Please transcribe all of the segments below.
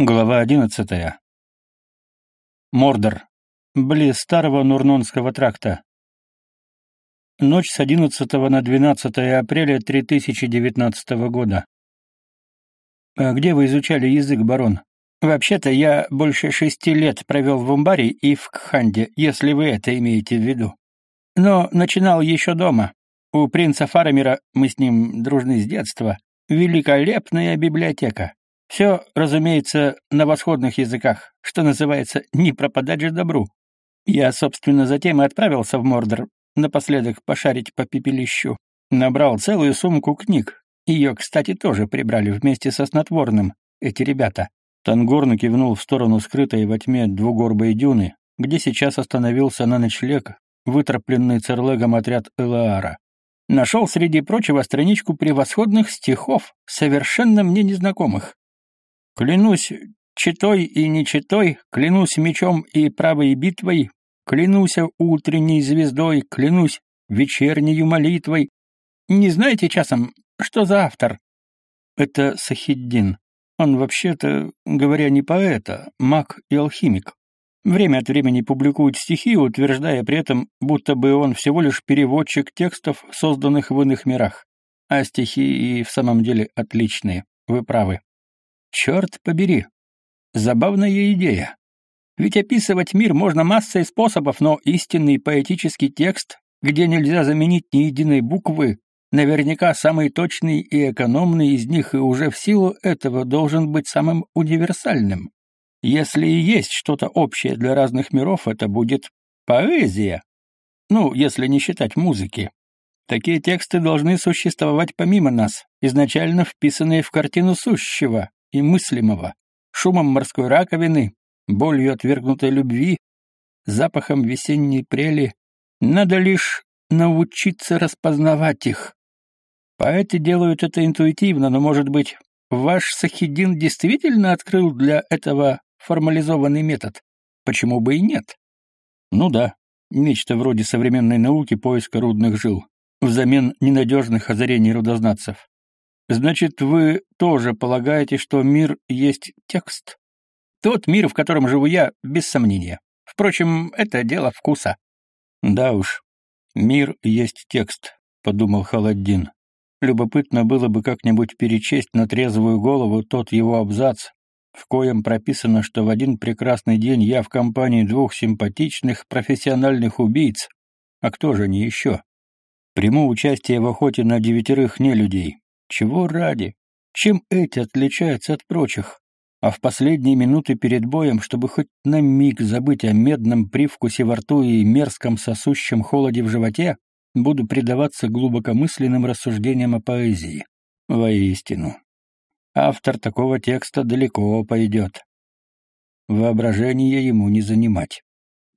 Глава одиннадцатая. Мордор. Близ старого Нурнонского тракта. Ночь с 11 на 12 апреля 3019 года. А где вы изучали язык, барон? Вообще-то я больше шести лет провел в Умбаре и в Кханде, если вы это имеете в виду. Но начинал еще дома. У принца Фарамира, мы с ним дружны с детства, великолепная библиотека. Все, разумеется, на восходных языках, что называется, не пропадать же добру. Я, собственно, затем и отправился в Мордор, напоследок пошарить по пепелищу. Набрал целую сумку книг. Ее, кстати, тоже прибрали вместе со снотворным, эти ребята. Тангорн кивнул в сторону скрытой во тьме двугорбой дюны, где сейчас остановился на ночлег вытропленный церлегом отряд Элаара. Нашел среди прочего страничку превосходных стихов, совершенно мне незнакомых. Клянусь читой и нечитой, клянусь мечом и правой битвой, клянусь утренней звездой, клянусь вечернею молитвой. Не знаете часом, что за автор? Это Сахиддин. Он вообще-то, говоря не поэт, а маг и алхимик. Время от времени публикует стихи, утверждая при этом, будто бы он всего лишь переводчик текстов, созданных в иных мирах. А стихи и в самом деле отличные, вы правы. Черт побери. Забавная идея. Ведь описывать мир можно массой способов, но истинный поэтический текст, где нельзя заменить ни единой буквы, наверняка самый точный и экономный из них и уже в силу этого должен быть самым универсальным. Если и есть что-то общее для разных миров, это будет поэзия. Ну, если не считать музыки. Такие тексты должны существовать помимо нас, изначально вписанные в картину сущего, и мыслимого, шумом морской раковины, болью отвергнутой любви, запахом весенней прели. Надо лишь научиться распознавать их. Поэты делают это интуитивно, но, может быть, ваш Сахидин действительно открыл для этого формализованный метод? Почему бы и нет? Ну да, нечто вроде современной науки поиска рудных жил, взамен ненадежных озарений рудознатцев. Значит, вы тоже полагаете, что мир есть текст? Тот мир, в котором живу я, без сомнения. Впрочем, это дело вкуса. Да уж, мир есть текст, подумал Халаддин. Любопытно было бы как-нибудь перечесть на трезвую голову тот его абзац, в коем прописано, что в один прекрасный день я в компании двух симпатичных профессиональных убийц, а кто же не еще, приму участие в охоте на девятерых нелюдей, чего ради? Чем эти отличаются от прочих? А в последние минуты перед боем, чтобы хоть на миг забыть о медном привкусе во рту и мерзком сосущем холоде в животе, буду предаваться глубокомысленным рассуждениям о поэзии. Воистину. Автор такого текста далеко пойдет. Воображение ему не занимать.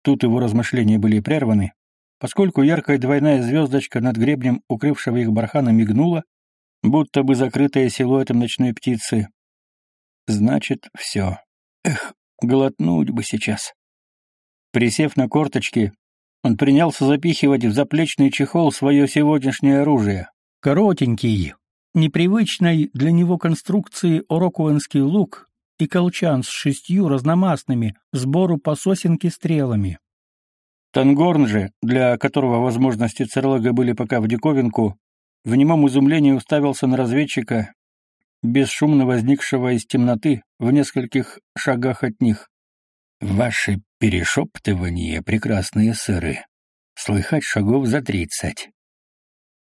Тут его размышления были прерваны, поскольку яркая двойная звездочка над гребнем укрывшего их бархана мигнула, будто бы закрытая силуэтом ночной птицы. Значит, все. Эх, глотнуть бы сейчас. Присев на корточки, он принялся запихивать в заплечный чехол свое сегодняшнее оружие. Коротенький, непривычной для него конструкции орокуэнский лук и колчан с шестью разномастными сбору по сосенке стрелами. Тангорн же, для которого возможности Церлага были пока в диковинку, в немом изумлении уставился на разведчика, бесшумно возникшего из темноты в нескольких шагах от них. «Ваши перешептывания, прекрасные сыры, слыхать шагов за тридцать.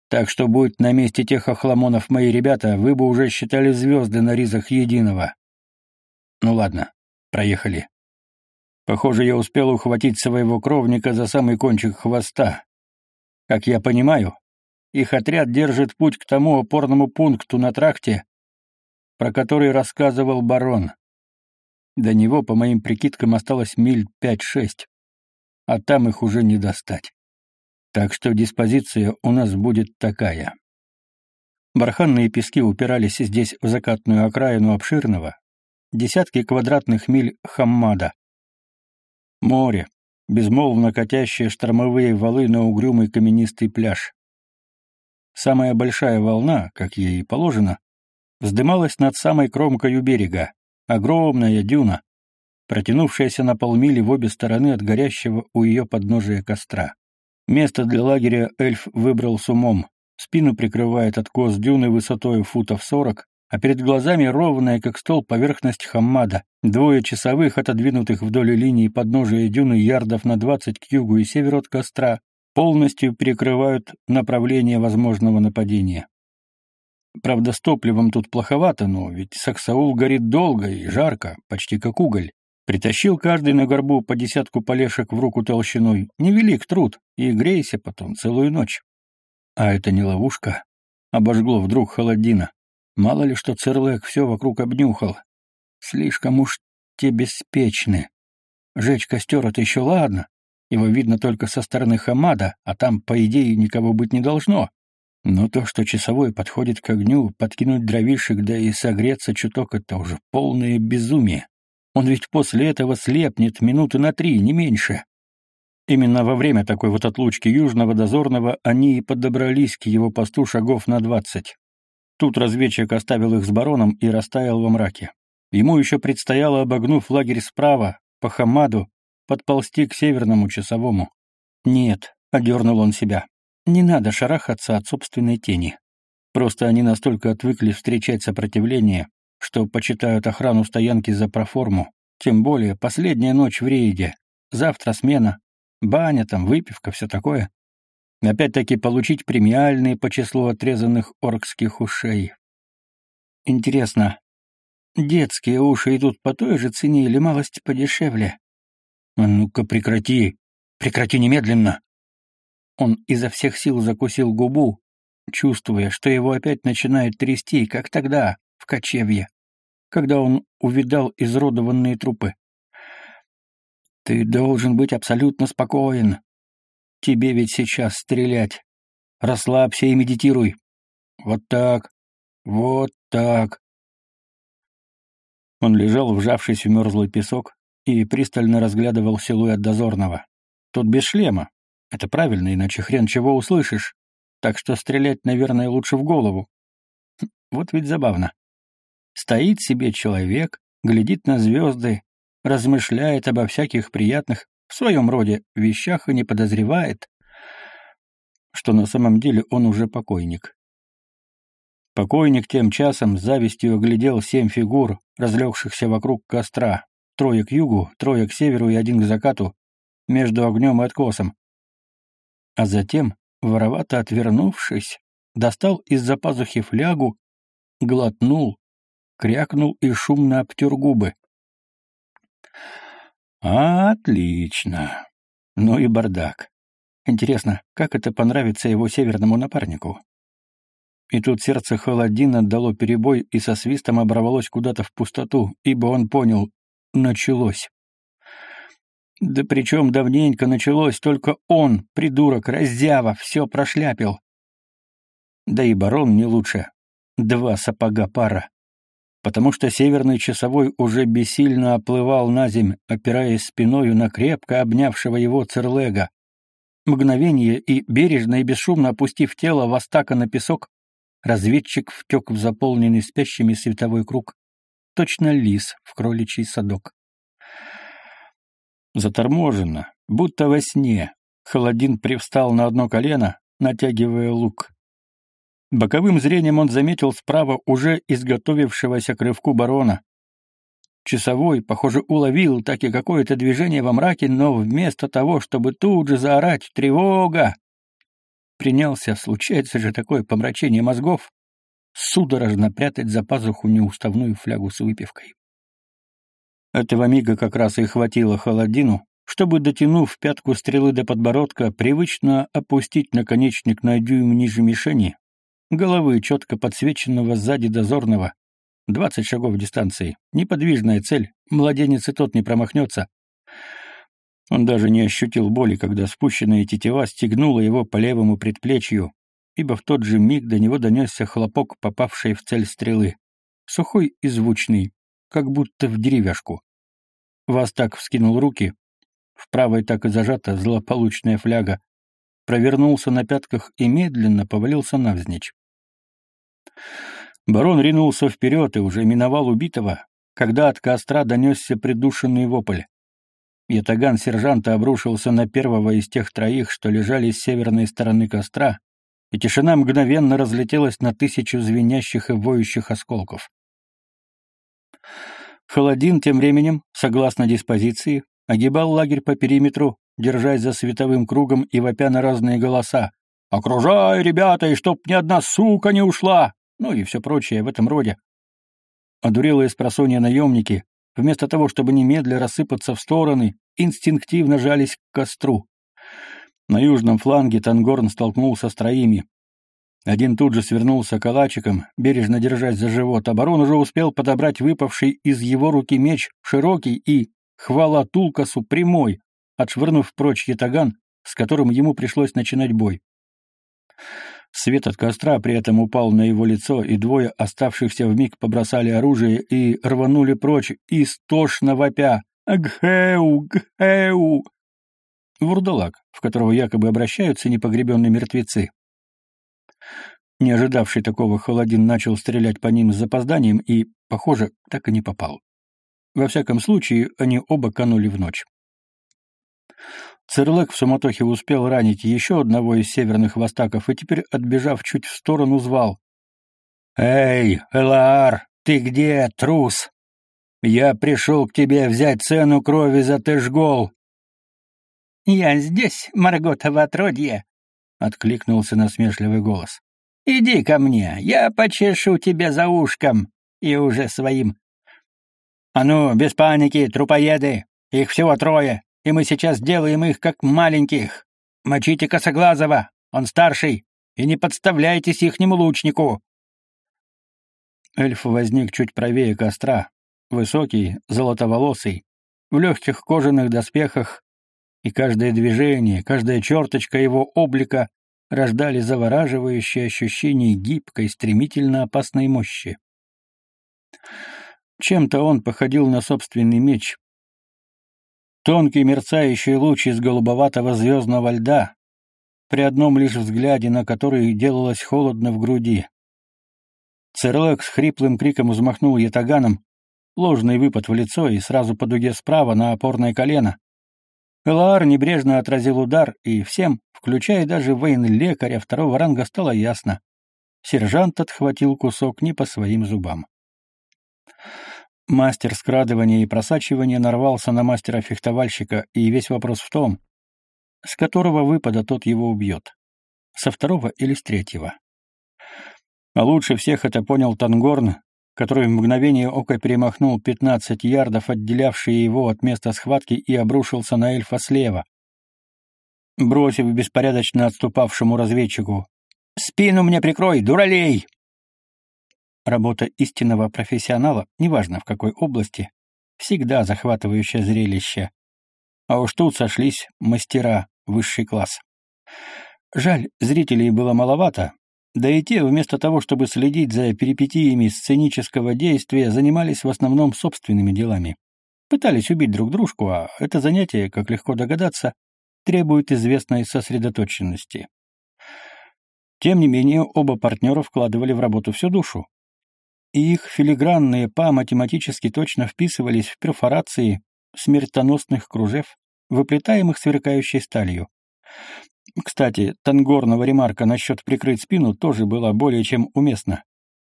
Так что, будь на месте тех охламонов мои ребята, вы бы уже считали звезды на ризах единого. Ну ладно, проехали. Похоже, я успел ухватить своего кровника за самый кончик хвоста. Как я понимаю, их отряд держит путь к тому опорному пункту на тракте, про который рассказывал барон. До него, по моим прикидкам, осталось миль пять-шесть, а там их уже не достать. Так что диспозиция у нас будет такая. Барханные пески упирались здесь в закатную окраину обширного, десятки квадратных миль Хаммада. Море, безмолвно катящие штормовые валы на угрюмый каменистый пляж. Самая большая волна, как ей и положено, вздымалась над самой кромкой берега, огромная дюна, протянувшаяся на полмили в обе стороны от горящего у ее подножия костра. Место для лагеря эльф выбрал с умом. Спину прикрывает откос дюны высотой футов сорок, а перед глазами ровная, как стол, поверхность хаммада, двое часовых, отодвинутых вдоль линии подножия дюны ярдов на двадцать к югу и северу от костра, полностью перекрывают направление возможного нападения. Правда, с топливом тут плоховато, но ведь Саксаул горит долго и жарко, почти как уголь. Притащил каждый на горбу по десятку полешек в руку толщиной. Невелик труд, и грейся потом целую ночь. А это не ловушка. Обожгло вдруг холодина. Мало ли что Церлек все вокруг обнюхал. Слишком уж те беспечны. Жечь костер — это еще ладно. Его видно только со стороны Хамада, а там, по идее, никого быть не должно. Но то, что часовой подходит к огню, подкинуть дровишек, да и согреться чуток — это уже полное безумие. Он ведь после этого слепнет минуты на три, не меньше. Именно во время такой вот отлучки южного дозорного они и подобрались к его посту шагов на двадцать. Тут разведчик оставил их с бароном и растаял во мраке. Ему еще предстояло, обогнув лагерь справа, по Хамаду, подползти к северному часовому. «Нет», — одернул он себя, — «не надо шарахаться от собственной тени. Просто они настолько отвыкли встречать сопротивление, что почитают охрану стоянки за проформу. Тем более последняя ночь в рейде, завтра смена, баня там, выпивка, все такое. Опять-таки получить премиальные по числу отрезанных оркских ушей. Интересно, детские уши идут по той же цене или малость подешевле? А ну-ка прекрати, прекрати немедленно. Он изо всех сил закусил губу, чувствуя, что его опять начинает трясти, как тогда, в кочевье, когда он увидал изродованные трупы. Ты должен быть абсолютно спокоен, Тебе ведь сейчас стрелять. Расслабься и медитируй. Вот так. Вот так. Он лежал, вжавшись в мерзлый песок, и пристально разглядывал силуэт дозорного. Тот без шлема. Это правильно, иначе хрен чего услышишь. Так что стрелять, наверное, лучше в голову. Хм, вот ведь забавно. Стоит себе человек, глядит на звезды, размышляет обо всяких приятных, в своем роде вещах и не подозревает, что на самом деле он уже покойник. Покойник тем часом с завистью оглядел семь фигур, разлегшихся вокруг костра, трое к югу, трое к северу и один к закату, между огнем и откосом. А затем, воровато отвернувшись, достал из-за пазухи флягу, глотнул, крякнул и шумно обтер губы. Отлично. Ну и бардак. Интересно, как это понравится его северному напарнику? И тут сердце Холодина дало перебой и со свистом оборвалось куда-то в пустоту, ибо он понял — началось. Да причем давненько началось, только он, придурок, раздява, все прошляпил. Да и барон не лучше. Два сапога пара потому что северный часовой уже бессильно оплывал на земь, опираясь спиною на крепко обнявшего его церлега. Мгновение и, бережно и бесшумно опустив тело Востака на песок, разведчик втек в заполненный спящими световой круг, точно лис в кроличий садок. Заторможенно, будто во сне, Холодин привстал на одно колено, натягивая лук. Боковым зрением он заметил справа уже изготовившегося к рывку барона. Часовой, похоже, уловил так и какое-то движение во мраке, но вместо того, чтобы тут же заорать «Тревога!», принялся, случается же такое помрачение мозгов, судорожно прятать за пазуху неуставную флягу с выпивкой. Этого мига как раз и хватило холодину, чтобы, дотянув пятку стрелы до подбородка, привычно опустить наконечник на дюйм ниже мишени, головы четко подсвеченного сзади дозорного. Двадцать шагов дистанции. Неподвижная цель. Младенец и тот не промахнется. Он даже не ощутил боли, когда спущенная тетива стегнула его по левому предплечью, ибо в тот же миг до него донесся хлопок, попавшей в цель стрелы. Сухой и звучный, как будто в деревяшку. Вас так вскинул руки. В правой так и зажата злополучная фляга, провернулся на пятках и медленно повалился навзничь. Барон ринулся вперед и уже миновал убитого, когда от костра донесся придушенный вопль. Ятаган сержанта обрушился на первого из тех троих, что лежали с северной стороны костра, и тишина мгновенно разлетелась на тысячу звенящих и воющих осколков. Холодин тем временем, согласно диспозиции, огибал лагерь по периметру, держась за световым кругом и вопя на разные голоса. «Окружай, ребята, и чтоб ни одна сука не ушла!» Ну и все прочее в этом роде. Одурелые спросонья наемники, вместо того, чтобы немедля рассыпаться в стороны, инстинктивно жались к костру. На южном фланге Тангорн столкнулся с троими. Один тут же свернулся калачиком, бережно держась за живот, а барон уже успел подобрать выпавший из его руки меч, широкий и, хвала Тулкасу, прямой, отшвырнув прочь ятаган, с которым ему пришлось начинать бой. Свет от костра при этом упал на его лицо, и двое оставшихся вмиг побросали оружие и рванули прочь, истошно вопя «Гхэу! Гхэу!» Вурдалак, в которого якобы обращаются непогребенные мертвецы. Не ожидавший такого Холодин начал стрелять по ним с запозданием и, похоже, так и не попал. Во всяком случае, они оба канули в ночь. Церлык в суматохе успел ранить еще одного из северных востаков и теперь, отбежав чуть в сторону, звал. «Эй, Элаар, ты где, трус? Я пришел к тебе взять цену крови за Тэшгол». «Я здесь, Марготово отродье», — откликнулся насмешливый голос. «Иди ко мне, я почешу тебя за ушком и уже своим». «А ну, без паники, трупоеды, их всего трое, и мы сейчас делаем их как маленьких. Мочите Косоглазого, он старший, и не подставляйтесь ихнему лучнику. Эльф возник чуть правее костра, высокий, золотоволосый, в легких кожаных доспехах, и каждое движение, каждая черточка его облика рождали завораживающее ощущение гибкой, стремительно опасной мощи. Чем-то он походил на собственный меч, Тонкий мерцающий луч из голубоватого звездного льда, при одном лишь взгляде на который делалось холодно в груди. Церлек с хриплым криком взмахнул ятаганом, ложный выпад в лицо и сразу по дуге справа на опорное колено. Элаар небрежно отразил удар, и всем, включая даже воин-лекаря второго ранга, стало ясно. Сержант отхватил кусок не по своим зубам. Мастер скрадывания и просачивания нарвался на мастера-фехтовальщика, и весь вопрос в том, с которого выпада тот его убьет. Со второго или с третьего. А лучше всех это понял Тангорн, который в мгновение ока перемахнул 15 ярдов, отделявшие его от места схватки, и обрушился на эльфа слева. Бросив беспорядочно отступавшему разведчику «Спину мне прикрой, дуралей!» Работа истинного профессионала, неважно в какой области, всегда захватывающее зрелище. А уж тут сошлись мастера, высший класс. Жаль, зрителей было маловато, да и те, вместо того, чтобы следить за перипетиями сценического действия, занимались в основном собственными делами. Пытались убить друг дружку, а это занятие, как легко догадаться, требует известной сосредоточенности. Тем не менее, оба партнера вкладывали в работу всю душу, и их филигранные па математически точно вписывались в перфорации смертоносных кружев, выплетаемых сверкающей сталью. Кстати, тангорного ремарка насчет прикрыть спину тоже была более чем уместна.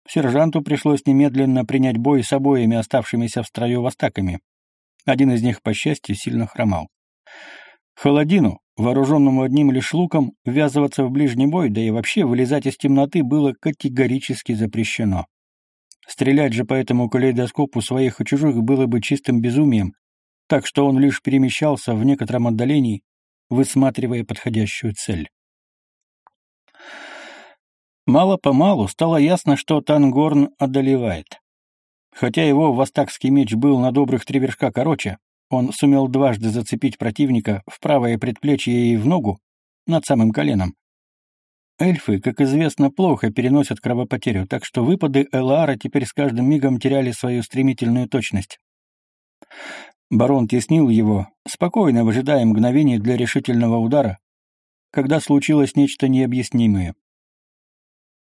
Сержанту пришлось немедленно принять бой с обоими оставшимися в строю востаками. Один из них, по счастью, сильно хромал. Холодину, вооруженному одним лишь луком, ввязываться в ближний бой, да и вообще вылезать из темноты было категорически запрещено. Стрелять же по этому калейдоскопу своих и чужих было бы чистым безумием, так что он лишь перемещался в некотором отдалении, высматривая подходящую цель. Мало-помалу стало ясно, что Тангорн одолевает. Хотя его востакский меч был на добрых три вершка короче, он сумел дважды зацепить противника в правое предплечье и в ногу, над самым коленом, Эльфы, как известно, плохо переносят кровопотерю, так что выпады Элара теперь с каждым мигом теряли свою стремительную точность. Барон теснил его, спокойно выжидая мгновение для решительного удара, когда случилось нечто необъяснимое.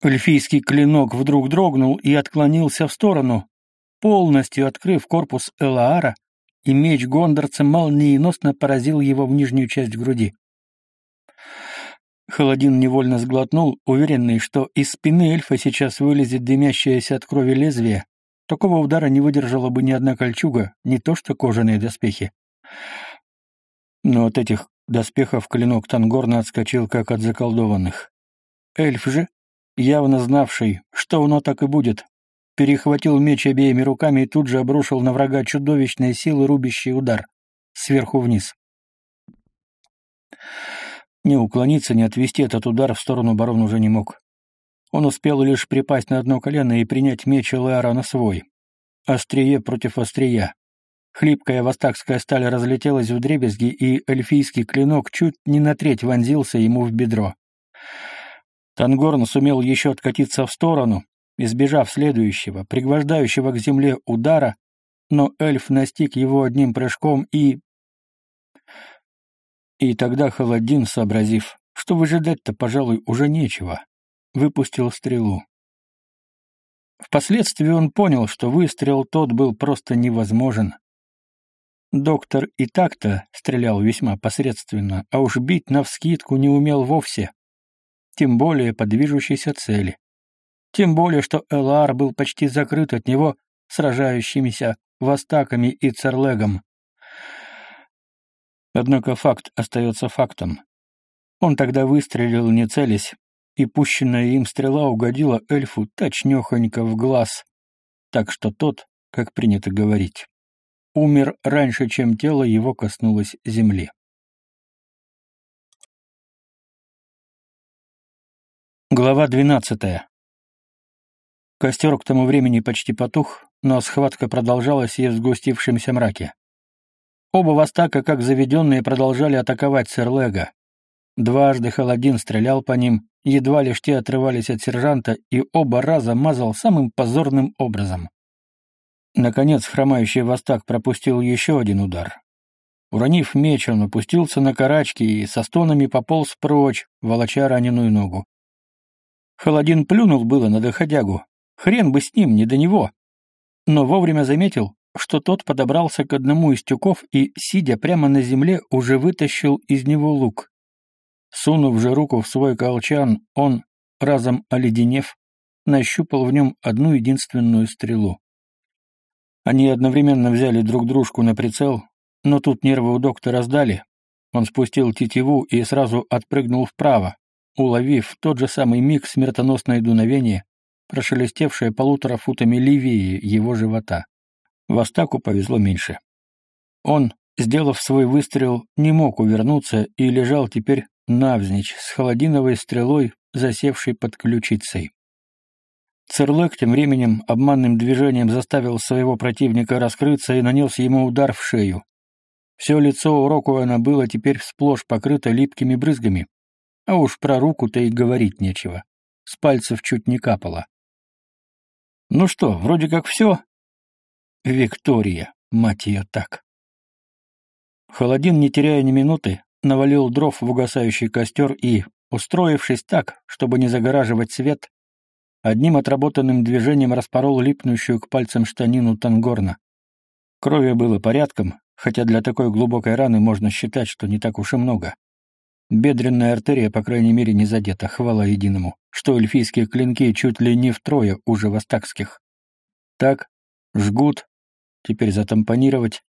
Эльфийский клинок вдруг дрогнул и отклонился в сторону, полностью открыв корпус Элаара, и меч гондорца молниеносно поразил его в нижнюю часть груди. Холодин невольно сглотнул, уверенный, что из спины эльфа сейчас вылезет дымящееся от крови лезвие. Такого удара не выдержала бы ни одна кольчуга, не то что кожаные доспехи. Но от этих доспехов клинок Тангорна отскочил, как от заколдованных. Эльф же, явно знавший, что оно так и будет, перехватил меч обеими руками и тут же обрушил на врага чудовищной силы рубящий удар, сверху вниз. Не уклониться, не отвести этот удар в сторону барон уже не мог. Он успел лишь припасть на одно колено и принять меч Элэара на свой. Острие против острия. Хлипкая востакская сталь разлетелась в дребезги, и эльфийский клинок чуть не на треть вонзился ему в бедро. Тангорн сумел еще откатиться в сторону, избежав следующего, пригвождающего к земле удара, но эльф настиг его одним прыжком и... И тогда Холодин, сообразив, что выжидать-то, пожалуй, уже нечего, выпустил стрелу. Впоследствии он понял, что выстрел тот был просто невозможен. Доктор и так-то стрелял весьма посредственно, а уж бить навскидку не умел вовсе, тем более по движущейся цели. Тем более, что Элар был почти закрыт от него сражающимися востаками и церлегом. Однако факт остается фактом. Он тогда выстрелил не целясь, и пущенная им стрела угодила эльфу точнёхонько в глаз, так что тот, как принято говорить, умер раньше, чем тело его коснулось земли. Глава двенадцатая. Костер к тому времени почти потух, но схватка продолжалась и в сгустившемся мраке. Оба востака, как заведенные, продолжали атаковать Серлега. Дважды Холодин стрелял по ним, едва лишь те отрывались от сержанта, и оба раза мазал самым позорным образом. Наконец хромающий востак пропустил еще один удар. Уронив меч, он опустился на карачки и со стонами пополз прочь, волоча раненую ногу. Холодин плюнул было на доходягу, Хрен бы с ним, не до него. Но вовремя заметил, что тот подобрался к одному из тюков и, сидя прямо на земле, уже вытащил из него лук. Сунув же руку в свой колчан, он, разом оледенев, нащупал в нем одну единственную стрелу. Они одновременно взяли друг дружку на прицел, но тут нервы у доктора сдали. Он спустил тетиву и сразу отпрыгнул вправо, уловив тот же самый миг смертоносное дуновение, прошелестевшая полутора футами левее его живота. Востаку повезло меньше. Он, сделав свой выстрел, не мог увернуться и лежал теперь навзничь с холодиновой стрелой, засевшей под ключицей. Церлек тем временем обманным движением заставил своего противника раскрыться и нанес ему удар в шею. Все лицо у Рокуэна было теперь сплошь покрыто липкими брызгами, а уж про руку-то и говорить нечего. С пальцев чуть не капало. Ну что, вроде как все? Виктория, мать ее так. Холодин, не теряя ни минуты, навалил дров в угасающий костер и, устроившись так, чтобы не загораживать свет, одним отработанным движением распорол липнущую к пальцам штанину Тангорна. Крови было порядком, хотя для такой глубокой раны можно считать, что не так уж и много. Бедренная артерия, по крайней мере, не задета, хвала единому, что эльфийские клинки чуть ли не втрое уже востакских. Так, жгут, теперь затампонировать.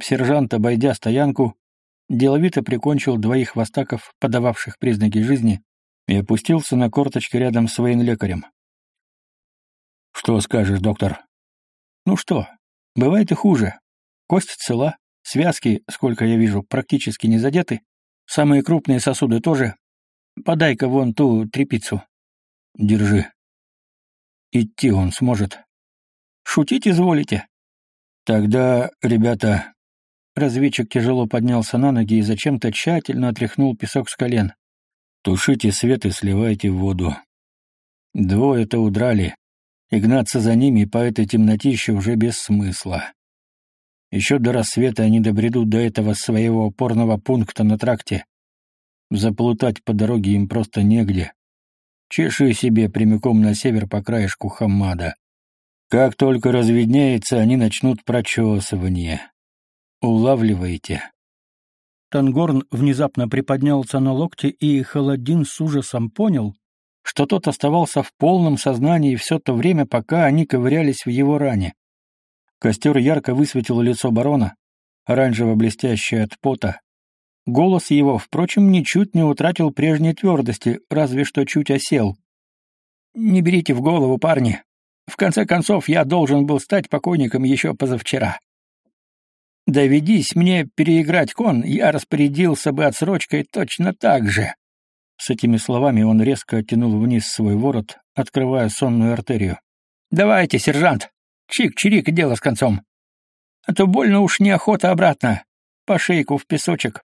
Сержант, обойдя стоянку, деловито прикончил двоих востаков, подававших признаки жизни, и опустился на корточки рядом с военлекарем. «Что скажешь, доктор?» «Ну что, бывает и хуже. Кость цела, связки, сколько я вижу, практически не задеты, Самые крупные сосуды тоже. Подай-ка вон ту трепицу. Держи. Идти он сможет. Шутить изволите? Тогда, ребята... Разведчик тяжело поднялся на ноги и зачем-то тщательно отряхнул песок с колен. Тушите свет и сливайте в воду. Двое-то удрали, и гнаться за ними по этой темнотище уже без смысла. Еще до рассвета они добредут до этого своего опорного пункта на тракте. Заплутать по дороге им просто негде. Чеши себе прямиком на север по краешку Хаммада. Как только разведнеется, они начнут прочесывание. Улавливаете? Тангорн внезапно приподнялся на локте, и Холодин с ужасом понял, что тот оставался в полном сознании все то время, пока они ковырялись в его ране. Костер ярко высветил лицо барона, оранжево-блестящее от пота. Голос его, впрочем, ничуть не утратил прежней твердости, разве что чуть осел. «Не берите в голову, парни. В конце концов, я должен был стать покойником еще позавчера. Доведись мне переиграть кон, я распорядился бы отсрочкой точно так же». С этими словами он резко оттянул вниз свой ворот, открывая сонную артерию. «Давайте, сержант! Чик-чирик, дело с концом! А то больно уж неохота обратно. По шейку в песочек.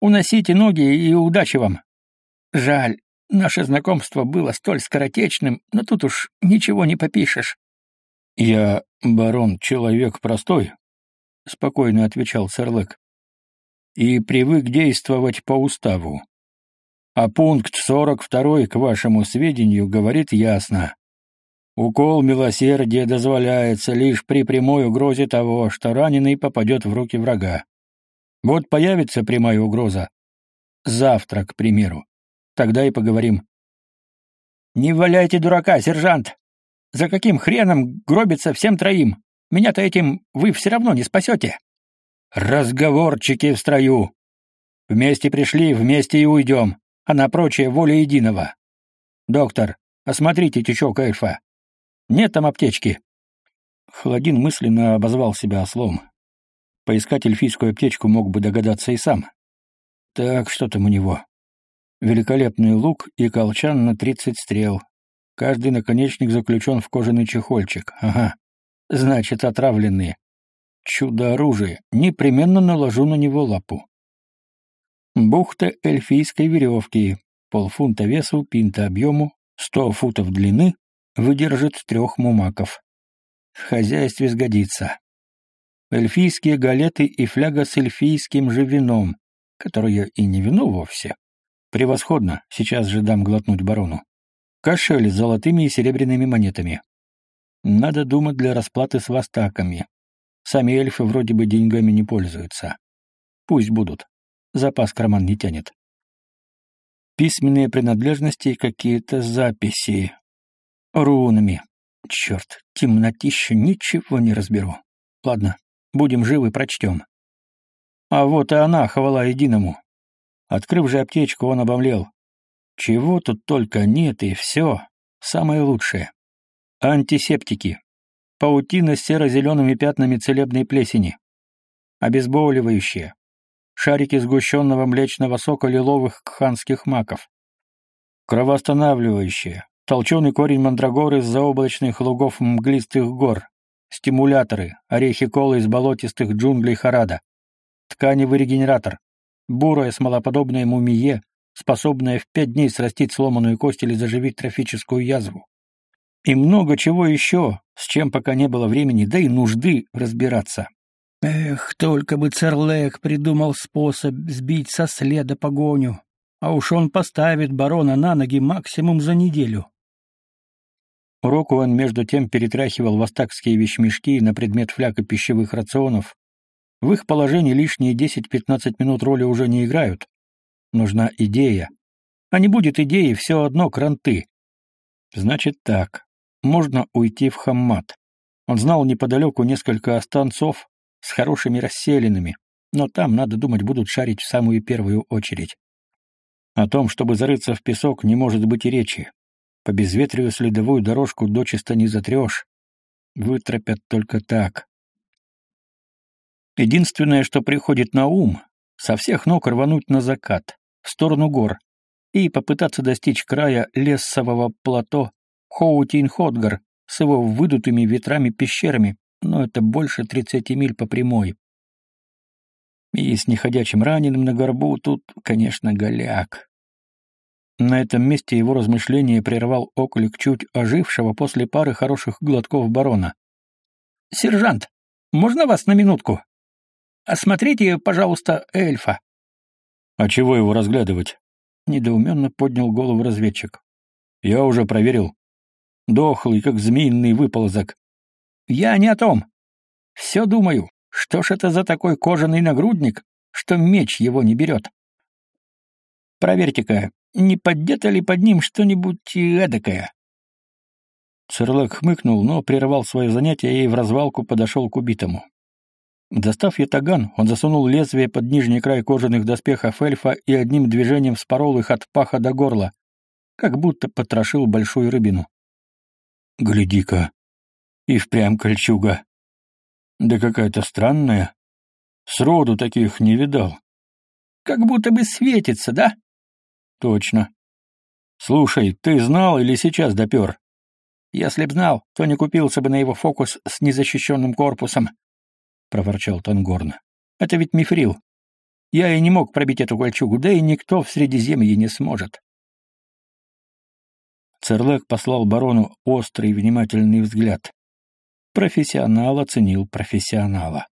Уносите ноги и удачи вам. Жаль, наше знакомство было столь скоротечным, но тут уж ничего не попишешь». «Я, барон, человек простой», — спокойно отвечал Серлык, — «и привык действовать по уставу. А пункт 42, к вашему сведению, говорит ясно. Укол милосердия дозволяется лишь при прямой угрозе того, что раненый попадет в руки врага. Вот появится прямая угроза. Завтра, к примеру. Тогда и поговорим. «Не валяйте дурака, сержант! За каким хреном гробится всем троим? Меня-то этим вы все равно не спасете!» «Разговорчики в строю! Вместе пришли, вместе и уйдем а на прочее воля единого. Доктор, осмотрите течок эльфа. Нет там аптечки. Хладин мысленно обозвал себя ослом. Поискать эльфийскую аптечку мог бы догадаться и сам. Так, что там у него? Великолепный лук и колчан на тридцать стрел. Каждый наконечник заключен в кожаный чехольчик. Ага. Значит, отравленные. Чудо-оружие. Непременно наложу на него лапу. Бухта эльфийской веревки, полфунта весу, пинта объему, сто футов длины, выдержит трех мумаков. В хозяйстве сгодится. Эльфийские галеты и фляга с эльфийским же вином, которое и не вино вовсе. Превосходно, сейчас же дам глотнуть барону. Кошель с золотыми и серебряными монетами. Надо думать для расплаты с востаками. Сами эльфы вроде бы деньгами не пользуются. Пусть будут. Запас карман не тянет. Письменные принадлежности и какие-то записи. Рунами. Черт, темнотища, ничего не разберу. Ладно, будем живы, прочтем. А вот и она, хвала единому. Открыв же аптечку, он обомлел. Чего тут только нет, и все. Самое лучшее. Антисептики. Паутина с серо-зелеными пятнами целебной плесени. Обезболивающее шарики сгущенного млечного сока лиловых кханских маков. Кровоостанавливающие, толченый корень мандрагоры из заоблачных лугов мглистых гор, стимуляторы, орехи колы из болотистых джунглей Харада, тканевый регенератор, бурая смолоподобная мумие, способная в пять дней срастить сломанную кость или заживить трофическую язву. И много чего еще, с чем пока не было времени, да и нужды разбираться. Эх, только бы Церлек придумал способ сбить со следа погоню, а уж он поставит барона на ноги максимум за неделю. Рокуэн между тем перетряхивал востакские вещмешки на предмет фляг и пищевых рационов. В их положении лишние 10-15 минут роли уже не играют. Нужна идея. А не будет идеи, все одно кранты. Значит так, можно уйти в Хаммат. Он знал неподалеку несколько останцов, с хорошими расселенными, но там, надо думать, будут шарить в самую первую очередь. О том, чтобы зарыться в песок, не может быть и речи. По безветрию следовую дорожку дочисто не затрешь. Вытропят только так. Единственное, что приходит на ум, со всех ног рвануть на закат, в сторону гор, и попытаться достичь края лесового плато Хоутин-Ходгар с его выдутыми ветрами пещерами, но это больше 30 миль по прямой. И с неходячим раненым на горбу тут, конечно, голяк. На этом месте его размышление прервал околик чуть ожившего после пары хороших глотков барона. «Сержант, можно вас на минутку? Осмотрите, пожалуйста, эльфа». «А чего его разглядывать?» — недоуменно поднял голову разведчик. «Я уже проверил. Дохлый, как змеиный выползок. Я не о том. Все думаю, что ж это за такой кожаный нагрудник, что меч его не берет. Проверьте-ка, не поддето ли под ним что-нибудь эдакое?» Церлак хмыкнул, но прервал свое занятие и в развалку подошел к убитому. Достав ятаган, он засунул лезвие под нижний край кожаных доспехов эльфа и одним движением спорол их от паха до горла, как будто потрошил большую рыбину. «Гляди-ка! И впрямь кольчуга! Да какая-то странная! Сроду таких не видал!» «Как будто бы светится, да?» «Точно. Слушай, ты знал или сейчас допер?» «Если б знал, то не купился бы на его фокус с незащищенным корпусом», — проворчал Тангорн. «Это ведь мифрил. Я и не мог пробить эту кольчугу, да и никто в Средиземье не сможет». Церлек послал барону острый внимательный взгляд. Профессионал оценил профессионала.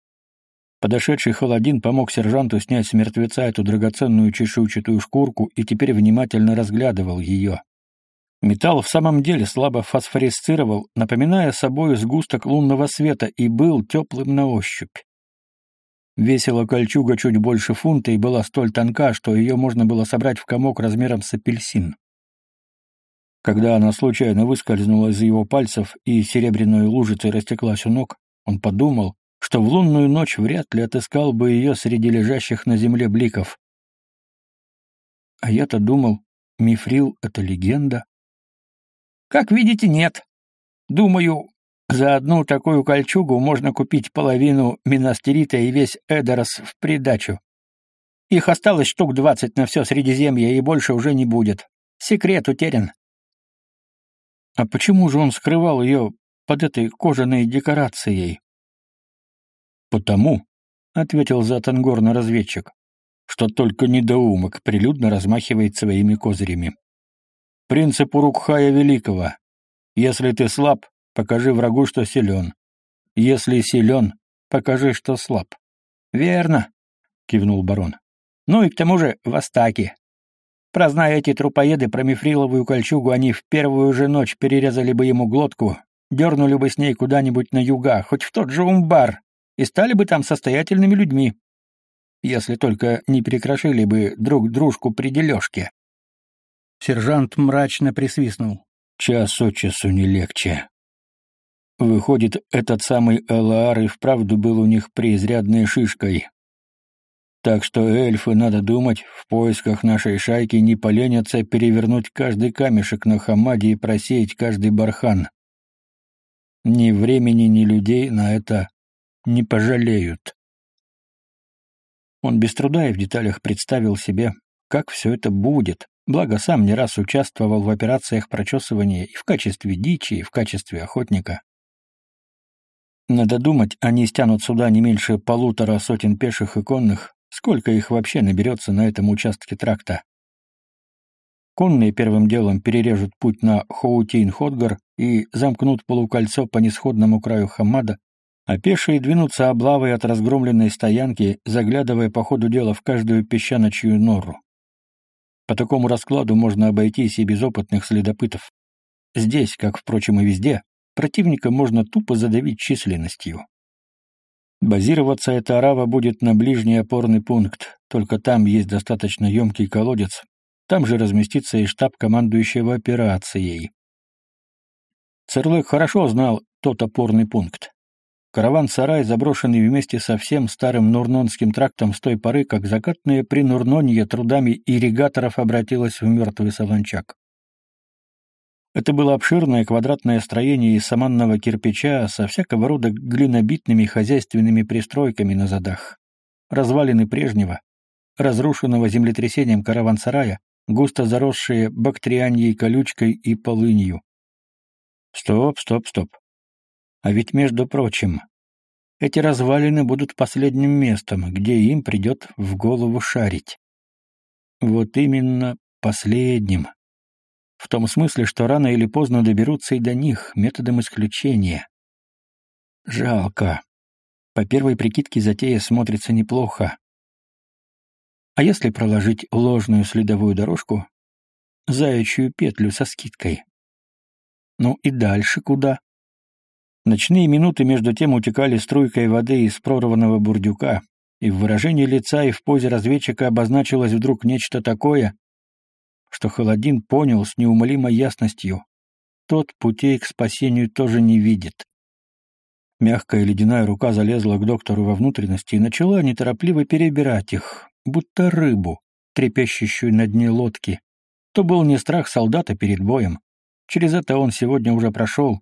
Подошедший Холодин помог сержанту снять с мертвеца эту драгоценную чешуйчатую шкурку и теперь внимательно разглядывал ее. Металл в самом деле слабо фосфорисцировал, напоминая собой сгусток лунного света, и был теплым на ощупь. Весила кольчуга чуть больше фунта и была столь тонка, что ее можно было собрать в комок размером с апельсин. Когда она случайно выскользнула из его пальцев и серебряной лужицей растеклась у ног, он подумал, что в лунную ночь вряд ли отыскал бы ее среди лежащих на земле бликов. А я-то думал, мифрил — это легенда. Как видите, нет. Думаю, за одну такую кольчугу можно купить половину Минастерита и весь Эдерос в придачу. Их осталось штук двадцать на все Средиземье, и больше уже не будет. Секрет утерян. А почему же он скрывал ее под этой кожаной декорацией? «Потому», — ответил Затангорно разведчик, «что только недоумок прилюдно размахивает своими козырями. Принцип Урукхая Великого. Если ты слаб, покажи врагу, что силен. Если силен, покажи, что слаб». «Верно», — кивнул барон. «Ну и к тому же в Астаке. Прозная эти трупоеды про мифриловую кольчугу, они в первую же ночь перерезали бы ему глотку, дернули бы с ней куда-нибудь на юга, хоть в тот же Умбар, и стали бы там состоятельными людьми, если только не перекрошили бы друг дружку при дележке. Сержант мрачно присвистнул. Час от часу не легче. Выходит, этот самый Элаар и вправду был у них преизрядной шишкой. Так что эльфы, надо думать, в поисках нашей шайки не поленятся перевернуть каждый камешек на хамаде и просеять каждый бархан. Ни времени, ни людей на это не пожалеют. Он без труда и в деталях представил себе, как все это будет, благо сам не раз участвовал в операциях прочесывания и в качестве дичи, и в качестве охотника. Надо думать, они стянут сюда не меньше полутора сотен пеших и конных, сколько их вообще наберется на этом участке тракта. Конные первым делом перережут путь на Хоутейн-Ходгар и замкнут полукольцо по нисходному краю Хамада, а пешие двинутся облавой от разгромленной стоянки, заглядывая по ходу дела в каждую песчаночью нору. По такому раскладу можно обойтись и без опытных следопытов. Здесь, как, впрочем, и везде, противника можно тупо задавить численностью. Базироваться эта арава будет на ближний опорный пункт, только там есть достаточно емкий колодец, там же разместится и штаб командующего операцией. Церлык хорошо знал тот опорный пункт. Караван-сарай, заброшенный вместе со всем старым Нурнонским трактом с той поры, как закатное принурнонье трудами ирригаторов обратилось в мертвый солончак. Это было обширное квадратное строение из саманного кирпича со всякого рода глинобитными хозяйственными пристройками на задах. Развалины прежнего, разрушенного землетрясением караван-сарая, густо заросшие бактрианьей колючкой и полынью. Стоп, стоп, стоп. А ведь, между прочим, эти развалины будут последним местом, где им придет в голову шарить. Вот именно последним. В том смысле, что рано или поздно доберутся и до них методом исключения. Жалко. По первой прикидке затея смотрится неплохо. А если проложить ложную следовую дорожку, заячью петлю со скидкой? Ну и дальше куда? Ночные минуты между тем утекали струйкой воды из прорванного бурдюка, и в выражении лица и в позе разведчика обозначилось вдруг нечто такое, что Холодин понял с неумолимой ясностью. Тот путей к спасению тоже не видит. Мягкая ледяная рука залезла к доктору во внутренности и начала неторопливо перебирать их, будто рыбу, трепещущую на дне лодки. То был не страх солдата перед боем. Через это он сегодня уже прошел,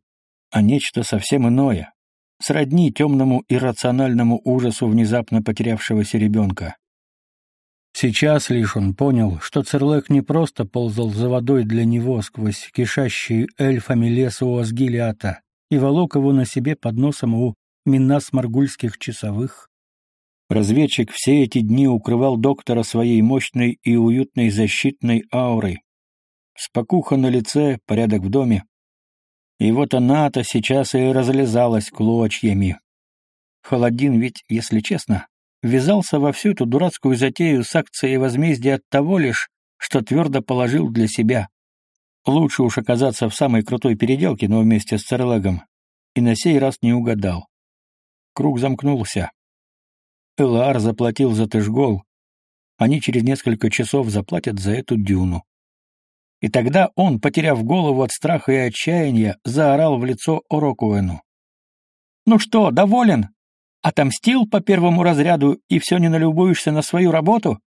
а нечто совсем иное, сродни темному иррациональному ужасу внезапно потерявшегося ребенка. Сейчас лишь он понял, что Церлек не просто ползал за водой для него сквозь кишащий эльфами лес у Асгилиата и волок его на себе под носом у миннас-маргульских часовых. Разведчик все эти дни укрывал доктора своей мощной и уютной защитной аурой. Спокуха на лице, порядок в доме. И вот она-то сейчас и разлезалась клочьями. Холодин ведь, если честно, ввязался во всю эту дурацкую затею с акцией возмездия от того лишь, что твердо положил для себя. Лучше уж оказаться в самой крутой переделке, но вместе с Церлегом. И на сей раз не угадал. Круг замкнулся. Элар заплатил за Тышгол. Они через несколько часов заплатят за эту дюну. И тогда он, потеряв голову от страха и отчаяния, заорал в лицо Орокуэну. «Ну что, доволен? Отомстил по первому разряду и все не налюбуешься на свою работу?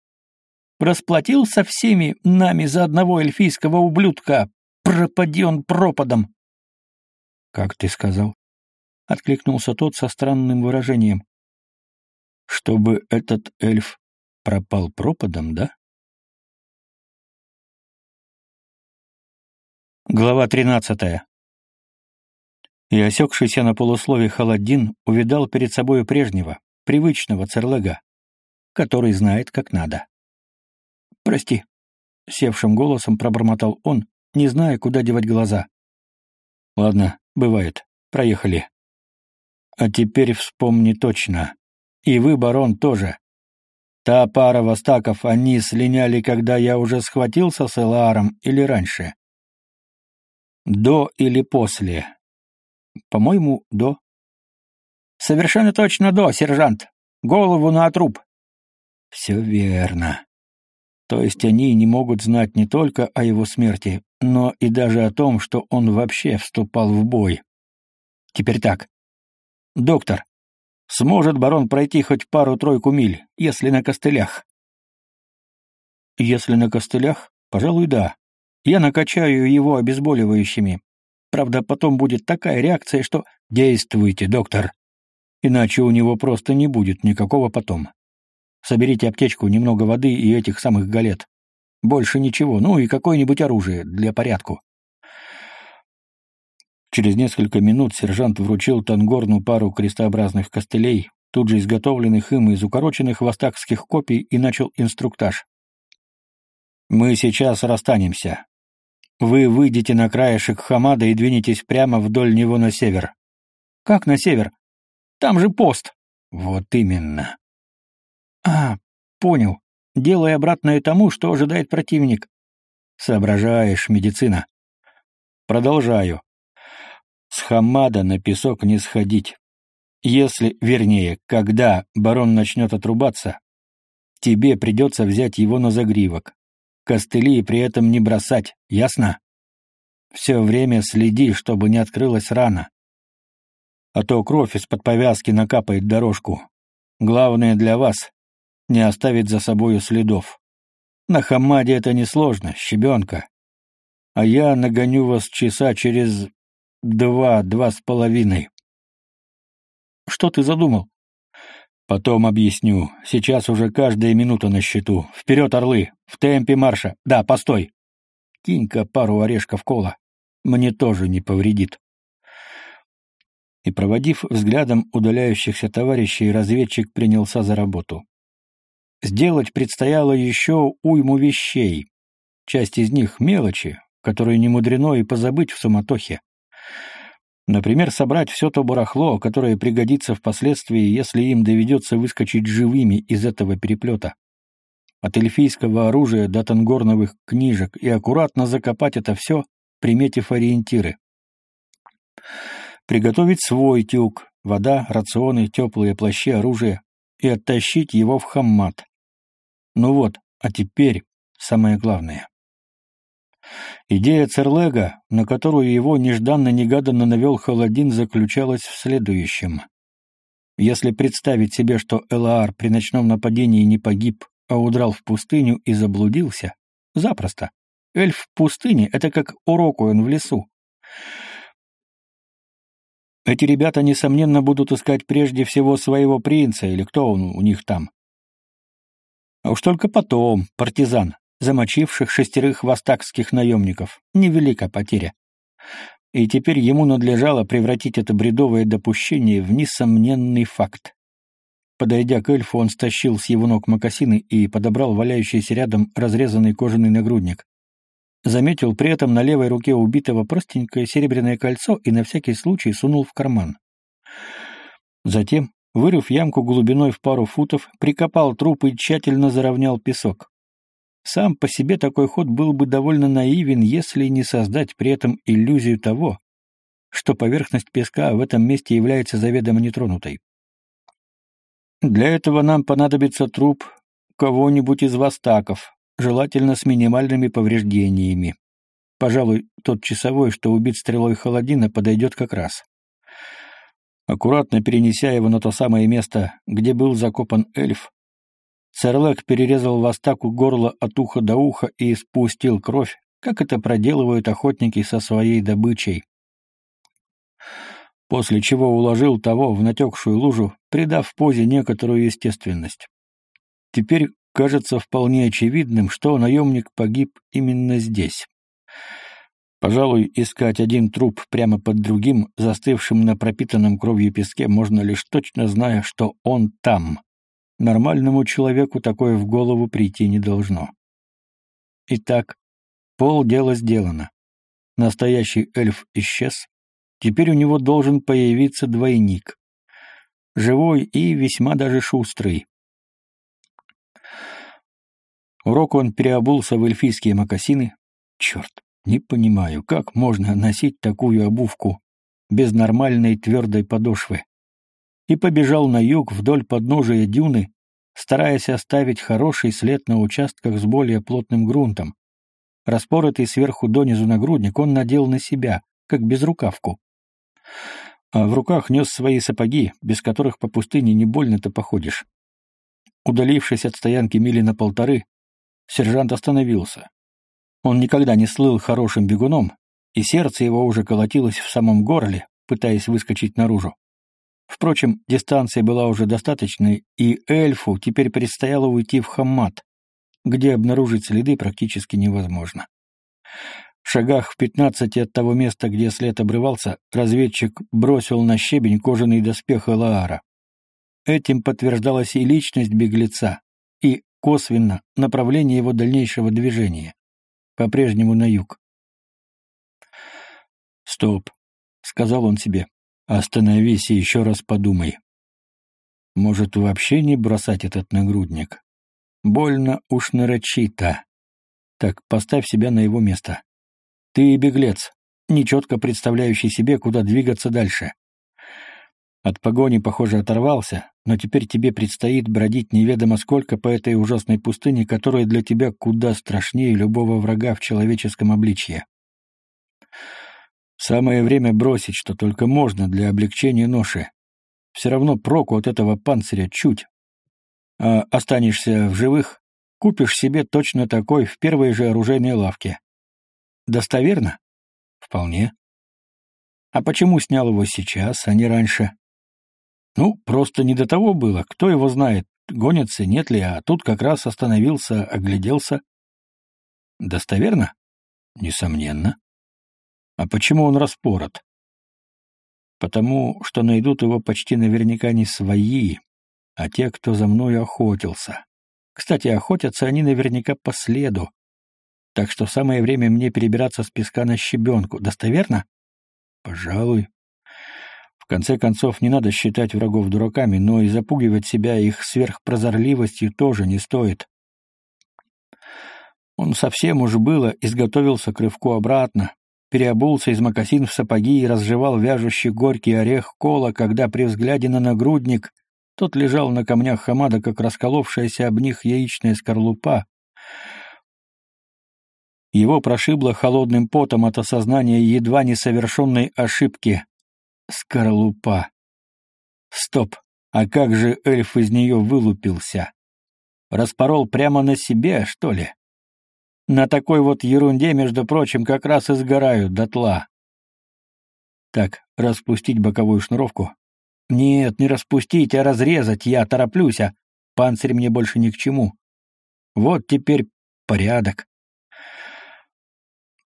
Расплатил со всеми нами за одного эльфийского ублюдка? Пропади он пропадом!» «Как ты сказал?» — откликнулся тот со странным выражением. «Чтобы этот эльф пропал пропадом, да?» Глава тринадцатая. И осекшийся на полуслове Халаддин увидал перед собою прежнего, привычного церлага, который знает, как надо. «Прости», — севшим голосом пробормотал он, не зная, куда девать глаза. «Ладно, бывает. Проехали. А теперь вспомни точно. И вы, барон, тоже. Та пара востаков, они слиняли, когда я уже схватился с Элааром или раньше?» До или после? По-моему, до. Совершенно точно до, сержант. Голову на труп. Все верно. То есть они не могут знать не только о его смерти, но и даже о том, что он вообще вступал в бой. Теперь так. Доктор, сможет барон пройти хоть пару-тройку миль, если на костылях? Если на костылях, пожалуй, да. Я накачаю его обезболивающими. Правда, потом будет такая реакция, что «действуйте, доктор». Иначе у него просто не будет никакого потом. Соберите аптечку, немного воды и этих самых галет. Больше ничего, ну и какое-нибудь оружие для порядку. Через несколько минут сержант вручил Тангорну пару крестообразных костылей, тут же изготовленных им из укороченных востакских копий, и начал инструктаж. «Мы сейчас расстанемся. Вы выйдете на краешек Хамада и двинетесь прямо вдоль него на север. Как на север? Там же пост. Вот именно. А, понял. Делай обратное тому, что ожидает противник. Соображаешь, медицина. Продолжаю. С Хамада на песок не сходить. Если, вернее, когда барон начнет отрубаться, тебе придется взять его на загривок. Костыли при этом не бросать, ясно? Все время следи, чтобы не открылась рана. А то кровь из-под повязки накапает дорожку. Главное для вас — не оставить за собою следов. На Хамаде это несложно, щебенка. А я нагоню вас часа через два-два с половиной. Что ты задумал? Потом объясню. Сейчас уже каждая минута на счету. Вперед, орлы! В темпе марша! Да, постой! Кинь-ка пару орешков кола. Мне тоже не повредит. И, проводив взглядом удаляющихся товарищей, разведчик принялся за работу. Сделать предстояло еще уйму вещей. Часть из них — мелочи, которые не мудрено и позабыть в суматохе. Например, собрать все то барахло, которое пригодится впоследствии, если им доведется выскочить живыми из этого переплета. От эльфийского оружия до тангорновых книжек и аккуратно закопать это все, приметив ориентиры. приготовить свой тюк, вода, рационы, теплые плащи, оружие и оттащить его в хаммат. Ну вот, а теперь самое главное. Идея Церлега, на которую его нежданно-негаданно навел Холодин, заключалась в следующем. Если представить себе, что Элаар при ночном нападении не погиб, а удрал в пустыню и заблудился, запросто. Эльф в пустыне — это как Орокуэн в лесу. Эти ребята, несомненно, будут искать прежде всего своего принца или кто он у них там. А уж только потом, партизан, замочивших шестерых востакских наемников. Невелика потеря. И теперь ему надлежало превратить это бредовое допущение в несомненный факт. Подойдя к эльфу, он стащил с его ног мокасины и подобрал валяющийся рядом разрезанный кожаный нагрудник. Заметил при этом на левой руке убитого простенькое серебряное кольцо и на всякий случай сунул в карман. Затем, вырыв ямку глубиной в пару футов, прикопал труп и тщательно заровнял песок. Сам по себе такой ход был бы довольно наивен, если не создать при этом иллюзию того, что поверхность песка в этом месте является заведомо нетронутой. Для этого нам понадобится труп кого-нибудь из востаков, желательно с минимальными повреждениями. Пожалуй, тот часовой, что убит стрелой холодина, подойдет как раз. Аккуратно перенеся его на то самое место, где был закопан эльф, Серлек перерезал Востаку горло от уха до уха и спустил кровь, как это проделывают охотники со своей добычей. После чего уложил того в натекшую лужу, придав позе некоторую естественность. Теперь кажется вполне очевидным, что наемник погиб именно здесь. Пожалуй, искать один труп прямо под другим, застывшим на пропитанном кровью песке, можно лишь точно зная, что он там. Нормальному человеку такое в голову прийти не должно. Итак, полдела сделано. Настоящий эльф исчез. Теперь у него должен появиться двойник. Живой и весьма даже шустрый. Урок он переобулся в эльфийские мокасины. Черт, не понимаю, как можно носить такую обувку без нормальной твердой подошвы и побежал на юг вдоль подножия дюны, стараясь оставить хороший след на участках с более плотным грунтом. Распоротый сверху донизу нагрудник он надел на себя, как безрукавку. А в руках нес свои сапоги, без которых по пустыне не больно-то походишь. Удалившись от стоянки мили на полторы, сержант остановился. Он никогда не слыл хорошим бегуном, и сердце его уже колотилось в самом горле, пытаясь выскочить наружу. Впрочем, дистанция была уже достаточной, и эльфу теперь предстояло уйти в Хаммат, где обнаружить следы практически невозможно. В шагах в пятнадцати от того места, где след обрывался, разведчик бросил на щебень кожаный доспех Элаара. Этим подтверждалась и личность беглеца, и, косвенно, направление его дальнейшего движения, по-прежнему на юг. «Стоп», — сказал он себе. Остановись и еще раз подумай. Может, вообще не бросать этот нагрудник? Больно уж нарочито. Так, поставь себя на его место. Ты беглец, нечетко представляющий себе, куда двигаться дальше. От погони, похоже, оторвался, но теперь тебе предстоит бродить неведомо сколько по этой ужасной пустыне, которая для тебя куда страшнее любого врага в человеческом обличье. Самое время бросить, что только можно для облегчения ноши. Все равно проку от этого панциря чуть. А останешься в живых, купишь себе точно такой в первой же оружейной лавке. Достоверно? Вполне. А почему снял его сейчас, а не раньше? Ну, просто не до того было. Кто его знает, гонится, нет ли, а тут как раз остановился, огляделся. Достоверно? Несомненно. А почему он распорот? Потому что найдут его почти наверняка не свои, а те, кто за мной охотился. Кстати, охотятся они наверняка по следу. Так что самое время мне перебираться с песка на щебенку. Достоверно? Пожалуй. В конце концов, не надо считать врагов дураками, но и запугивать себя их сверхпрозорливостью тоже не стоит. Он совсем уж было изготовился к рывку обратно, переобулся из мокасин в сапоги и разжевал вяжущий горький орех кола, когда при взгляде на нагрудник тот лежал на камнях хамада, как расколовшаяся об них яичная скорлупа. Его прошибло холодным потом от осознания едва несовершенной ошибки. Скорлупа. Стоп, а как же эльф из нее вылупился? Распорол прямо на себе, что ли? На такой вот ерунде, между прочим, как раз и сгорают дотла. Так, распустить боковую шнуровку. Нет, не распустить, а разрезать, я тороплюсь, а панцирь мне больше ни к чему. Вот теперь порядок.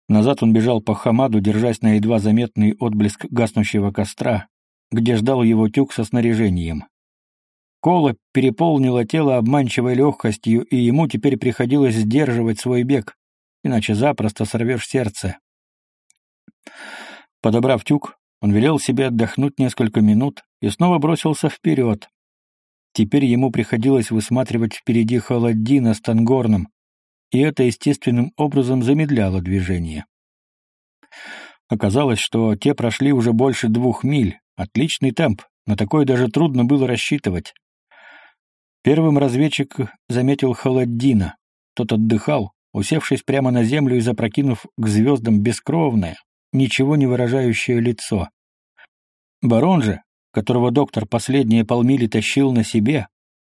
Назад он бежал по хамаду, держась на едва заметный отблеск гаснущего костра, где ждал его тюк со снаряжением. Кола переполнило тело обманчивой легкостью, и ему теперь приходилось сдерживать свой бег, иначе запросто сорвешь сердце. Подобрав тюк, он велел себе отдохнуть несколько минут и снова бросился вперед. Теперь ему приходилось высматривать впереди Холоддина с Тангорном, и это естественным образом замедляло движение. Оказалось, что те прошли уже больше двух миль, отличный темп, на такой даже трудно было рассчитывать. Первым разведчик заметил Холоддина. Тот отдыхал, усевшись прямо на землю и запрокинув к звездам бескровное, ничего не выражающее лицо. Барон же, которого доктор последние полмили тащил на себе,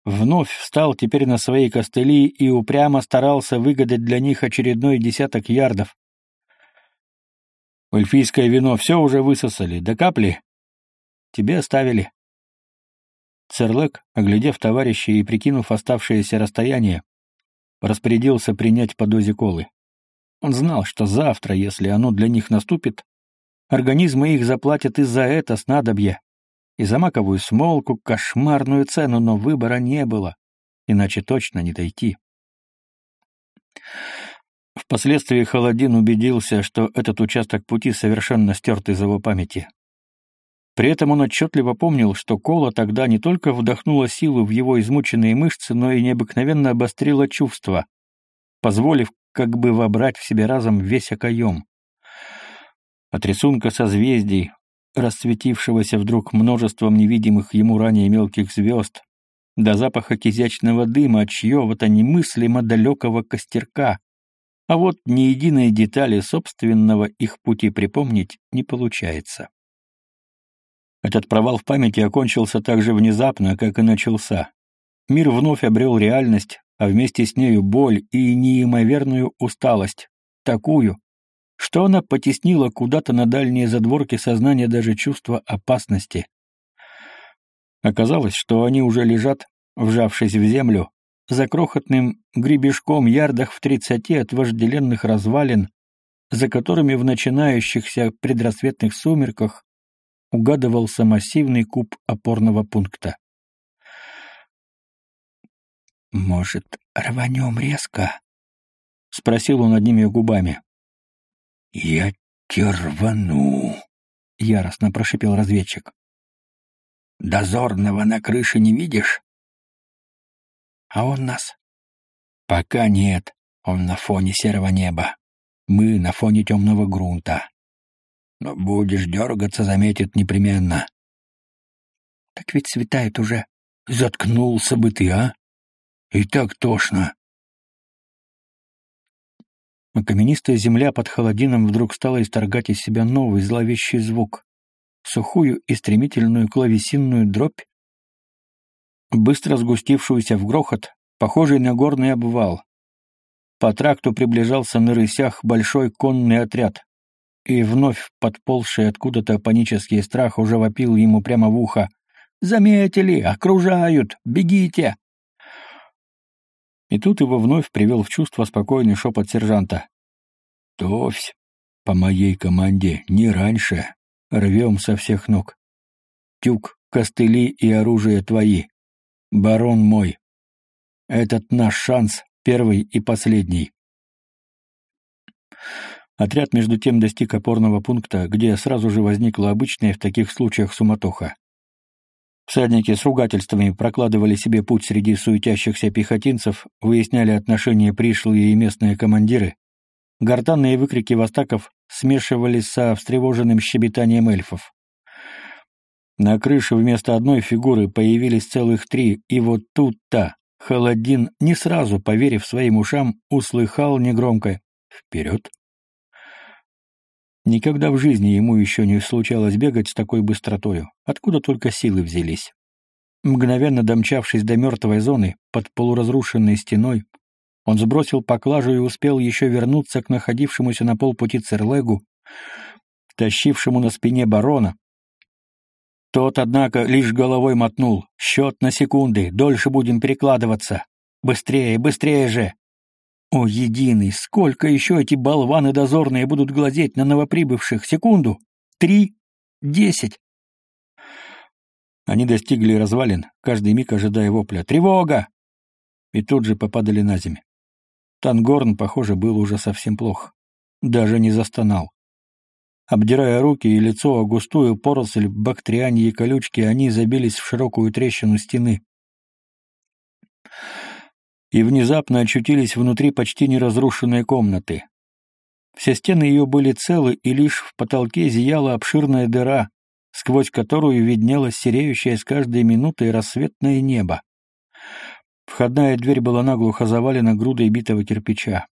вновь встал теперь на свои костыли и упрямо старался выгадать для них очередной десяток ярдов. «Эльфийское вино все уже высосали, до капли?» «Тебе оставили», Церлек, оглядев товарища и прикинув оставшееся расстояние, распорядился принять по дозе колы. Он знал, что завтра, если оно для них наступит, организмы их заплатят и за это снадобье, и за маковую смолку кошмарную цену, но выбора не было, иначе точно не дойти. Впоследствии Холодин убедился, что этот участок пути совершенно стерт из его памяти. При этом он отчетливо помнил, что кола тогда не только вдохнула силу в его измученные мышцы, но и необыкновенно обострила чувства, позволив как бы вобрать в себя разом весь окоем. От рисунка созвездий, расцветившегося вдруг множеством невидимых ему ранее мелких звезд, до запаха кизячного дыма от чьего-то немыслимо далекого костерка, а вот ни единой детали собственного их пути припомнить не получается. Этот провал в памяти окончился так же внезапно, как и начался. Мир вновь обрел реальность, а вместе с нею боль и неимоверную усталость, такую, что она потеснила куда-то на дальние задворки сознания даже чувство опасности. Оказалось, что они уже лежат, вжавшись в землю, за крохотным гребешком ярдах в тридцати от вожделенных развалин, за которыми в начинающихся предрассветных сумерках угадывался массивный куб опорного пункта. «Может, рванем резко?» — спросил он одними губами. «Я те рвану», — яростно прошипел разведчик. «Дозорного на крыше не видишь?» «А он нас?» «Пока нет. Он на фоне серого неба. Мы на фоне темного грунта. Но будешь дергаться, заметит непременно. Так ведь светает уже. Заткнулся бы ты, а? И так тошно. Каменистая земля под холодином вдруг стала исторгать из себя новый зловещий звук. Сухую и стремительную клавесинную дробь, быстро сгустившуюся в грохот, похожий на горный обвал. По тракту приближался на рысях большой конный отряд и вновь подползший откуда-то панический страх уже вопил ему прямо в ухо. «Заметили! Окружают! Бегите!» И тут его вновь привел в чувство спокойный шепот сержанта. «Товсь! По моей команде, не раньше! Рвем со всех ног! Тюк, костыли и оружие твои! Барон мой! Этот наш шанс, первый и последний!» Отряд между тем достиг опорного пункта, где сразу же возникла обычная в таких случаях суматоха. Всадники с ругательствами прокладывали себе путь среди суетящихся пехотинцев, выясняли отношения пришлые и местные командиры. Гортанные выкрики востаков смешивались со встревоженным щебетанием эльфов. На крыше вместо одной фигуры появились целых три, и вот тут-то Холодин, не сразу поверив своим ушам, услыхал негромко «Вперед!». Никогда в жизни ему еще не случалось бегать с такой быстротою, откуда только силы взялись. Мгновенно домчавшись до мертвой зоны, под полуразрушенной стеной, он сбросил поклажу и успел еще вернуться к находившемуся на полпути Церлегу, тащившему на спине барона, тот, однако, лишь головой мотнул. «Счет на секунды, дольше будем перекладываться. Быстрее, быстрее же!» О, единый, сколько еще эти болваны дозорные будут глазеть на новоприбывших? Секунду? Три? Десять? Они достигли развалин, каждый миг ожидая вопля. «Тревога!» И тут же попадали на землю. Тангорн, похоже, был уже совсем плох. Даже не застонал. Обдирая руки и лицо о густую поросль бактерианьи и колючки, они забились в широкую трещину стены. И внезапно очутились внутри почти неразрушенной комнаты. Все стены ее были целы, и лишь в потолке зияла обширная дыра, сквозь которую виднелось сереющее с каждой минутой рассветное небо. Входная дверь была наглухо завалена грудой битого кирпича.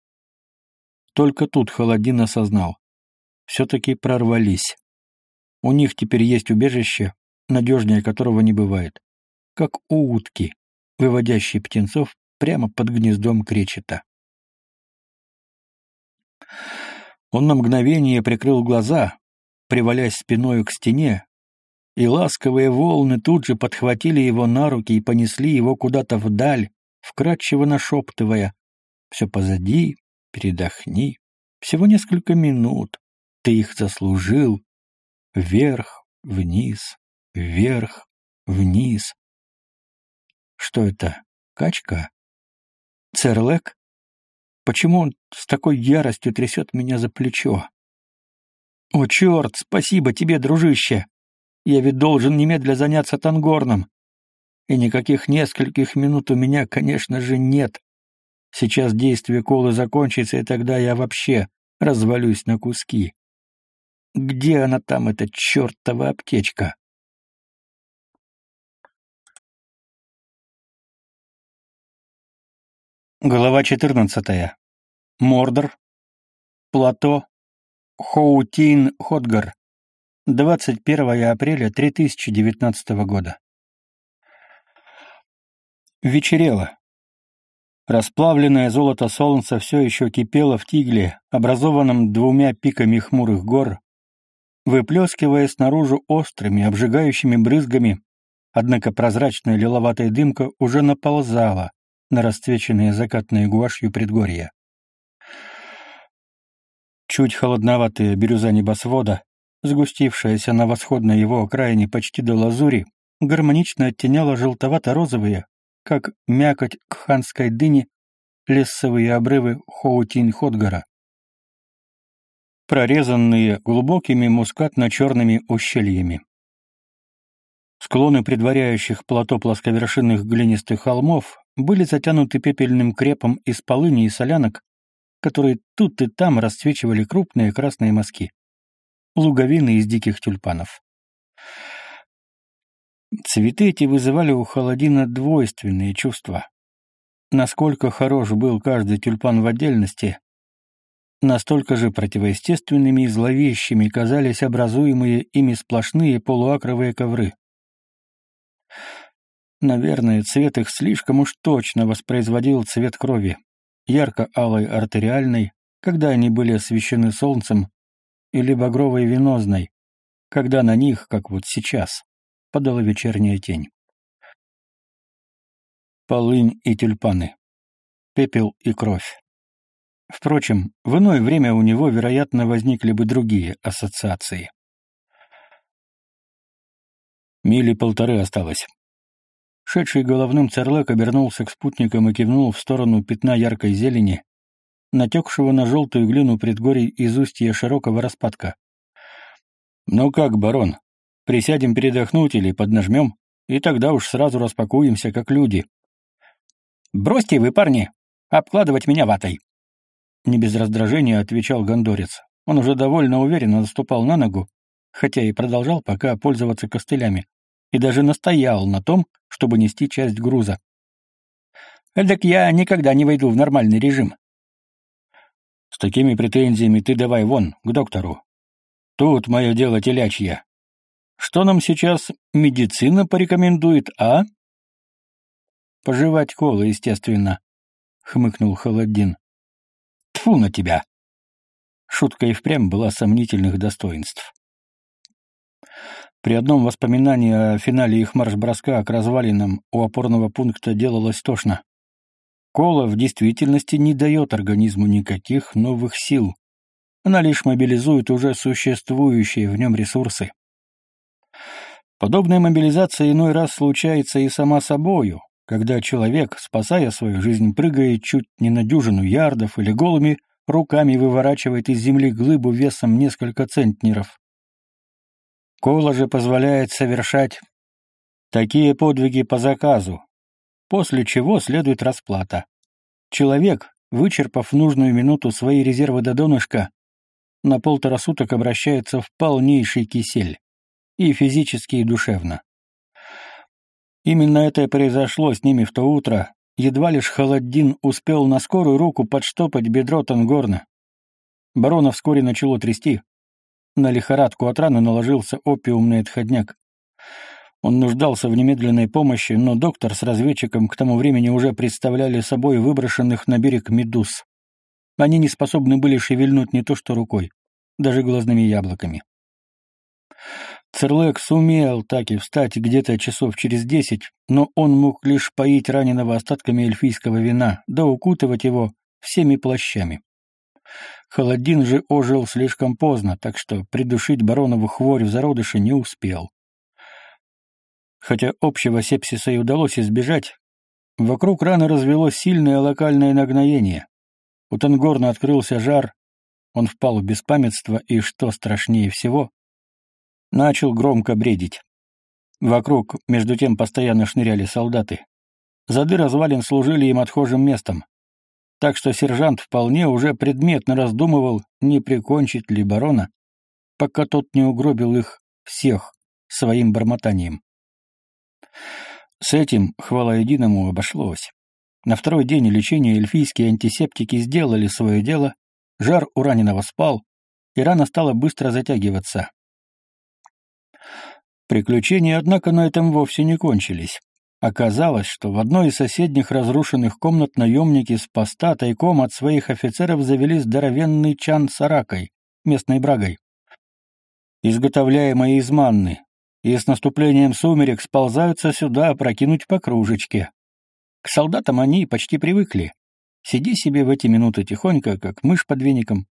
Только тут Холодин осознал все-таки прорвались. У них теперь есть убежище, надежнее которого не бывает. Как у утки, выводящей птенцов прямо под гнездом кречета. Он на мгновение прикрыл глаза, привалясь спиною к стене, и ласковые волны тут же подхватили его на руки и понесли его куда-то вдаль, вкрадчиво нашептывая «Все позади, передохни, всего несколько минут, ты их заслужил. Вверх, вниз, вверх, вниз. Что это? Качка? Церлек? Почему он с такой яростью трясет меня за плечо? О, черт, спасибо тебе, дружище! Я ведь должен немедля заняться Тангорном. И никаких нескольких минут у меня, конечно же, нет. Сейчас действие колы закончится, и тогда я вообще развалюсь на куски. Где она там, эта чертова аптечка? Глава 14. Мордор. Плато. Хоутин Ходгар. 21 апреля 3019 года. Вечерело. Расплавленное золото солнца все еще кипело в тигле, образованном двумя пиками хмурых гор, выплескивая снаружи острыми, обжигающими брызгами, однако прозрачная лиловатая дымка уже наползала на расцвеченные закатной гуашью предгорья. Чуть холодноватая бирюза небосвода, сгустившаяся на восходной его окраине почти до лазури, гармонично оттеняла желтовато-розовые, как мякоть кханской дыни, лесовые обрывы Хоутин-Ходгара прорезанные глубокими мускатно-черными ущельями. Склоны предваряющих плато плосковершинных глинистых холмов были затянуты пепельным крепом из полыни и солянок, которые тут и там расцвечивали крупные красные мазки. Луговины из диких тюльпанов. Цветы эти вызывали у Холодина двойственные чувства. Насколько хорош был каждый тюльпан в отдельности, Настолько же противоестественными и зловещими казались образуемые ими сплошные полуакровые ковры. Наверное, цвет их слишком уж точно воспроизводил цвет крови, ярко-алой артериальной, когда они были освещены солнцем, или багровой венозной, когда на них, как вот сейчас, падала вечерняя тень. Полынь и тюльпаны. Пепел и кровь. Впрочем, в иное время у него, вероятно, возникли бы другие ассоциации. Мили полторы осталось. Шедший головным церлак обернулся к спутникам и кивнул в сторону пятна яркой зелени, натекшего на желтую глину предгорий из устья широкого распадка. «Ну как, барон, присядем передохнуть или поднажмем, и тогда уж сразу распакуемся, как люди». «Бросьте вы, парни, обкладывать меня ватой!» Не без раздражения отвечал гондорец. Он уже довольно уверенно наступал на ногу, хотя и продолжал пока пользоваться костылями, и даже настоял на том, чтобы нести часть груза. «Эдак я никогда не войду в нормальный режим». «С такими претензиями ты давай вон, к доктору. Тут мое дело телячье. Что нам сейчас медицина порекомендует, а?» «Пожевать колы, естественно», — хмыкнул Холодин. Тфу на тебя!» Шутка и впрямь была сомнительных достоинств. При одном воспоминании о финале их марш-броска к развалинам у опорного пункта делалось тошно. Кола в действительности не дает организму никаких новых сил. Она лишь мобилизует уже существующие в нем ресурсы. Подобная мобилизация иной раз случается и сама собою, когда человек, спасая свою жизнь, прыгает чуть не на дюжину ярдов или голыми руками выворачивает из земли глыбу весом несколько центнеров. Кола же позволяет совершать такие подвиги по заказу, после чего следует расплата. Человек, вычерпав нужную минуту свои резервы до донышка, на полтора суток обращается в полнейший кисель, и физически, и душевно. Именно это и произошло с ними в то утро. Едва лишь Холоддин успел на скорую руку подштопать бедро Тангорна. Барона вскоре начало трясти. На лихорадку от раны наложился опиумный отходняк. Он нуждался в немедленной помощи, но доктор с разведчиком к тому времени уже представляли собой выброшенных на берег медуз. Они не способны были шевельнуть не то что рукой, даже глазными яблоками. Церлек сумел так и встать где-то часов через десять, но он мог лишь поить раненого остатками эльфийского вина, да укутывать его всеми плащами. Холодин же ожил слишком поздно, так что придушить баронову хворь в зародыше не успел. Хотя общего сепсиса и удалось избежать, вокруг раны развелось сильное локальное нагноение. У Тенгорна открылся жар, он впал в беспамятство и, что страшнее всего, Начал громко бредить. Вокруг, между тем, постоянно шныряли солдаты. Зады развалин служили им отхожим местом. Так что сержант вполне уже предметно раздумывал, не прикончить ли барона, пока тот не угробил их всех своим бормотанием. С этим, хвала единому, обошлось. На второй день лечения эльфийские антисептики сделали свое дело, жар у раненого спал, и рана стала быстро затягиваться. Приключения, однако, на этом вовсе не кончились. Оказалось, что в одной из соседних разрушенных комнат наемники с поста тайком от своих офицеров завели здоровенный чан с аракой, местной брагой, изготовляемой из манны, и с наступлением сумерек сползаются сюда прокинуть по кружечке. К солдатам они почти привыкли. Сиди себе в эти минуты тихонько, как мышь под веником.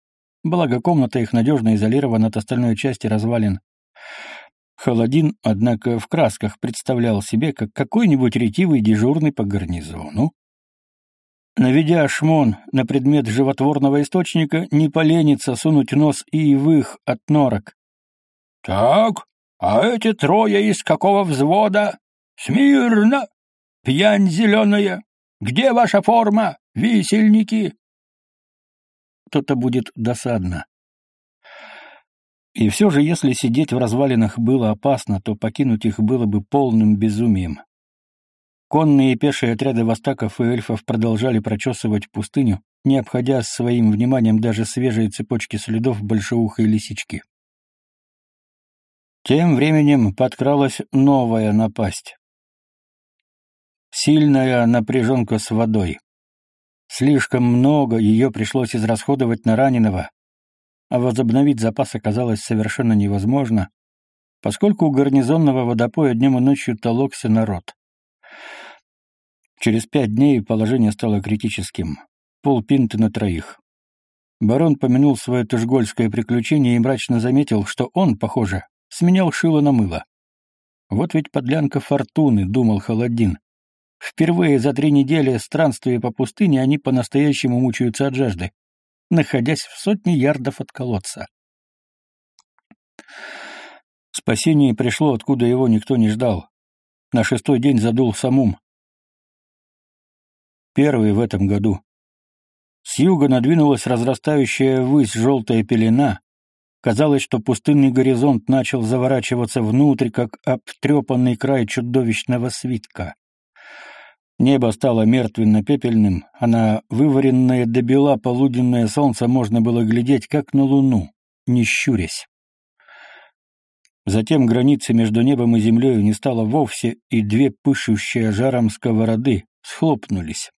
Благо комната их надежно изолирована от остальной части развалин. Холодин, однако, в красках представлял себе, как какой-нибудь ретивый дежурный по гарнизону. Наведя шмон на предмет животворного источника, не поленится сунуть нос и в их от норок. «Так, а эти трое из какого взвода? Смирно! Пьянь зеленая! Где ваша форма, висельники?» То-то будет досадно. И все же, если сидеть в развалинах было опасно, то покинуть их было бы полным безумием. Конные и пешие отряды востаков и эльфов продолжали прочесывать пустыню, не обходя своим вниманием даже свежие цепочки следов большеухой лисички. Тем временем подкралась новая напасть. Сильная напряженка с водой. Слишком много ее пришлось израсходовать на раненого, а возобновить запас оказалось совершенно невозможно, поскольку у гарнизонного водопоя днем и ночью толокся народ. Через пять дней положение стало критическим. Полпинты на троих. Барон помянул свое тышгольское приключение и мрачно заметил, что он, похоже, сменял шило на мыло. Вот ведь подлянка фортуны, думал Холодин. Впервые за три недели странствия по пустыне они по-настоящему мучаются от жажды находясь в сотне ярдов от колодца. Спасение пришло, откуда его никто не ждал. На шестой день задул самум. Первый в этом году. С юга надвинулась разрастающая ввысь желтая пелена, Казалось, что пустынный горизонт начал заворачиваться внутрь, как обтрепанный край чудовищного свитка. Небо стало мертвенно-пепельным, а на вываренное до бела полуденное солнце можно было глядеть, как на луну, не щурясь. Затем границы между небом и землей не стало вовсе, и две пышущие жаром сковороды схлопнулись.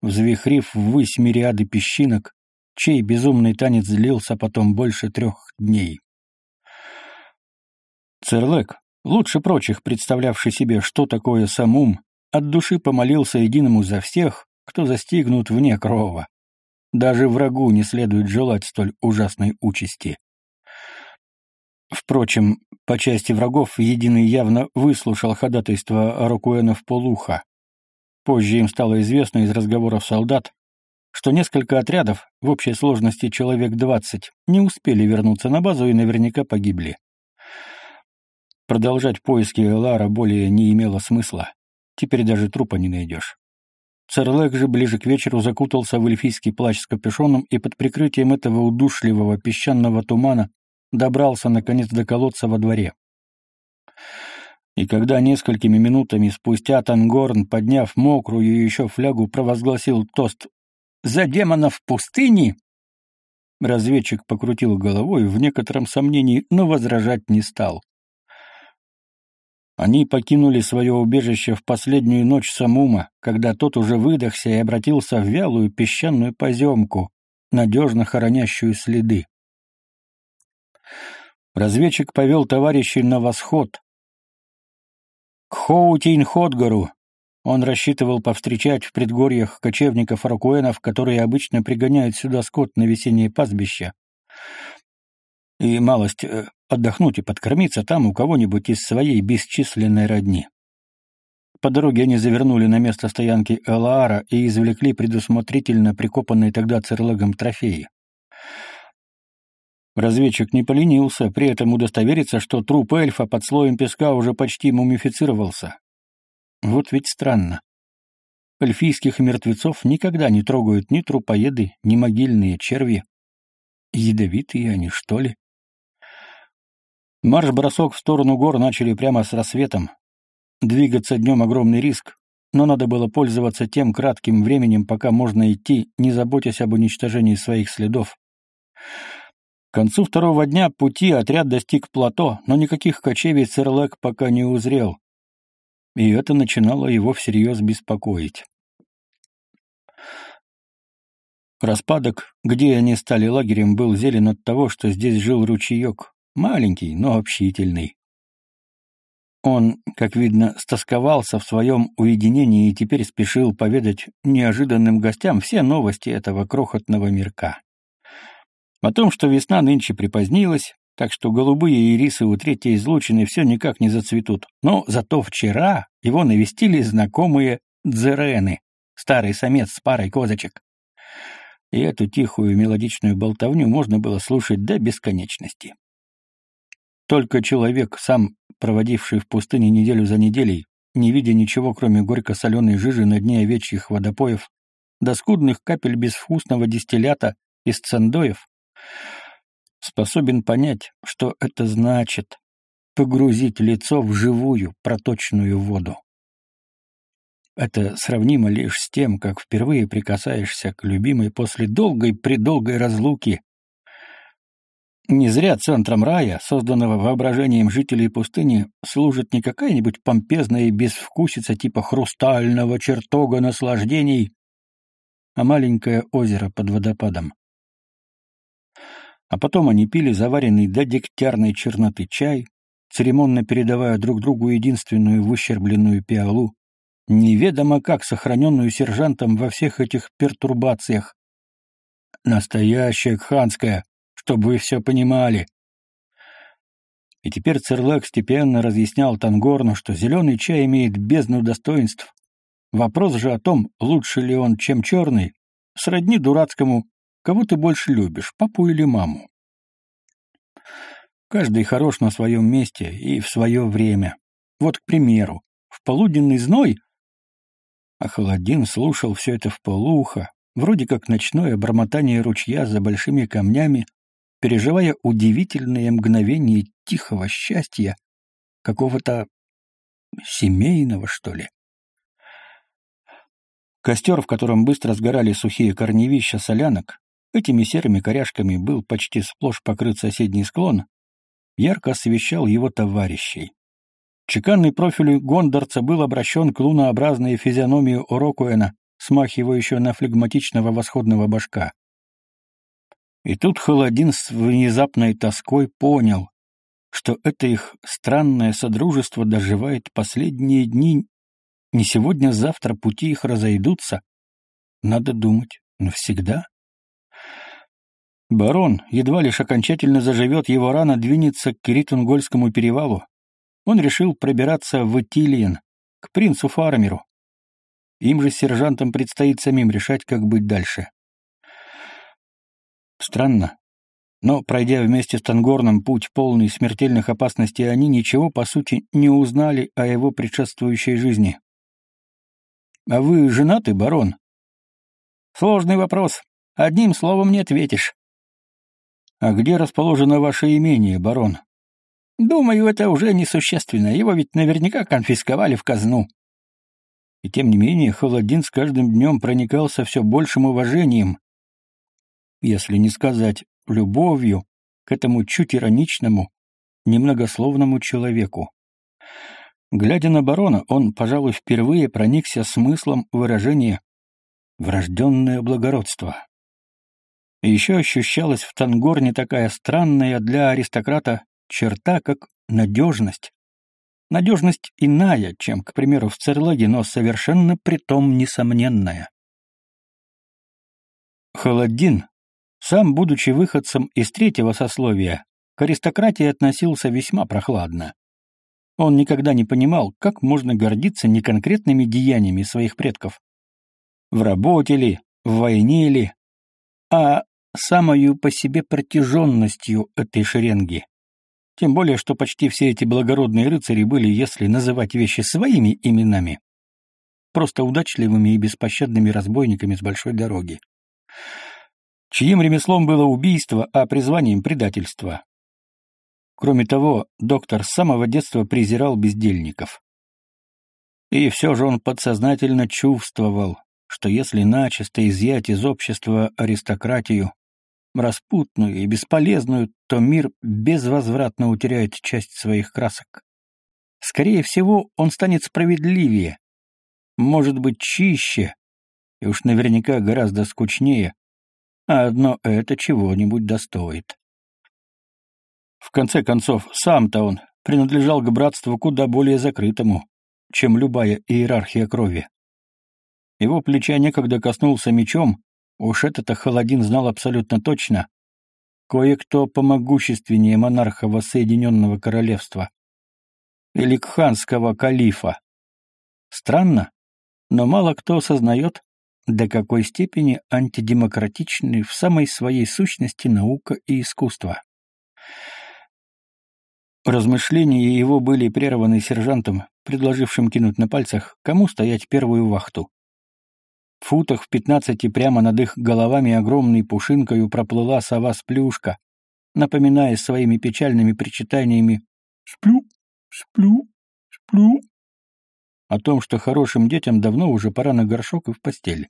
Взвихрив ввысь мириады песчинок, чей безумный танец длился потом больше трех дней. Церлек, лучше прочих представлявший себе, что такое самум, от души помолился единому за всех, кто застигнут вне крова. Даже врагу не следует желать столь ужасной участи. Впрочем, по части врагов Единый явно выслушал ходатайство Рокуэна полуха. Позже им стало известно из разговоров солдат, что несколько отрядов, в общей сложности человек двадцать, не успели вернуться на базу и наверняка погибли. Продолжать поиски Элара более не имело смысла. Теперь даже трупа не найдешь. Церлек же ближе к вечеру закутался в эльфийский плащ с капюшоном и под прикрытием этого удушливого песчаного тумана добрался, наконец, до колодца во дворе. И когда несколькими минутами спустя Тангорн, подняв мокрую еще флягу, провозгласил тост «За демонов пустыни!», разведчик покрутил головой в некотором сомнении, но возражать не стал. Они покинули свое убежище в последнюю ночь Самума, когда тот уже выдохся и обратился в вялую песчаную поземку, надежно хоронящую следы. Разведчик повел товарищей на восход. К Хоутейн-Ходгару он рассчитывал повстречать в предгорьях кочевников-ракуэнов, которые обычно пригоняют сюда скот на весеннее пастбище. И малость э, отдохнуть и подкормиться там у кого-нибудь из своей бесчисленной родни. По дороге они завернули на место стоянки Элаара и извлекли предусмотрительно прикопанные тогда церлогом трофеи. Разведчик не поленился, при этом удостовериться, что труп эльфа под слоем песка уже почти мумифицировался. Вот ведь странно. Эльфийских мертвецов никогда не трогают ни трупоеды, ни могильные черви. Ядовитые они, что ли? Марш-бросок в сторону гор начали прямо с рассветом. Двигаться днем огромный риск, но надо было пользоваться тем кратким временем, пока можно идти, не заботясь об уничтожении своих следов. К концу второго дня пути отряд достиг плато, но никаких кочевий Церлек пока не узрел. И это начинало его всерьез беспокоить. Распадок, где они стали лагерем, был зелен от того, что здесь жил ручеек, Маленький, но общительный. Он, как видно, стосковался в своем уединении и теперь спешил поведать неожиданным гостям все новости этого крохотного мирка. О том, что весна нынче припозднилась, так что голубые ирисы у третьей излучины все никак не зацветут. Но зато вчера его навестили знакомые дзерены, старый самец с парой козочек. И эту тихую мелодичную болтовню можно было слушать до бесконечности. Только человек, сам проводивший в пустыне неделю за неделей, не видя ничего, кроме горько-соленой жижи на дне овечьих водопоев, до скудных капель безвкусного дистиллята из цендоев, способен понять, что это значит погрузить лицо в живую проточную воду. Это сравнимо лишь с тем, как впервые прикасаешься к любимой после долгой-предолгой разлуки не зря центром рая, созданного воображением жителей пустыни, служит не какая-нибудь помпезная безвкусица типа хрустального чертога наслаждений, а маленькое озеро под водопадом. А потом они пили заваренный до дегтярной черноты чай, церемонно передавая друг другу единственную выщербленную пиалу, неведомо как сохраненную сержантом во всех этих пертурбациях. Настоящая кханская, чтобы вы все понимали. И теперь Церлек степенно разъяснял Тангорну, что зеленый чай имеет бездну достоинств. Вопрос же о том, лучше ли он, чем черный, сродни дурацкому «кого ты больше любишь, папу или маму?». Каждый хорош на своем месте и в свое время. Вот, к примеру, в полуденный зной а Холодин слушал все это в полуха, вроде как ночное бормотание ручья за большими камнями, переживая удивительное мгновение тихого счастья, какого-то семейного, что ли. Костер, в котором быстро сгорали сухие корневища солянок, этими серыми коряшками был почти сплошь покрыт соседний склон, ярко освещал его товарищей. Чеканный профиль гондорца был обращен к лунообразной физиономии Орокуэна, смахивающего на флегматичного восходного башка. И тут Холодин с внезапной тоской понял, что это их странное содружество доживает последние дни. Не сегодня-завтра пути их разойдутся. Надо думать, навсегда. Барон, едва лишь окончательно заживет, его рана двинется к Киритунгольскому перевалу. Он решил пробираться в Этилиен, к принцу Фармеру. Им же с сержантом предстоит самим решать, как быть дальше. Странно, но, пройдя вместе с Тангорном путь полный смертельных опасностей, они ничего, по сути, не узнали о его предшествующей жизни. «А вы женаты, барон?» «Сложный вопрос. Одним словом не ответишь». «А где расположено ваше имение, барон?» «Думаю, это уже несущественно. Его ведь наверняка конфисковали в казну». И тем не менее, Холодин с каждым днем проникался все большим уважением, если не сказать любовью, к этому чуть ироничному, немногословному человеку. Глядя на барона, он, пожалуй, впервые проникся смыслом выражения «врожденное благородство». Еще ощущалась в Тангорне такая странная для аристократа черта, как надежность. Надежность иная, чем, к примеру, в Церлаге, но совершенно притом несомненная. Холодин, сам, будучи выходцем из третьего сословия, к аристократии относился весьма прохладно. Он никогда не понимал, как можно гордиться не конкретными деяниями своих предков. В работе ли, в войне ли, а самою по себе протяженностью этой шеренги. Тем более, что почти все эти благородные рыцари были, если называть вещи своими именами, просто удачливыми и беспощадными разбойниками с большой дороги чьим ремеслом было убийство, а призванием — предательство. Кроме того, доктор с самого детства презирал бездельников. И все же он подсознательно чувствовал, что если начисто изъять из общества аристократию, распутную и бесполезную, то мир безвозвратно утеряет часть своих красок. Скорее всего, он станет справедливее, может быть, чище, и уж наверняка гораздо скучнее, а одно это чего-нибудь достоит. В конце концов, сам-то он принадлежал к братству куда более закрытому, чем любая иерархия крови. Его плеча некогда коснулся мечом, уж это-то Холодин знал абсолютно точно, кое-кто помогущественнее монарха Воссоединенного Королевства или кханского калифа. Странно, но мало кто осознает, до какой степени антидемократичны в самой своей сущности наука и искусство. Размышления его были прерваны сержантом, предложившим кинуть на пальцах, кому стоять первую вахту. В футах в пятнадцати прямо над их головами огромной пушинкою проплыла сова-сплюшка, напоминая своими печальными причитаниями «Сплю, сплю, сплю» о том, что хорошим детям давно уже пора на горшок и в постель.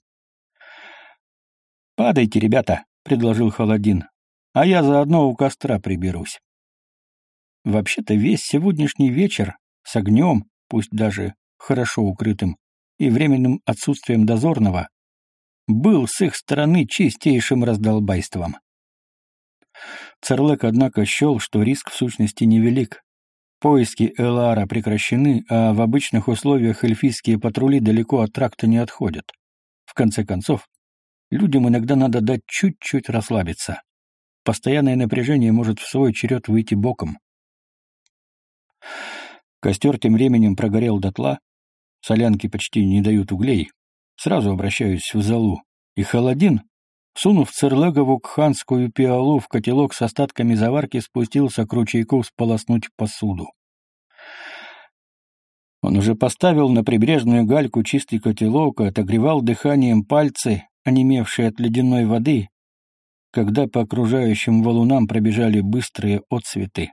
«Падайте, ребята», — предложил Холодин, — «а я заодно у костра приберусь». Вообще-то весь сегодняшний вечер с огнем, пусть даже хорошо укрытым, и временным отсутствием дозорного, был с их стороны чистейшим раздолбайством. Церлек, однако, счел, что риск в сущности невелик. Поиски Элара прекращены, а в обычных условиях эльфийские патрули далеко от тракта не отходят. В конце концов, Людям иногда надо дать чуть-чуть расслабиться. Постоянное напряжение может в свой черед выйти боком. Костер тем временем прогорел дотла, солянки почти не дают углей. Сразу обращаюсь в залу. И Холодин, сунув Церлегову кханскую пиалу в котелок с остатками заварки, спустился к ручейку сполоснуть посуду. Он уже поставил на прибрежную гальку чистый котелок, отогревал дыханием пальцы, онемевшие от ледяной воды, когда по окружающим валунам пробежали быстрые отсветы.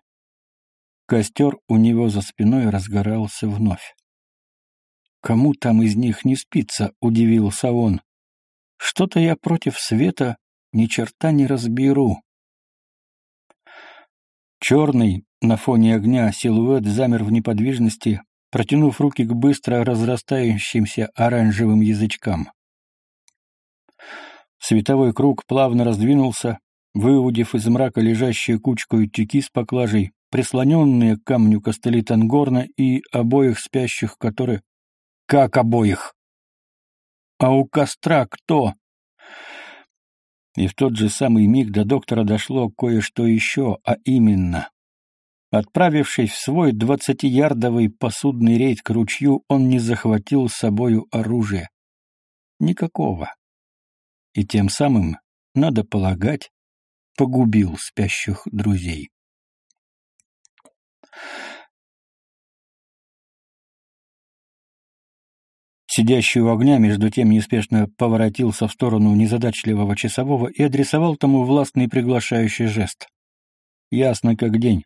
Костер у него за спиной разгорался вновь. «Кому там из них не спится?» — удивился он. «Что-то я против света ни черта не разберу». Черный, на фоне огня, силуэт замер в неподвижности, протянув руки к быстро разрастающимся оранжевым язычкам. Световой круг плавно раздвинулся, выудив из мрака лежащие кучкой тюки с поклажей, прислоненные к камню костыли Тангорна и обоих спящих, которые... Как обоих? А у костра кто? И в тот же самый миг до доктора дошло кое-что еще, а именно... Отправившись в свой двадцатиярдовый посудный рейд к ручью, он не захватил с собою оружие. Никакого. И тем самым, надо полагать, погубил спящих друзей. Сидящий у огня, между тем, неспешно поворотился в сторону незадачливого часового и адресовал тому властный приглашающий жест. Ясно как день.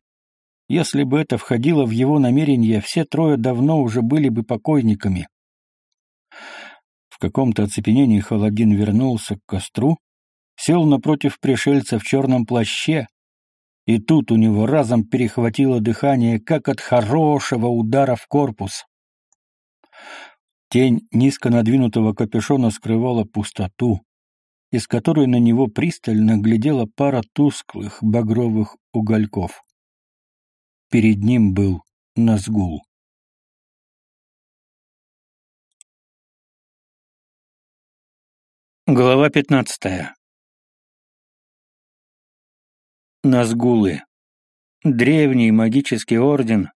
Если бы это входило в его намерение, все трое давно уже были бы покойниками. В каком-то оцепенении Холодин вернулся к костру, сел напротив пришельца в черном плаще, и тут у него разом перехватило дыхание, как от хорошего удара в корпус. Тень низко надвинутого капюшона скрывала пустоту, из которой на него пристально глядела пара тусклых багровых угольков. Перед ним был Назгул. Глава пятнадцатая Назгулы. Древний магический орден,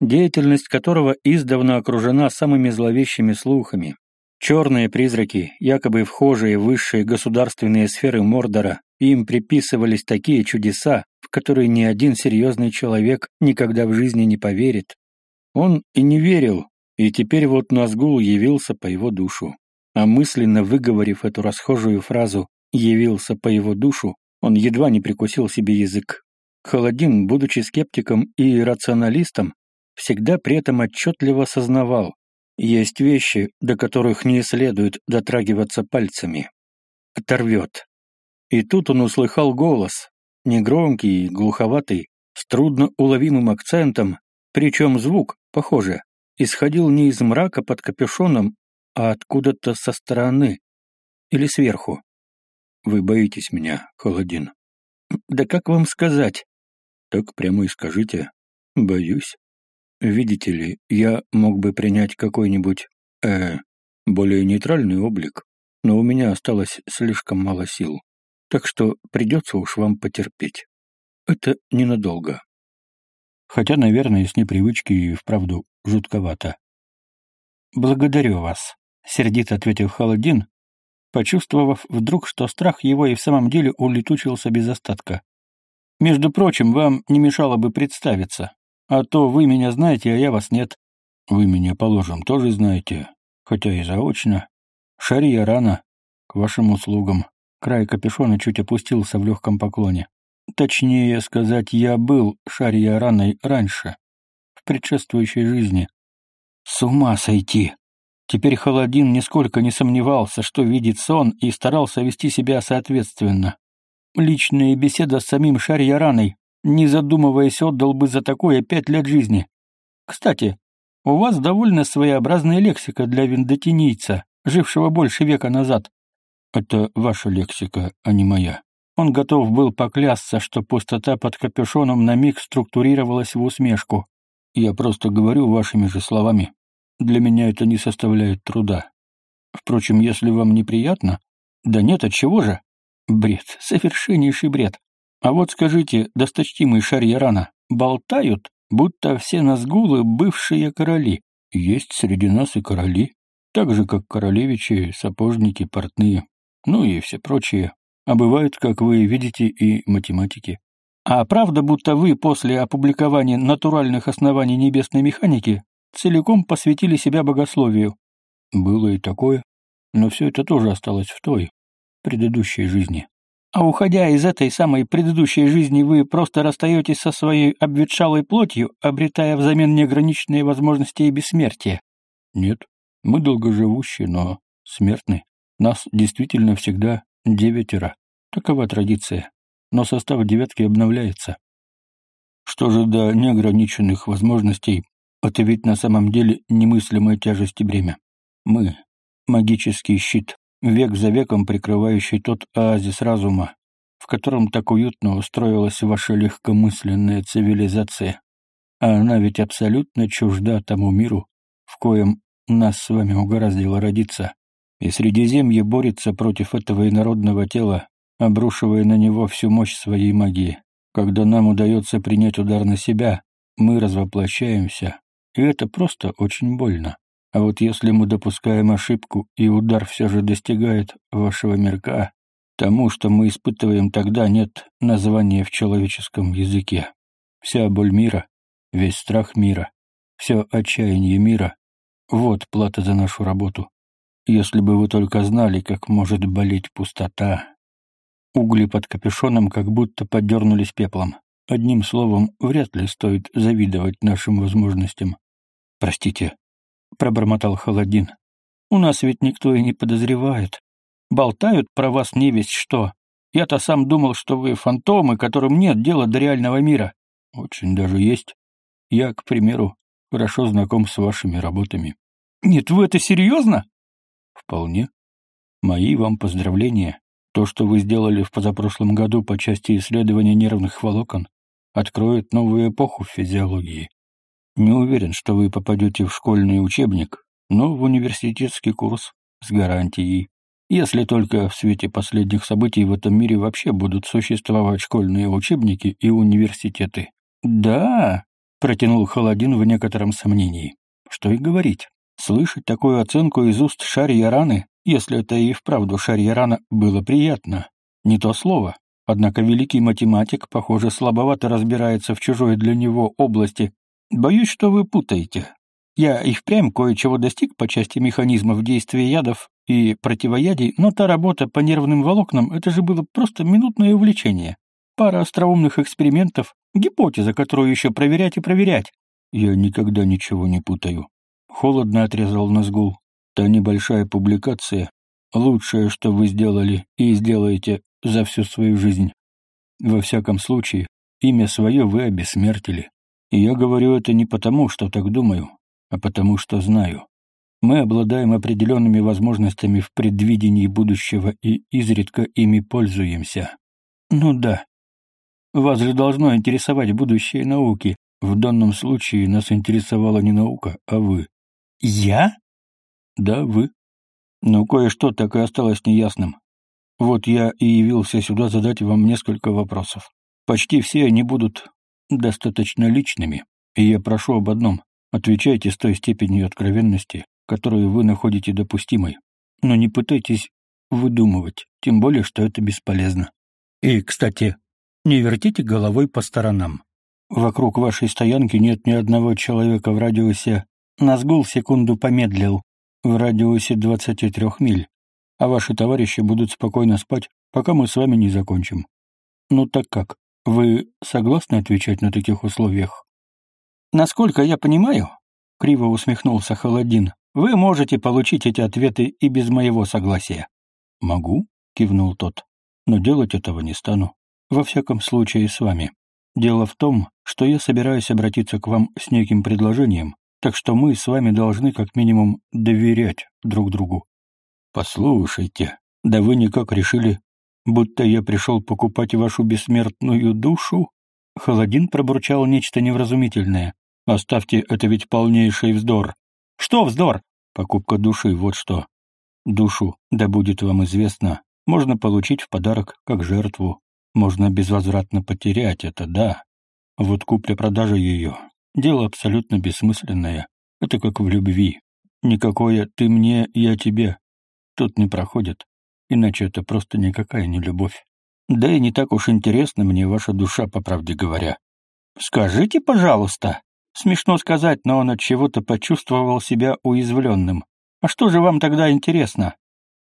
деятельность которого издавна окружена самыми зловещими слухами. Черные призраки, якобы вхожие в высшие государственные сферы Мордора, им приписывались такие чудеса, в которые ни один серьезный человек никогда в жизни не поверит. Он и не верил, и теперь вот Назгул явился по его душу. А мысленно выговорив эту расхожую фразу «явился по его душу», он едва не прикусил себе язык. Холодин, будучи скептиком и рационалистом, всегда при этом отчетливо сознавал, есть вещи, до которых не следует дотрагиваться пальцами. Оторвет. И тут он услыхал голос, негромкий, глуховатый, с трудно уловимым акцентом, причем звук, похоже, исходил не из мрака под капюшоном, а откуда-то со стороны или сверху. «Вы боитесь меня, Холодин?» «Да как вам сказать?» «Так прямо и скажите. Боюсь. Видите ли, я мог бы принять какой-нибудь, э, более нейтральный облик, но у меня осталось слишком мало сил. Так что придется уж вам потерпеть. Это ненадолго. Хотя, наверное, с непривычки и вправду жутковато. «Благодарю вас», — сердито ответил Холодин, почувствовав вдруг, что страх его и в самом деле улетучился без остатка. «Между прочим, вам не мешало бы представиться, а то вы меня знаете, а я вас нет. Вы меня, положим, тоже знаете, хотя и заочно. Шария рано, к вашим услугам». Край капюшона чуть опустился в легком поклоне. Точнее сказать, я был Шария раной раньше, в предшествующей жизни. С ума сойти! Теперь Холодин нисколько не сомневался, что видит сон, и старался вести себя соответственно. Личная беседа с самим Шарьяраной, не задумываясь, отдал бы за такое пять лет жизни. Кстати, у вас довольно своеобразная лексика для виндотинийца, жившего больше века назад. Это ваша лексика, а не моя. Он готов был поклясться, что пустота под капюшоном на миг структурировалась в усмешку. Я просто говорю вашими же словами. Для меня это не составляет труда. Впрочем, если вам неприятно... Да нет, от чего же? Бред, совершеннейший бред. А вот скажите, досточтимый Шарьярана, болтают, будто все назгулы — бывшие короли. Есть среди нас и короли, так же, как королевичи, сапожники, портные, ну и все прочие. А бывают, как вы видите, и математики. А правда, будто вы после опубликования натуральных оснований небесной механики целиком посвятили себя богословию. Было и такое, но все это тоже осталось в той, предыдущей жизни. А уходя из этой самой предыдущей жизни, вы просто расстаетесь со своей обветшалой плотью, обретая взамен неограниченные возможности и бессмертие. Нет, мы долгоживущие, но смертны. Нас действительно всегда девятеро. Такова традиция. Но состав девятки обновляется. Что же до неограниченных возможностей, это ведь на самом деле немыслимая тяжесть и бремя. Мы — магический щит, век за веком прикрывающий тот оазис разума, в котором так уютно устроилась ваша легкомысленная цивилизация. А она ведь абсолютно чужда тому миру, в коем нас с вами угораздило родиться. И Средиземье борется против этого инородного тела, обрушивая на него всю мощь своей магии. Когда нам удается принять удар на себя, мы развоплощаемся, и это просто очень больно. А вот если мы допускаем ошибку, и удар все же достигает вашего мирка, тому, что мы испытываем тогда, нет названия в человеческом языке. Вся боль мира, весь страх мира, все отчаяние мира — вот плата за нашу работу. Если бы вы только знали, как может болеть пустота. Угли под капюшоном как будто подернулись пеплом. Одним словом, вряд ли стоит завидовать нашим возможностям. Простите, — пробормотал Холодин. «У нас ведь никто и не подозревает. Болтают про вас не весть что. Я-то сам думал, что вы фантомы, которым нет дела до реального мира. Очень даже есть. Я, к примеру, хорошо знаком с вашими работами». «Нет, вы это серьезно?» «Вполне. Мои вам поздравления. То, что вы сделали в позапрошлом году по части исследования нервных волокон, откроет новую эпоху в физиологии. Не уверен, что вы попадете в школьный учебник, но в университетский курс с гарантией. Если только в свете последних событий в этом мире вообще будут существовать школьные учебники и университеты. Да, протянул Холодин в некотором сомнении. Что и говорить. Слышать такую оценку из уст Шарья Раны, если это и вправду Шарья Рана, было приятно. Не то слово. Однако великий математик, похоже, слабовато разбирается в чужой для него области Боюсь, что вы путаете. Я и впрямь кое-чего достиг по части механизмов действия ядов и противоядий, но та работа по нервным волокнам — это же было просто минутное увлечение. Пара остроумных экспериментов, гипотеза, которую еще проверять и проверять. Я никогда ничего не путаю. Холодно отрезал Назгул. Та небольшая публикация — лучшее, что вы сделали и сделаете за всю свою жизнь. Во всяком случае, имя свое вы обессмертили. И я говорю это не потому, что так думаю, а потому что знаю. Мы обладаем определенными возможностями в предвидении будущего и изредка ими пользуемся. Ну да. Вас же должно интересовать будущее науки. В данном случае нас интересовала не наука, а вы. Я? Да, вы. Но кое-что так и осталось неясным. Вот я и явился сюда задать вам несколько вопросов. Почти все они будут достаточно личными, и я прошу об одном — отвечайте с той степенью откровенности, которую вы находите допустимой, но не пытайтесь выдумывать, тем более, что это бесполезно. И, кстати, не вертите головой по сторонам. Вокруг вашей стоянки нет ни одного человека в радиусе... Назгул секунду помедлил. В радиусе 23 миль. А ваши товарищи будут спокойно спать, пока мы с вами не закончим. Ну так как? Вы согласны отвечать на таких условиях? Насколько я понимаю, криво усмехнулся Холодин, вы можете получить эти ответы и без моего согласия. Могу, кивнул тот, но делать этого не стану. Во всяком случае с вами. Дело в том, что я собираюсь обратиться к вам с неким предложением, так что мы с вами должны как минимум доверять друг другу. Послушайте, да вы никак решили будто я пришел покупать вашу бессмертную душу?» Холодин пробурчал нечто невразумительное. «Оставьте, это ведь полнейший вздор». «Что вздор?» «Покупка души, вот что. Душу, да будет вам известно, можно получить в подарок как жертву. Можно безвозвратно потерять это, да. Вот купля-продажа ее — дело абсолютно бессмысленное. Это как в любви. Никакое «ты мне, я тебе» тут не проходит. Иначе это просто никакая не любовь. Да и не так уж интересна мне ваша душа, по правде говоря. Скажите, пожалуйста. Смешно сказать, но он от чего-то почувствовал себя уязвленным. А что же вам тогда интересно?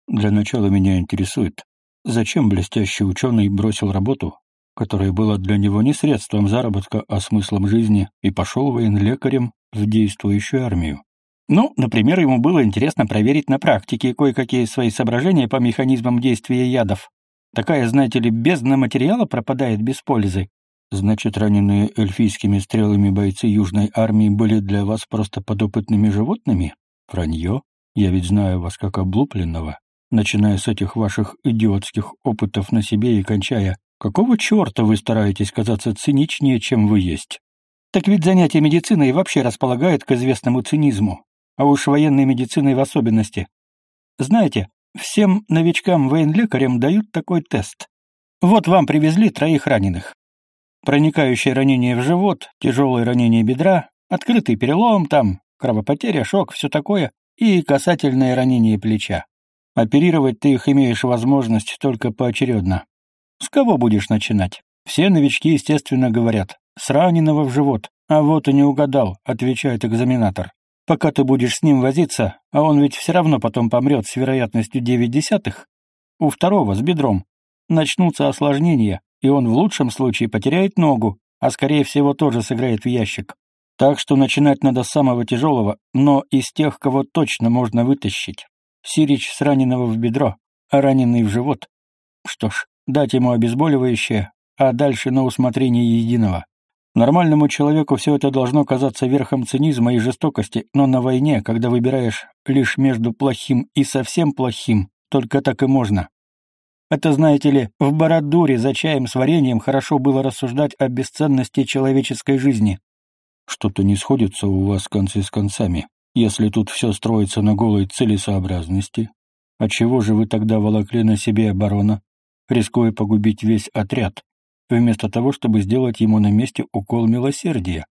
Для начала меня интересует, Зачем блестящий ученый бросил работу, которая была для него не средством заработка, а смыслом жизни, и пошел военлекарем в действующую армию? Ну, например, ему было интересно проверить на практике кое-какие свои соображения по механизмам действия ядов. Такая, знаете ли, бездна материала пропадает без пользы. Значит, раненые эльфийскими стрелами бойцы Южной армии были для вас просто подопытными животными? Вранье? Я ведь знаю вас как облупленного. Начиная с этих ваших идиотских опытов на себе и кончая, какого черта вы стараетесь казаться циничнее, чем вы есть? Так ведь занятие медициной вообще располагает к известному цинизму а уж военной медициной в особенности. Знаете, всем новичкам-военлекарям дают такой тест. Вот вам привезли троих раненых. Проникающее ранение в живот, тяжелое ранение бедра, открытый перелом там, кровопотеря, шок, все такое, и касательное ранение плеча. Оперировать ты их имеешь возможность только поочередно. С кого будешь начинать? Все новички, естественно, говорят, с раненого в живот. А вот и не угадал, отвечает экзаменатор. Пока ты будешь с ним возиться, а он ведь все равно потом помрет с вероятностью девять десятых, у второго с бедром начнутся осложнения, и он в лучшем случае потеряет ногу, а скорее всего тоже сыграет в ящик. Так что начинать надо с самого тяжелого, но из тех, кого точно можно вытащить. Сирич с раненого в бедро, а раненый в живот. Что ж, дать ему обезболивающее, а дальше на усмотрение единого. Нормальному человеку все это должно казаться верхом цинизма и жестокости, но на войне, когда выбираешь лишь между плохим и совсем плохим, только так и можно. Это, знаете ли, в Бородуре за чаем с вареньем хорошо было рассуждать о бесценности человеческой жизни. Что-то не сходится у вас концы с концами, если тут все строится на голой целесообразности. А чего же вы тогда волокли на себе оборона, рискуя погубить весь отряд? Вместо того, чтобы сделать ему на месте укол милосердия.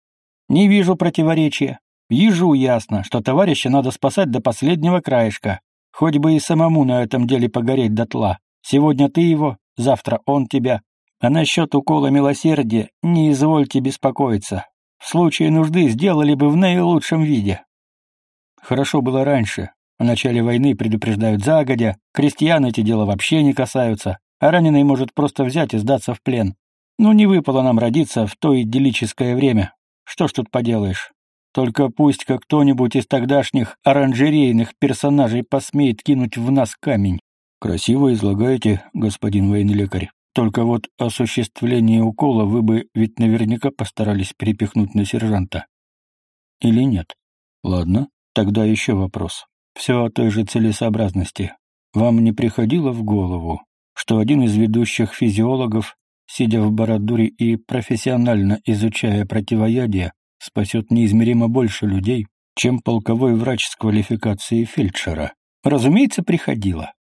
Не вижу противоречия. Вижу ясно, что товарища надо спасать до последнего краешка, хоть бы и самому на этом деле погореть дотла. Сегодня ты его, завтра он тебя. А насчет укола милосердия не извольте беспокоиться. В случае нужды сделали бы в наилучшем виде. Хорошо было раньше. В начале войны предупреждают загодя, крестьян эти дела вообще не касаются, а раненый может просто взять и сдаться в плен. Ну, не выпало нам родиться в то идиллическое время. Что ж тут поделаешь? Только пусть как кто-нибудь из тогдашних оранжерейных персонажей посмеет кинуть в нас камень. Красиво излагаете, господин военный лекарь. Только вот осуществление укола вы бы ведь наверняка постарались перепихнуть на сержанта. Или нет? Ладно, тогда еще вопрос. Все о той же целесообразности. Вам не приходило в голову, что один из ведущих физиологов сидя в Бородуре и профессионально изучая противоядие, спасет неизмеримо больше людей, чем полковой врач с квалификацией фельдшера. Разумеется, приходило.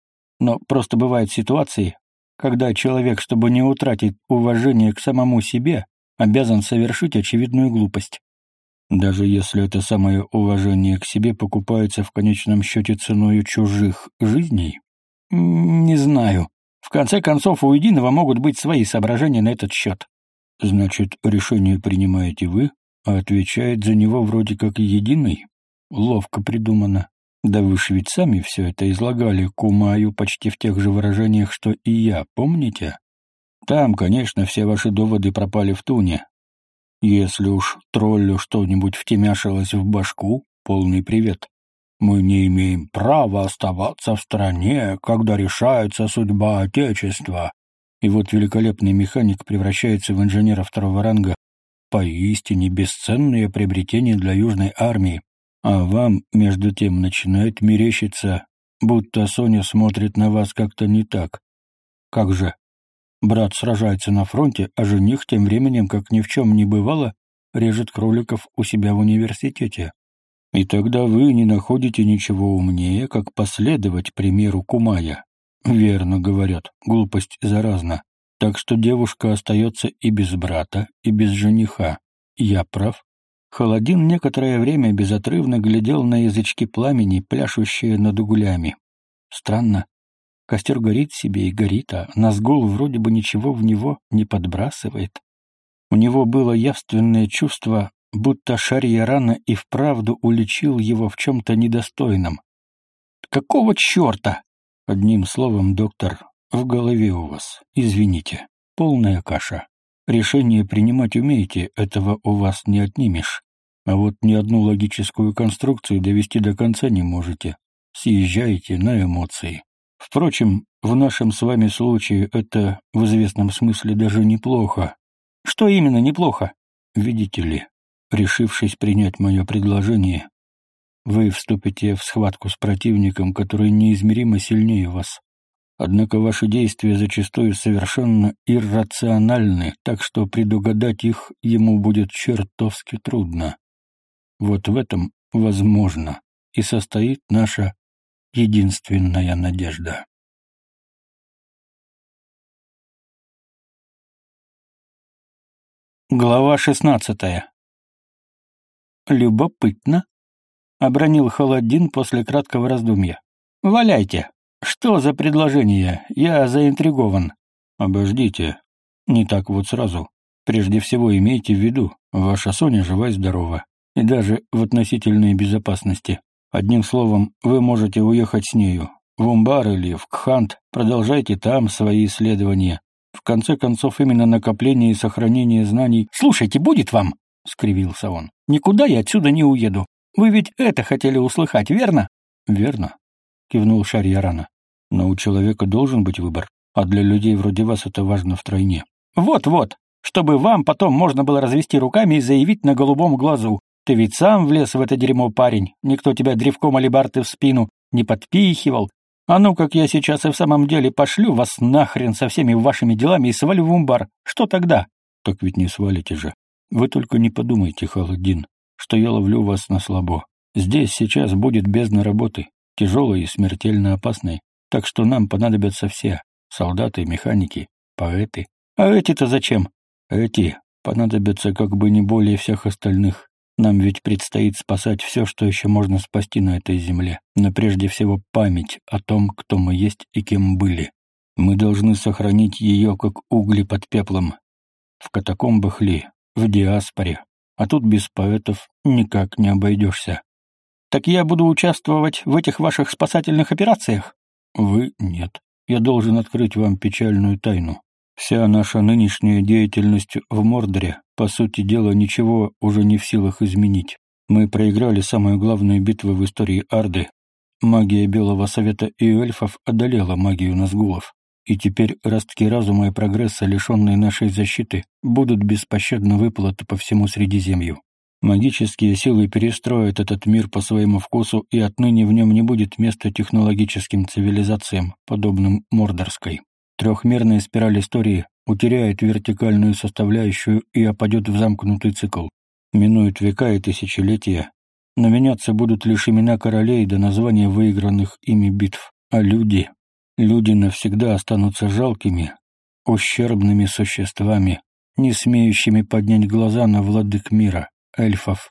Но просто бывают ситуации, когда человек, чтобы не утратить уважение к самому себе, обязан совершить очевидную глупость. Даже если это самое уважение к себе покупается в конечном счете ценой чужих жизней? Не знаю. В конце концов, у единого могут быть свои соображения на этот счет. Значит, решение принимаете вы, а отвечает за него вроде как единый? Ловко придумано. Да вы ж ведь сами все это излагали Кумаю почти в тех же выражениях, что и я, помните? Там, конечно, все ваши доводы пропали в туне. Если уж троллю что-нибудь втемяшилось в башку, полный привет. Мы не имеем права оставаться в стране, когда решается судьба Отечества. И вот великолепный механик превращается в инженера второго ранга. Поистине бесценное приобретение для Южной армии. А вам, между тем, начинает мерещиться, будто Соня смотрит на вас как-то не так. Как же? Брат сражается на фронте, а жених тем временем, как ни в чем не бывало, режет кроликов у себя в университете. И тогда вы не находите ничего умнее, как последовать примеру Кумая. Верно говорят, глупость заразна. Так что девушка остается и без брата, и без жениха. Я прав. Холодин некоторое время безотрывно глядел на язычки пламени, пляшущие над углями. Странно. Костер горит себе и горит, а Назгул вроде бы ничего в него не подбрасывает. У него было явственное чувство будто Шарья рано и вправду уличил его в чем-то недостойном. «Какого черта?» Одним словом, доктор, в голове у вас, извините, полная каша. Решение принимать умеете, этого у вас не отнимешь. А вот ни одну логическую конструкцию довести до конца не можете. Съезжаете на эмоции. Впрочем, в нашем с вами случае это в известном смысле даже неплохо. Что именно неплохо? Видите ли, решившись принять мое предложение, вы вступите в схватку с противником, который неизмеримо сильнее вас. Однако ваши действия зачастую совершенно иррациональны, так что предугадать их ему будет чертовски трудно. Вот в этом, возможно, и состоит наша единственная надежда. Глава шестнадцатая. Любопытно, обронил Холодин после краткого раздумья. Валяйте. Что за предложение? Я заинтригован. Обождите. Не так вот сразу. Прежде всего имейте в виду, ваша Соня жива и здорова и даже в относительной безопасности. Одним словом, вы можете уехать с нею. В Умбар или в Кхант, продолжайте там свои исследования. В конце концов, именно накопление и сохранение знаний... «Слушайте, будет вам!» — скривился он. «Никуда я отсюда не уеду. Вы ведь это хотели услыхать, верно?» «Верно», — кивнул Шарьярана. «Но у человека должен быть выбор, а для людей вроде вас это важно втройне». «Вот-вот, чтобы вам потом можно было развести руками и заявить на голубом глазу. Ты ведь сам влез в это дерьмо, парень. Никто тебя древком алибарты в спину не подпихивал. А ну, как я сейчас и в самом деле пошлю вас нахрен со всеми вашими делами и свалю в умбар. Что тогда? Так ведь не свалите же. Вы только не подумайте, Халаддин, что я ловлю вас на слабо. Здесь сейчас будет бездна работы, тяжелой и смертельно опасной. Так что нам понадобятся все. Солдаты, механики, поэты. А эти-то зачем? Эти понадобятся как бы не более всех остальных. Нам ведь предстоит спасать все, что еще можно спасти на этой земле, но прежде всего память о том, кто мы есть и кем были. Мы должны сохранить ее, как угли под пеплом. В катакомбах ли, в диаспоре. А тут без поэтов никак не обойдешься. Так я буду участвовать в этих ваших спасательных операциях? Вы — нет. Я должен открыть вам печальную тайну. Вся наша нынешняя деятельность в Мордоре, по сути дела, ничего уже не в силах изменить. Мы проиграли самую главную битву в истории Арды. Магия Белого Совета и эльфов одолела магию Назгулов. И теперь ростки разума и прогресса, лишенные нашей защиты, будут беспощадно выплаты по всему Средиземью. Магические силы перестроят этот мир по своему вкусу, и отныне в нем не будет места технологическим цивилизациям, подобным Мордорской. Трехмерная спираль истории утеряет вертикальную составляющую и опадет в замкнутый цикл. Минуют века и тысячелетия, но меняться будут лишь имена королей до названия выигранных ими битв. А люди, люди навсегда останутся жалкими, ущербными существами, не смеющими поднять глаза на владык мира, эльфов.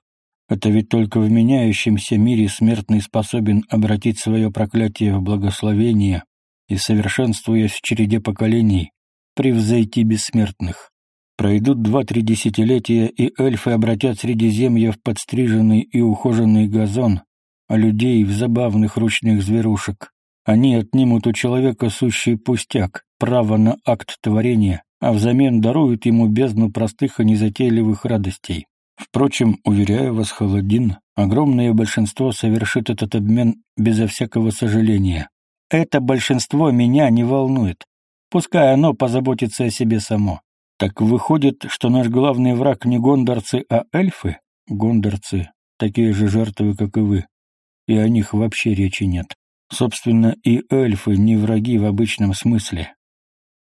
Это ведь только в меняющемся мире смертный способен обратить свое проклятие в благословение, и, совершенствуясь в череде поколений, превзойти бессмертных. Пройдут два-три десятилетия, и эльфы обратят Средиземье в подстриженный и ухоженный газон, а людей — в забавных ручных зверушек. Они отнимут у человека сущий пустяк, право на акт творения, а взамен даруют ему бездну простых и незатейливых радостей. Впрочем, уверяю вас, Холодин, огромное большинство совершит этот обмен безо всякого сожаления. Это большинство меня не волнует. Пускай оно позаботится о себе само. Так выходит, что наш главный враг не гондорцы, а эльфы? Гондорцы — такие же жертвы, как и вы. И о них вообще речи нет. Собственно, и эльфы не враги в обычном смысле.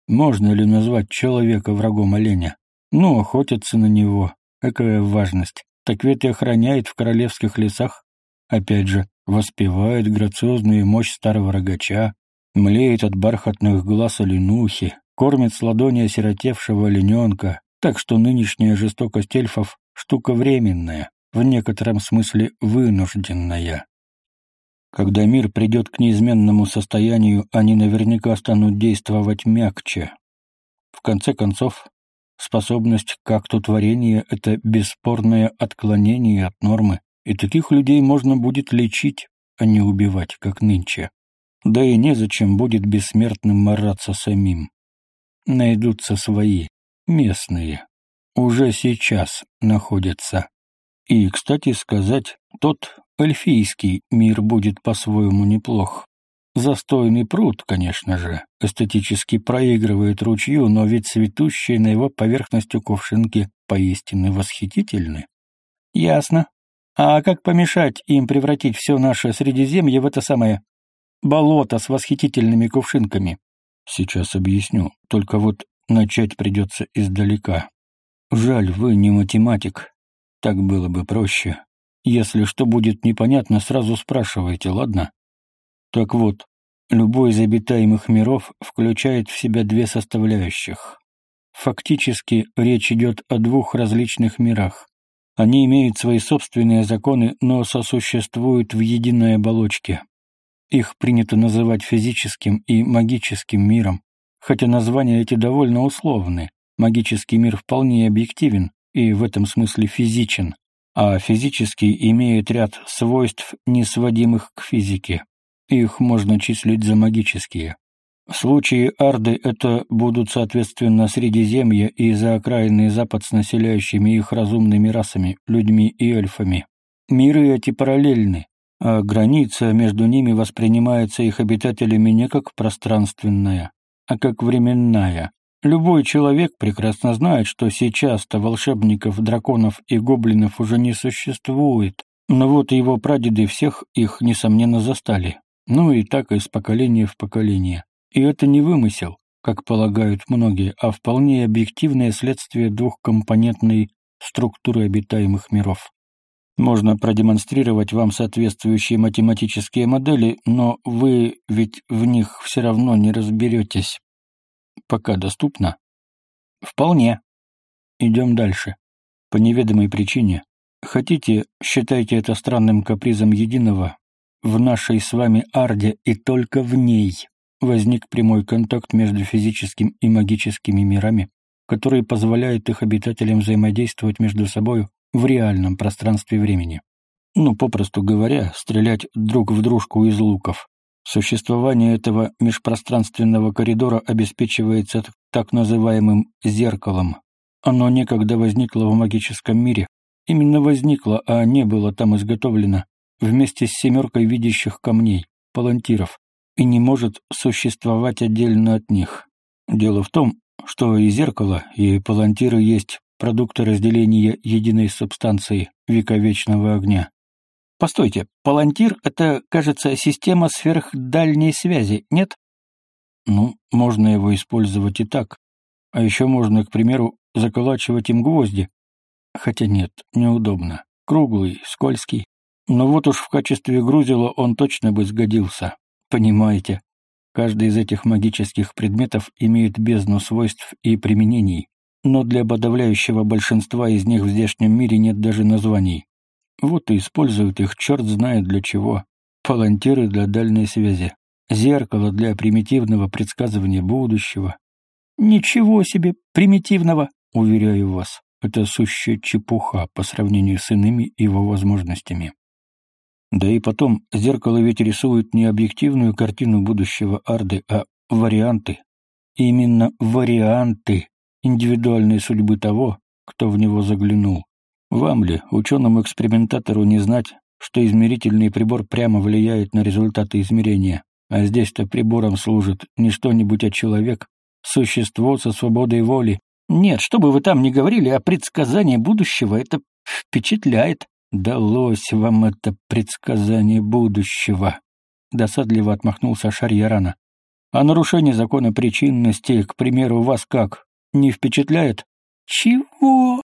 Можно ли назвать человека врагом оленя? Ну, охотятся на него. Какая важность. Так ведь и охраняет в королевских лесах. Опять же, воспевает грациозную мощь старого рогача, млеет от бархатных глаз оленухи, кормит с ладони осиротевшего олененка, так что нынешняя жестокость эльфов — штука временная, в некотором смысле вынужденная. Когда мир придет к неизменному состоянию, они наверняка станут действовать мягче. В конце концов, способность к акту творения — это бесспорное отклонение от нормы, и таких людей можно будет лечить, а не убивать, как нынче. Да и незачем будет бессмертным мараться самим. Найдутся свои, местные. Уже сейчас находятся. И, кстати сказать, тот эльфийский мир будет по-своему неплох. Застойный пруд, конечно же, эстетически проигрывает ручью, но ведь цветущие на его поверхности кувшинки поистине восхитительны. Ясно. А как помешать им превратить все наше Средиземье в это самое болото с восхитительными кувшинками? Сейчас объясню, только вот начать придется издалека. Жаль, вы не математик. Так было бы проще. Если что будет непонятно, сразу спрашивайте, ладно? Так вот, любой из обитаемых миров включает в себя две составляющих. Фактически речь идет о двух различных мирах. Они имеют свои собственные законы, но сосуществуют в единой оболочке. Их принято называть физическим и магическим миром, хотя названия эти довольно условны. Магический мир вполне объективен и в этом смысле физичен, а физический имеет ряд свойств, не сводимых к физике. Их можно числить за магические. В случае Арды это будут, соответственно, Средиземье и заокраинный Запад с населяющими их разумными расами, людьми и эльфами. Миры эти параллельны, а граница между ними воспринимается их обитателями не как пространственная, а как временная. Любой человек прекрасно знает, что сейчас-то волшебников, драконов и гоблинов уже не существует, но вот его прадеды всех их, несомненно, застали. Ну и так из поколения в поколение. И это не вымысел, как полагают многие, а вполне объективное следствие двухкомпонентной структуры обитаемых миров. Можно продемонстрировать вам соответствующие математические модели, но вы ведь в них все равно не разберетесь. Пока доступно? Вполне. Идем дальше. По неведомой причине. Хотите, считайте это странным капризом единого, в нашей с вами Арде и только в ней возник прямой контакт между физическим и магическими мирами, который позволяет их обитателям взаимодействовать между собой в реальном пространстве времени. Ну, попросту говоря, стрелять друг в дружку из луков. Существование этого межпространственного коридора обеспечивается так называемым «зеркалом». Оно некогда возникло в магическом мире. Именно возникло, а не было там изготовлено вместе с семеркой видящих камней, палантиров, и не может существовать отдельно от них. Дело в том, что и зеркало, и палантиры есть продукты разделения единой субстанции вековечного огня. Постойте, палантир — это, кажется, система сверхдальней связи, нет? Ну, можно его использовать и так. А еще можно, к примеру, заколачивать им гвозди. Хотя нет, неудобно. Круглый, скользкий. Но вот уж в качестве грузила он точно бы сгодился. Понимаете, каждый из этих магических предметов имеет бездну свойств и применений, но для подавляющего большинства из них в здешнем мире нет даже названий. Вот и используют их черт знает для чего. Палантиры для дальней связи, зеркало для примитивного предсказывания будущего. Ничего себе примитивного, уверяю вас. Это сущая чепуха по сравнению с иными его возможностями. Да и потом, зеркало ведь рисует не объективную картину будущего Арды, а варианты. Именно варианты индивидуальной судьбы того, кто в него заглянул. Вам ли, ученому-экспериментатору, не знать, что измерительный прибор прямо влияет на результаты измерения, а здесь-то прибором служит не что-нибудь, а человек, существо со свободой воли. Нет, что бы вы там ни говорили, а предсказание будущего — это впечатляет. «Далось вам это предсказание будущего!» Досадливо отмахнулся Шарьярана. «А нарушение закона причинности, к примеру, вас как, не впечатляет?» «Чего?»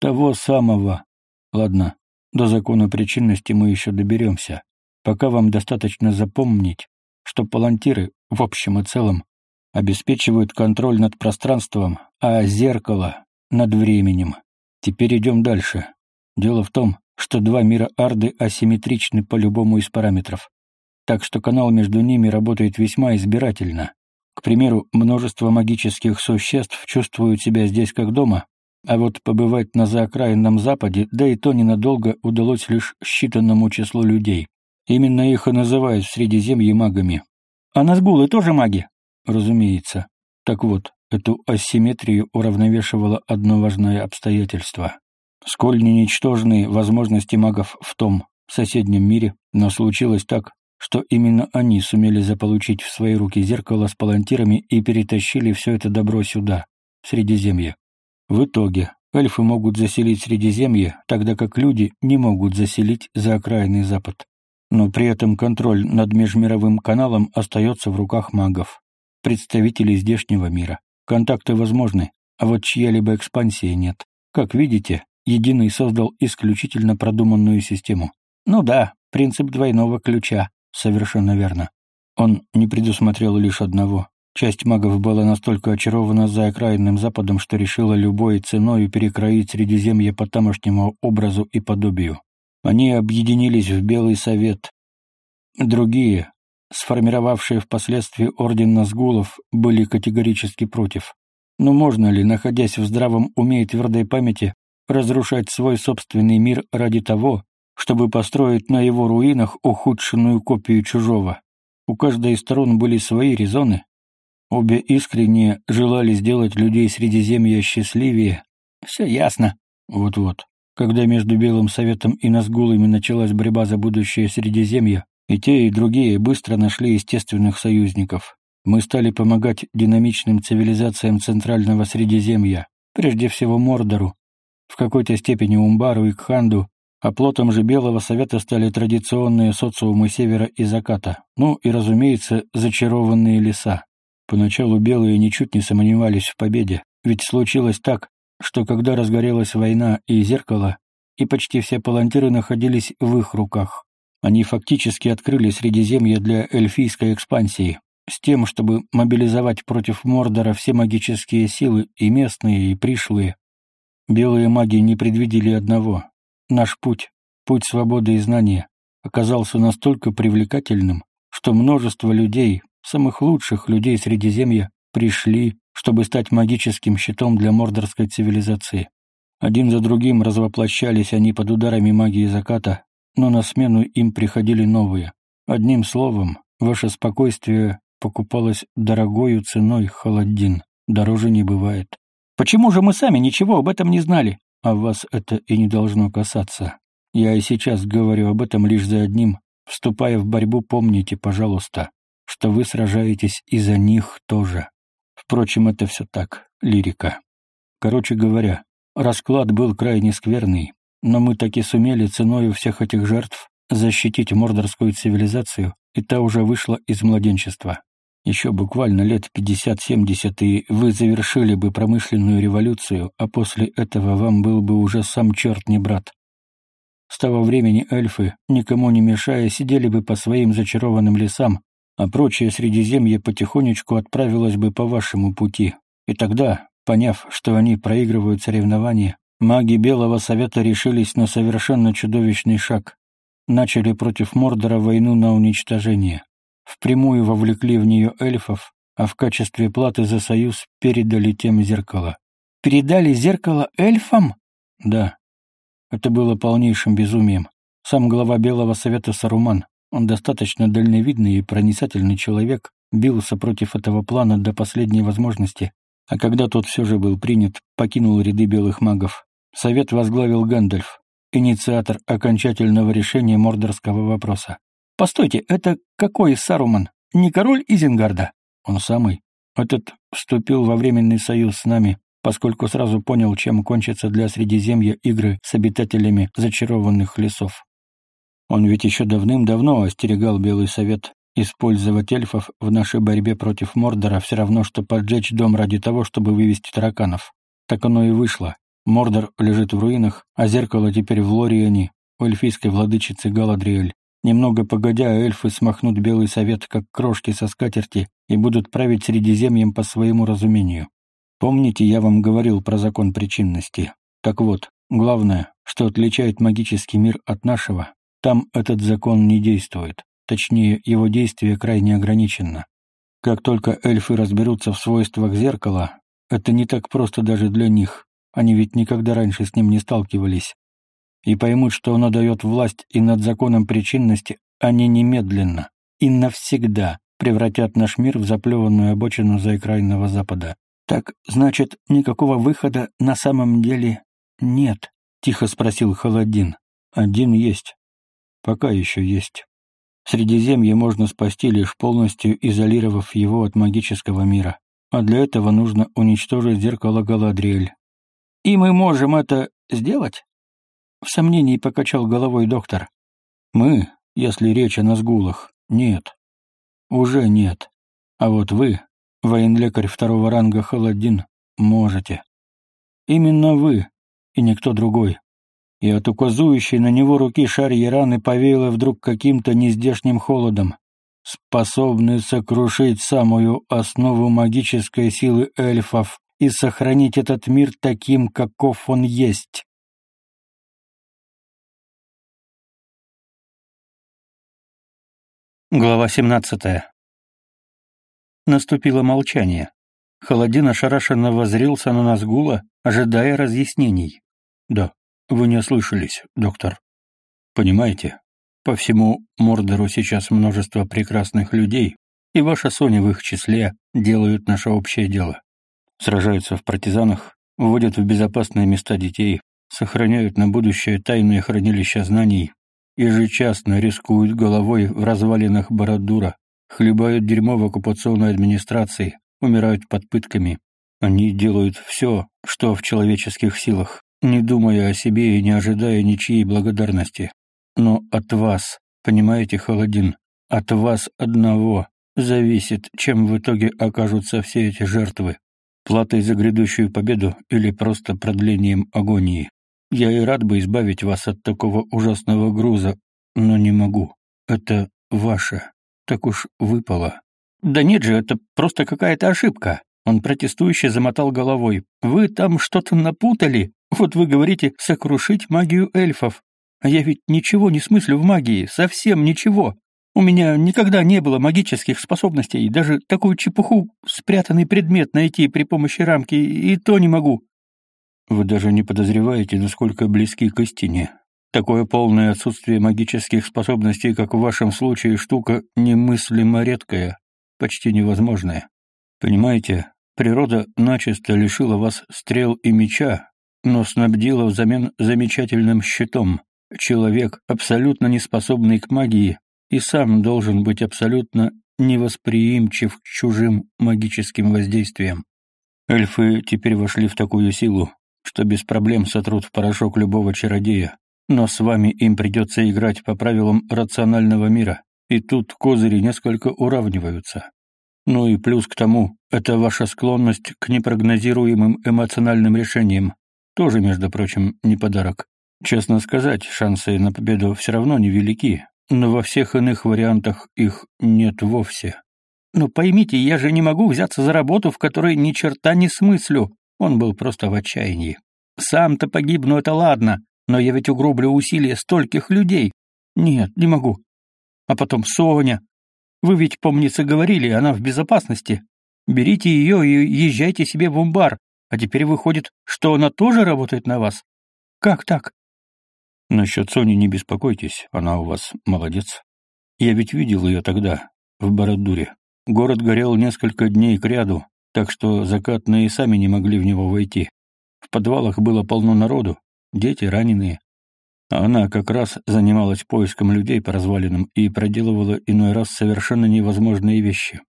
«Того самого. Ладно, до закона причинности мы еще доберемся. Пока вам достаточно запомнить, что палантиры, в общем и целом, обеспечивают контроль над пространством, а зеркало — над временем. Теперь идем дальше. Дело в том, что два мира Арды асимметричны по любому из параметров. Так что канал между ними работает весьма избирательно. К примеру, множество магических существ чувствуют себя здесь как дома, а вот побывать на заокраинном Западе, да и то ненадолго, удалось лишь считанному числу людей. Именно их и называют в Средиземье магами. А Назгулы тоже маги? Разумеется. Так вот, эту асимметрию уравновешивало одно важное обстоятельство. Сколь не ничтожны возможности магов в том соседнем мире, но случилось так, что именно они сумели заполучить в свои руки зеркало с палантирами и перетащили все это добро сюда, в Средиземье. В итоге эльфы могут заселить Средиземье, тогда как люди не могут заселить за окраинный Запад. Но при этом контроль над межмировым каналом остается в руках магов, представителей здешнего мира. Контакты возможны, а вот чья-либо экспансия нет. Как видите, Единый создал исключительно продуманную систему. Ну да, принцип двойного ключа. Совершенно верно. Он не предусмотрел лишь одного. Часть магов была настолько очарована за окраинным Западом, что решила любой ценой перекроить Средиземье по тамошнему образу и подобию. Они объединились в Белый Совет. Другие, сформировавшие впоследствии Орден Назгулов, были категорически против. Но можно ли, находясь в здравом уме и твердой памяти, разрушать свой собственный мир ради того, чтобы построить на его руинах ухудшенную копию чужого. У каждой из сторон были свои резоны. Обе искренне желали сделать людей Средиземья счастливее. Все ясно. Вот-вот. Когда между Белым Советом и Назгулами началась борьба за будущее Средиземья, и те, и другие быстро нашли естественных союзников. Мы стали помогать динамичным цивилизациям Центрального Средиземья, прежде всего Мордору, в какой-то степени Умбару и Кханду, а плотом же Белого Совета стали традиционные социумы севера и заката, ну и, разумеется, зачарованные леса. Поначалу белые ничуть не сомневались в победе, ведь случилось так, что когда разгорелась война и зеркало, и почти все палантиры находились в их руках. Они фактически открыли Средиземье для эльфийской экспансии, с тем, чтобы мобилизовать против Мордора все магические силы, и местные, и пришлые, Белые маги не предвидели одного. Наш путь, путь свободы и знания, оказался настолько привлекательным, что множество людей, самых лучших людей Средиземья, пришли, чтобы стать магическим щитом для мордорской цивилизации. Один за другим развоплощались они под ударами магии заката, но на смену им приходили новые. Одним словом, ваше спокойствие покупалось дорогою ценой холодин. Дороже не бывает. Почему же мы сами ничего об этом не знали? А вас это и не должно касаться. Я и сейчас говорю об этом лишь за одним. Вступая в борьбу, помните, пожалуйста, что вы сражаетесь и за них тоже. Впрочем, это все так, лирика. Короче говоря, расклад был крайне скверный, но мы таки сумели ценой всех этих жертв защитить мордорскую цивилизацию, и та уже вышла из младенчества. Еще буквально лет 50-70, и вы завершили бы промышленную революцию, а после этого вам был бы уже сам черт не брат. С того времени эльфы, никому не мешая, сидели бы по своим зачарованным лесам, а прочее Средиземье потихонечку отправилось бы по вашему пути. И тогда, поняв, что они проигрывают соревнования, маги Белого Совета решились на совершенно чудовищный шаг. Начали против Мордора войну на уничтожение впрямую вовлекли в нее эльфов, а в качестве платы за союз передали тем зеркало. «Передали зеркало эльфам?» «Да. Это было полнейшим безумием. Сам глава Белого Совета Саруман, он достаточно дальновидный и проницательный человек, бился против этого плана до последней возможности, а когда тот все же был принят, покинул ряды белых магов. Совет возглавил Гэндальф, инициатор окончательного решения мордорского вопроса. Постойте, это какой Саруман? Не король Изенгарда? Он самый. Этот вступил во временный союз с нами, поскольку сразу понял, чем кончатся для Средиземья игры с обитателями зачарованных лесов. Он ведь еще давным-давно остерегал Белый Совет. Использовать эльфов в нашей борьбе против Мордора все равно, что поджечь дом ради того, чтобы вывести тараканов. Так оно и вышло. Мордор лежит в руинах, а зеркало теперь в Лориане, у эльфийской владычицы Галадриэль. Немного погодя, эльфы смахнут Белый Совет, как крошки со скатерти, и будут править Средиземьем по своему разумению. Помните, я вам говорил про закон причинности? Так вот, главное, что отличает магический мир от нашего, там этот закон не действует. Точнее, его действие крайне ограничено. Как только эльфы разберутся в свойствах зеркала, это не так просто даже для них. Они ведь никогда раньше с ним не сталкивались и поймут, что оно дает власть и над законом причинности, они немедленно и навсегда превратят наш мир в заплеванную обочину заэкрайного запада. Так, значит, никакого выхода на самом деле нет, тихо спросил Холодин. Один есть. Пока еще есть. Средиземье можно спасти, лишь полностью изолировав его от магического мира. А для этого нужно уничтожить зеркало Галадриэль. И мы можем это сделать? В сомнении покачал головой доктор. Мы, если речь о назгулах, нет. Уже нет. А вот вы, военлекарь второго ранга Холодин, можете. Именно вы, и никто другой и от указующей на него руки шарьи раны повеяло вдруг каким-то нездешним холодом, способный сокрушить самую основу магической силы эльфов и сохранить этот мир таким, каков он есть. Глава 17. Наступило молчание. Холодин ошарашенно возрился на Назгула, ожидая разъяснений. Да, вы не ослышались, доктор. Понимаете, по всему Мордору сейчас множество прекрасных людей, и ваша Соня в их числе делают наше общее дело. Сражаются в партизанах, вводят в безопасные места детей, сохраняют на будущее тайные хранилища знаний, ежечасно рискуют головой в развалинах Бородура, хлебают дерьмо в оккупационной администрации, умирают под пытками. Они делают все, что в человеческих силах, не думая о себе и не ожидая ничьей благодарности. Но от вас, понимаете, Холодин, от вас одного зависит, чем в итоге окажутся все эти жертвы. Платой за грядущую победу или просто продлением агонии. Я и рад бы избавить вас от такого ужасного груза, но не могу. Это ваше. Так уж выпало. Да нет же, это просто какая-то ошибка. Он протестующе замотал головой. Вы там что-то напутали. Вот вы говорите «сокрушить магию эльфов». А я ведь ничего не смыслю в магии, совсем ничего. У меня никогда не было магических способностей, даже такую чепуху, спрятанный предмет найти при помощи рамки, и то не могу. Вы даже не подозреваете, насколько близки к истине. Такое полное отсутствие магических способностей, как в вашем случае, штука немыслимо редкая, почти невозможная. Понимаете, природа начисто лишила вас стрел и меча, но снабдила взамен замечательным щитом. Человек, абсолютно неспособный к магии, и сам должен быть абсолютно невосприимчив к чужим магическим воздействиям. Эльфы теперь вошли в такую силу, что без проблем сотрут в порошок любого чародея, но с вами им придется играть по правилам рационального мира, и тут козыри несколько уравниваются. Ну и плюс к тому, это ваша склонность к непрогнозируемым эмоциональным решениям, тоже, между прочим, не подарок. Честно сказать, шансы на победу все равно невелики, но во всех иных вариантах их нет вовсе. «Но поймите, я же не могу взяться за работу, в которой ни черта не смыслю». Он был просто в отчаянии. «Сам-то погибну, это ладно, но я ведь угроблю усилия стольких людей. Нет, не могу. А потом Соня. Вы ведь, помнится, говорили, она в безопасности. Берите ее и езжайте себе в умбар. А теперь выходит, что она тоже работает на вас? Как так? Насчет Сони не беспокойтесь, она у вас молодец. Я ведь видел ее тогда, в Бородуре. Город горел несколько дней кряду, так что закатные сами не могли в него войти. В подвалах было полно народу, дети раненые. А она как раз занималась поиском людей по развалинам и проделывала иной раз совершенно невозможные вещи.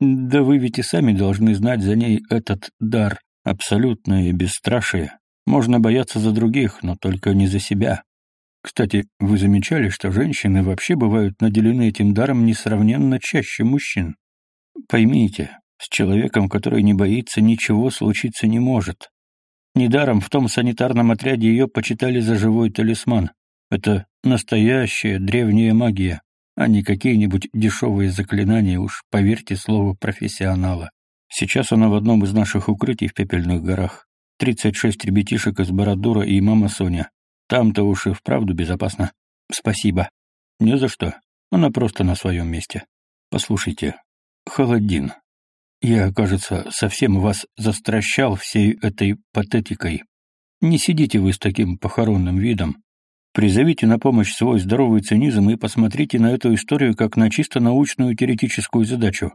Да вы ведь и сами должны знать за ней этот дар. Абсолютное бесстрашие. Можно бояться за других, но только не за себя. Кстати, вы замечали, что женщины вообще бывают наделены этим даром несравненно чаще мужчин? Поймите, с человеком, который не боится, ничего случиться не может. Недаром в том санитарном отряде ее почитали за живой талисман. Это настоящая древняя магия, а не какие-нибудь дешевые заклинания, уж поверьте слову профессионала. Сейчас она в одном из наших укрытий в Пепельных горах. Тридцать шесть ребятишек из Бородура и мама Соня. Там-то уж и вправду безопасно. Спасибо. Не за что. Она просто на своем месте. Послушайте, Холодин, я, кажется, совсем вас застращал всей этой патетикой. Не сидите вы с таким похоронным видом. Призовите на помощь свой здоровый цинизм и посмотрите на эту историю как на чисто научную теоретическую задачу.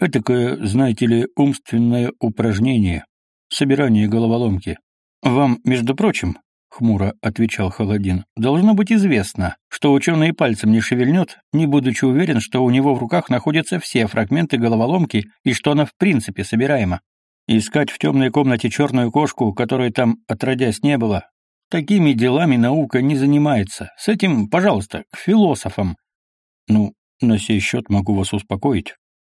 Этакое, знаете ли, умственное упражнение, собирание головоломки. Вам, между прочим, — хмуро отвечал Холодин, — должно быть известно, что ученый пальцем не шевельнет, не будучи уверен, что у него в руках находятся все фрагменты головоломки и что она в принципе собираема. Искать в темной комнате черную кошку, которой там отродясь не было, Такими делами наука не занимается. С этим, пожалуйста, к философам. Ну, на сей счет могу вас успокоить.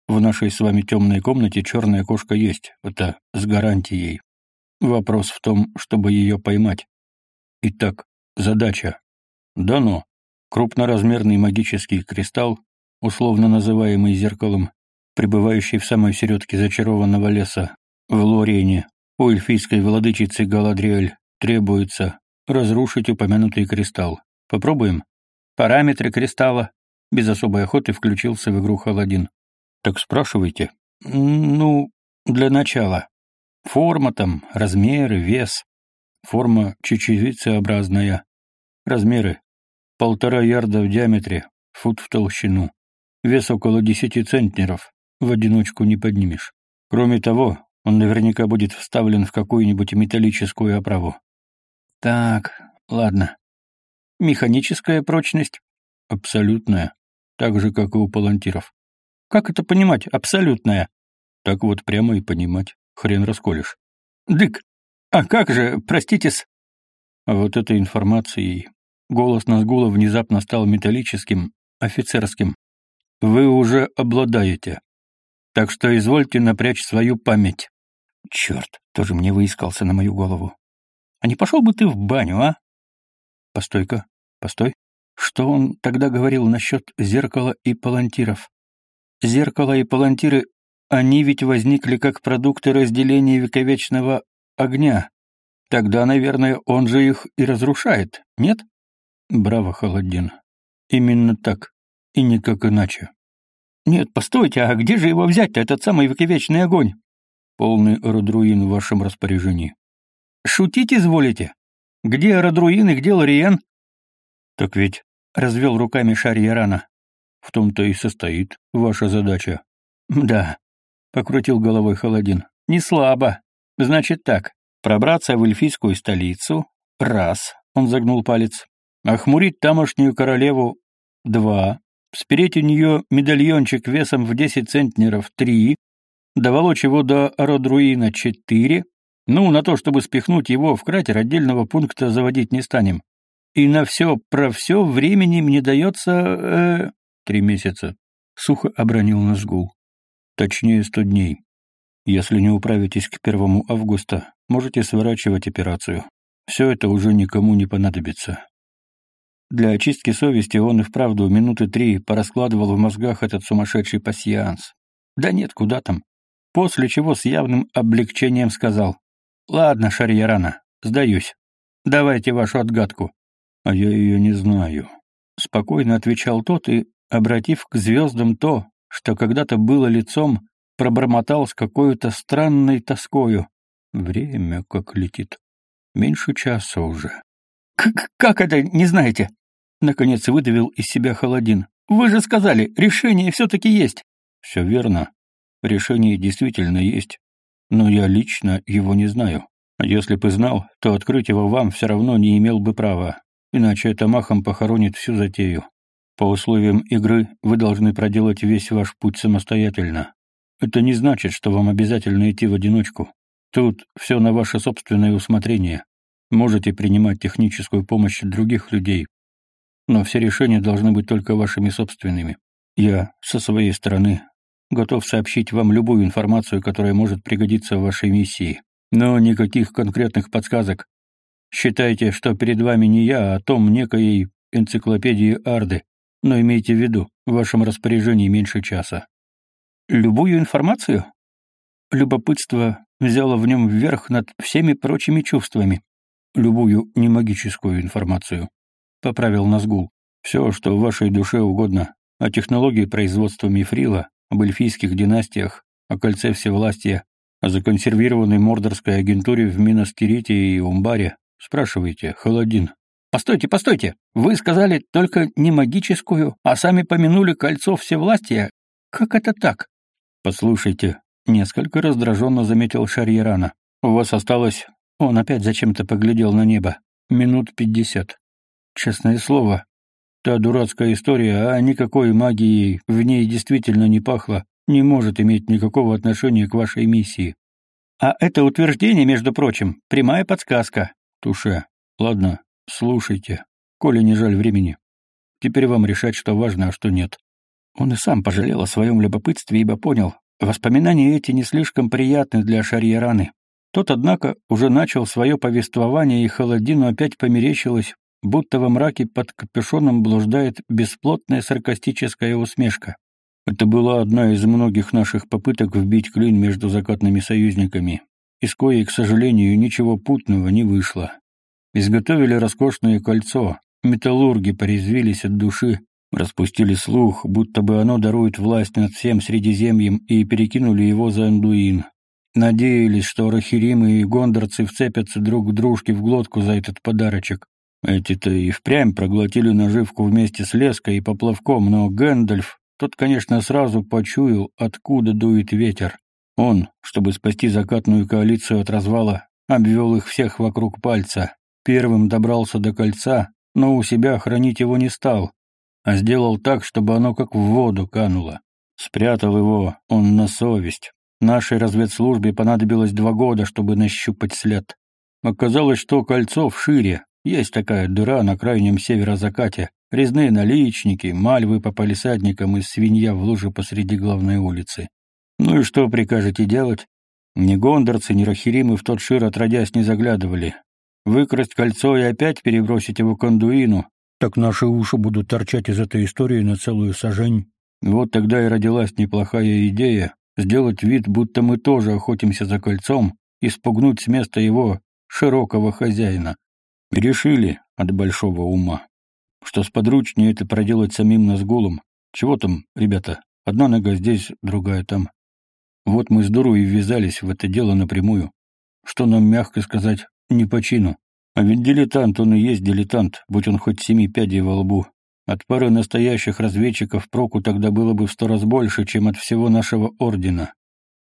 В нашей с вами темной комнате черная кошка есть. Это с гарантией. Вопрос в том, чтобы ее поймать. Итак, задача. Дано. Крупноразмерный магический кристалл, условно называемый зеркалом, пребывающий в самой середке зачарованного леса, в Лориене, у эльфийской владычицы Галадриэль, требуется разрушить упомянутый кристалл. Попробуем? Параметры кристалла. Без особой охоты включился в игру Холодин. Так спрашивайте. Ну, для начала. Форма там, размеры, вес. Форма чечевицеобразная. Размеры. Полтора ярда в диаметре, фут в толщину. Вес около десяти центнеров. В одиночку не поднимешь. Кроме того, он наверняка будет вставлен в какую-нибудь металлическую оправу. Так, ладно. Механическая прочность? Абсолютная. Так же, как и у палантиров. Как это понимать, абсолютная? Так вот прямо и понимать. Хрен расколешь. Дык, а как же, простите-с? Вот этой информацией голос Назгула внезапно стал металлическим, офицерским. Вы уже обладаете. Так что извольте напрячь свою память. Черт, тоже мне выискался на мою голову. А не пошел бы ты в баню, а? Постой-ка, постой. Что он тогда говорил насчет зеркала и палантиров? Зеркало и палантиры, они ведь возникли как продукты разделения вековечного огня. Тогда, наверное, он же их и разрушает, нет? Браво, Холодин. Именно так, и никак иначе. Нет, постойте, а где же его взять-то, этот самый вековечный огонь? Полный родруин в вашем распоряжении. Шутить изволите? Где Радруин и где Лориен? Так ведь, — развел руками Шарьярана, — в том-то и состоит ваша задача. Да, — покрутил головой Холодин, — не слабо. Значит так, пробраться в эльфийскую столицу — раз, — он загнул палец, — охмурить тамошнюю королеву — два, спереть у нее медальончик весом в десять центнеров — три, доволочь его до Родруина — четыре, ну, на то, чтобы спихнуть его в кратер, отдельного пункта заводить не станем. И на все про все времени мне дается... Э, три месяца. Сухо обронил Назгул. Точнее, сто дней. Если не управитесь к первому августа, можете сворачивать операцию. Все это уже никому не понадобится. Для очистки совести он и вправду минуты три пораскладывал в мозгах этот сумасшедший пасьянс. Да нет, куда там. После чего с явным облегчением сказал. «Ладно, Шарьярана, сдаюсь. Давайте вашу отгадку». «А я ее не знаю», — спокойно отвечал тот и, обратив к звездам то, что когда-то было лицом, пробормотал с какой-то странной тоскою. «Время как летит. Меньше часа уже». «Как, это, не знаете?» Наконец выдавил из себя Холодин. «Вы же сказали, решение все-таки есть». «Все верно. Решение действительно есть но я лично его не знаю. Если бы знал, то открыть его вам все равно не имел бы права, иначе это махом похоронит всю затею. По условиям игры вы должны проделать весь ваш путь самостоятельно. Это не значит, что вам обязательно идти в одиночку. Тут все на ваше собственное усмотрение. Можете принимать техническую помощь других людей, но все решения должны быть только вашими собственными. Я, со своей стороны, Готов сообщить вам любую информацию, которая может пригодиться в вашей миссии. Но никаких конкретных подсказок. Считайте, что перед вами не я, а том некоей энциклопедии Арды. Но имейте в виду, в вашем распоряжении меньше часа. Любую информацию? Любопытство взяло в нем вверх над всеми прочими чувствами. Любую немагическую информацию. Поправил Назгул. Все, что в вашей душе угодно, о технологии производства мифрила, об эльфийских династиях, о кольце всевластия, о законсервированной мордорской агентуре в Минаскирите и Умбаре. Спрашивайте, Холодин. Постойте, постойте! Вы сказали только не магическую, а сами помянули кольцо всевластия. Как это так? Послушайте, несколько раздраженно заметил Шарьерана. У вас осталось... Он опять зачем-то поглядел на небо. Минут пятьдесят. Честное слово, та дурацкая история, а никакой магии в ней действительно не пахло, не может иметь никакого отношения к вашей миссии. А это утверждение, между прочим, прямая подсказка. Туше. Ладно, слушайте. Коля не жаль времени. Теперь вам решать, что важно, а что нет. Он и сам пожалел о своем любопытстве, ибо понял, воспоминания эти не слишком приятны для Шарьераны. Тот, однако, уже начал свое повествование, и Холодину опять померещилось, будто во мраке под капюшоном блуждает бесплотная саркастическая усмешка. Это была одна из многих наших попыток вбить клин между закатными союзниками, из коей, к сожалению, ничего путного не вышло. Изготовили роскошное кольцо, металлурги порезвились от души, распустили слух, будто бы оно дарует власть над всем Средиземьем и перекинули его за Андуин. Надеялись, что рахиримы и гондорцы вцепятся друг к дружке в глотку за этот подарочек. Эти-то и впрямь проглотили наживку вместе с леской и поплавком, но Гэндальф тот, конечно, сразу почуял, откуда дует ветер. Он, чтобы спасти закатную коалицию от развала, обвел их всех вокруг пальца. Первым добрался до кольца, но у себя хранить его не стал, а сделал так, чтобы оно как в воду кануло. Спрятал его он на совесть. Нашей разведслужбе понадобилось два года, чтобы нащупать след. Оказалось, что кольцо шире, есть такая дыра на крайнем северо-закате, резные наличники, мальвы по палисадникам и свинья в луже посреди главной улицы. Ну и что прикажете делать? Ни гондорцы, ни рахиримы в тот шир отродясь не заглядывали. Выкрасть кольцо и опять перебросить его к Андуину, так наши уши будут торчать из этой истории на целую сажень. Вот тогда и родилась неплохая идея сделать вид, будто мы тоже охотимся за кольцом, и спугнуть с места его широкого хозяина. Решили от большого ума, что сподручнее это проделать самим Назгулом. Чего там, ребята, одна нога здесь, другая там. Вот мы с дуру и ввязались в это дело напрямую. Что нам, мягко сказать, не по чину. А ведь дилетант он и есть дилетант, будь он хоть семи пядей во лбу. От пары настоящих разведчиков проку тогда было бы в сто раз больше, чем от всего нашего ордена.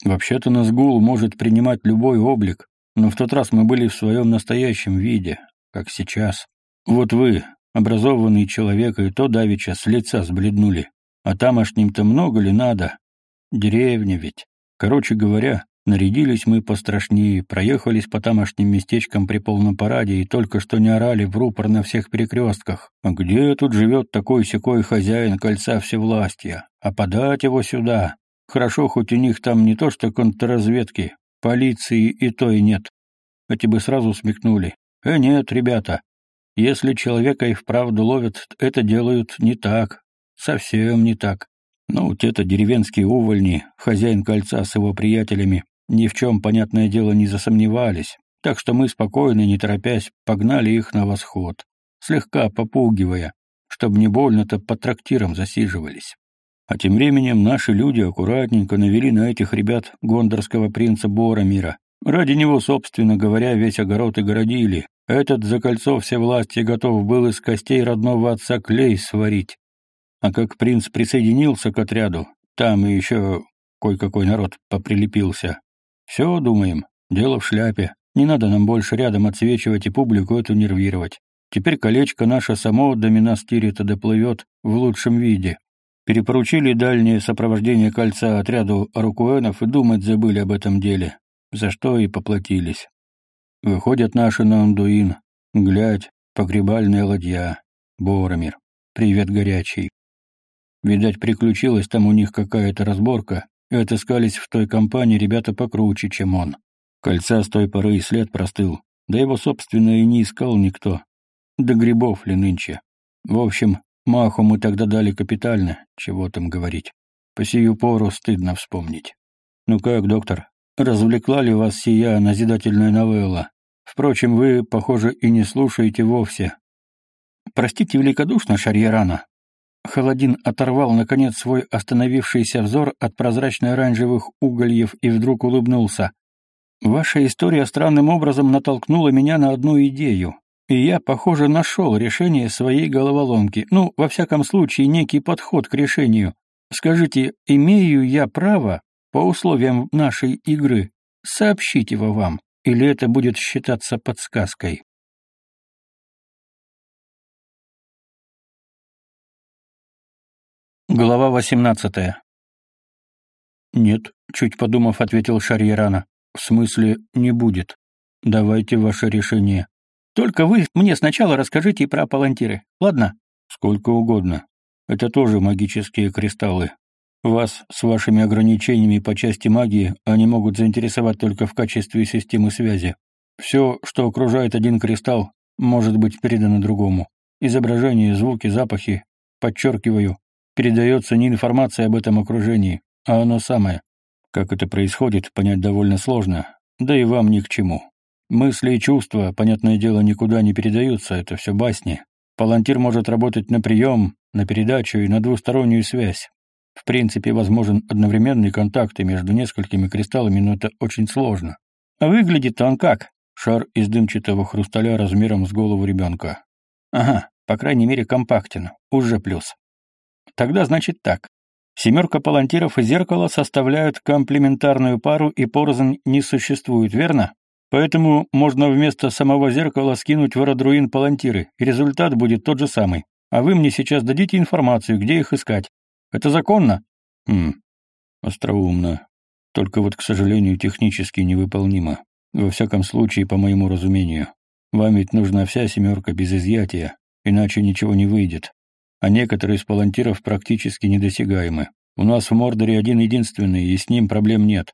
Вообще-то Назгул может принимать любой облик, но в тот раз мы были в своем настоящем виде, как сейчас. Вот вы, образованный человек, и то давеча с лица сбледнули. А тамошним-то много ли надо? Деревня ведь. Короче говоря, нарядились мы пострашнее, проехались по тамошним местечкам при полном параде и только что не орали в рупор на всех перекрестках. А где тут живет такой-сякой хозяин кольца всевластия? А подать его сюда? Хорошо, хоть у них там не то что контрразведки, полиции и то и нет. Эти бы сразу смекнули. Э, нет, ребята, если человека и вправду ловят, это делают не так, совсем не так. Ну, те-то деревенские увольни, хозяин кольца с его приятелями, ни в чем, понятное дело, не засомневались, так что мы спокойно, не торопясь, погнали их на восход, слегка попугивая, чтобы не больно-то по трактирам засиживались. А тем временем наши люди аккуратненько навели на этих ребят гондорского принца Боромира, Ради него, собственно говоря, весь огород и городили. Этот за кольцо все власти готов был из костей родного отца клей сварить. А как принц присоединился к отряду, там и еще кое-какой народ поприлепился. Все, думаем, дело в шляпе. Не надо нам больше рядом отсвечивать и публику эту нервировать. Теперь колечко наше само до Минастирита доплывет в лучшем виде. Перепоручили дальнее сопровождение кольца отряду арукуэнов и думать забыли об этом деле за что и поплатились. Выходят наши на Андуин, глядь, погребальная ладья, Боромир, привет горячий. Видать, приключилась там у них какая-то разборка, и отыскались в той компании ребята покруче, чем он. Кольца с той поры и след простыл, да его, собственно, и не искал никто. До грибов ли нынче. В общем, маху мы тогда дали капитально, чего там говорить. По сию пору стыдно вспомнить. Ну как, доктор, Развлекла ли вас сия назидательная новелла? Впрочем, вы, похоже, и не слушаете вовсе. Простите великодушно, Шарьерана. Холодин оторвал, наконец, свой остановившийся взор от прозрачно-оранжевых угольев и вдруг улыбнулся. Ваша история странным образом натолкнула меня на одну идею. И я, похоже, нашел решение своей головоломки. Ну, во всяком случае, некий подход к решению. Скажите, имею я право, по условиям нашей игры, сообщить его вам, или это будет считаться подсказкой? Глава восемнадцатая. «Нет», — чуть подумав, ответил Шарьерана. «В смысле, не будет. Давайте ваше решение. Только вы мне сначала расскажите про палантиры, ладно?» «Сколько угодно. Это тоже магические кристаллы. Вас с вашими ограничениями по части магии они могут заинтересовать только в качестве системы связи. Все, что окружает один кристалл, может быть передано другому. Изображения, звуки, запахи, подчеркиваю, передается не информация об этом окружении, а оно самое. Как это происходит, понять довольно сложно, да и вам ни к чему. Мысли и чувства, понятное дело, никуда не передаются, это все басни. Палантир может работать на прием, на передачу и на двустороннюю связь. В принципе, возможен одновременный контакт между несколькими кристаллами, но это очень сложно. А выглядит он как? Шар из дымчатого хрусталя размером с голову ребенка. Ага, по крайней мере, компактен. Уже плюс. Тогда значит так. Семерка палантиров и зеркало составляют комплементарную пару и порознь не существует, верно? Поэтому можно вместо самого зеркала скинуть в Родруин палантиры, и результат будет тот же самый. А вы мне сейчас дадите информацию, где их искать. Это законно? Хм, остроумно. Только вот, к сожалению, технически невыполнимо. Во всяком случае, по моему разумению. Вам ведь нужна вся семерка без изъятия, иначе ничего не выйдет а некоторые из палантиров практически недосягаемы. У нас в Мордоре один-единственный, и с ним проблем нет.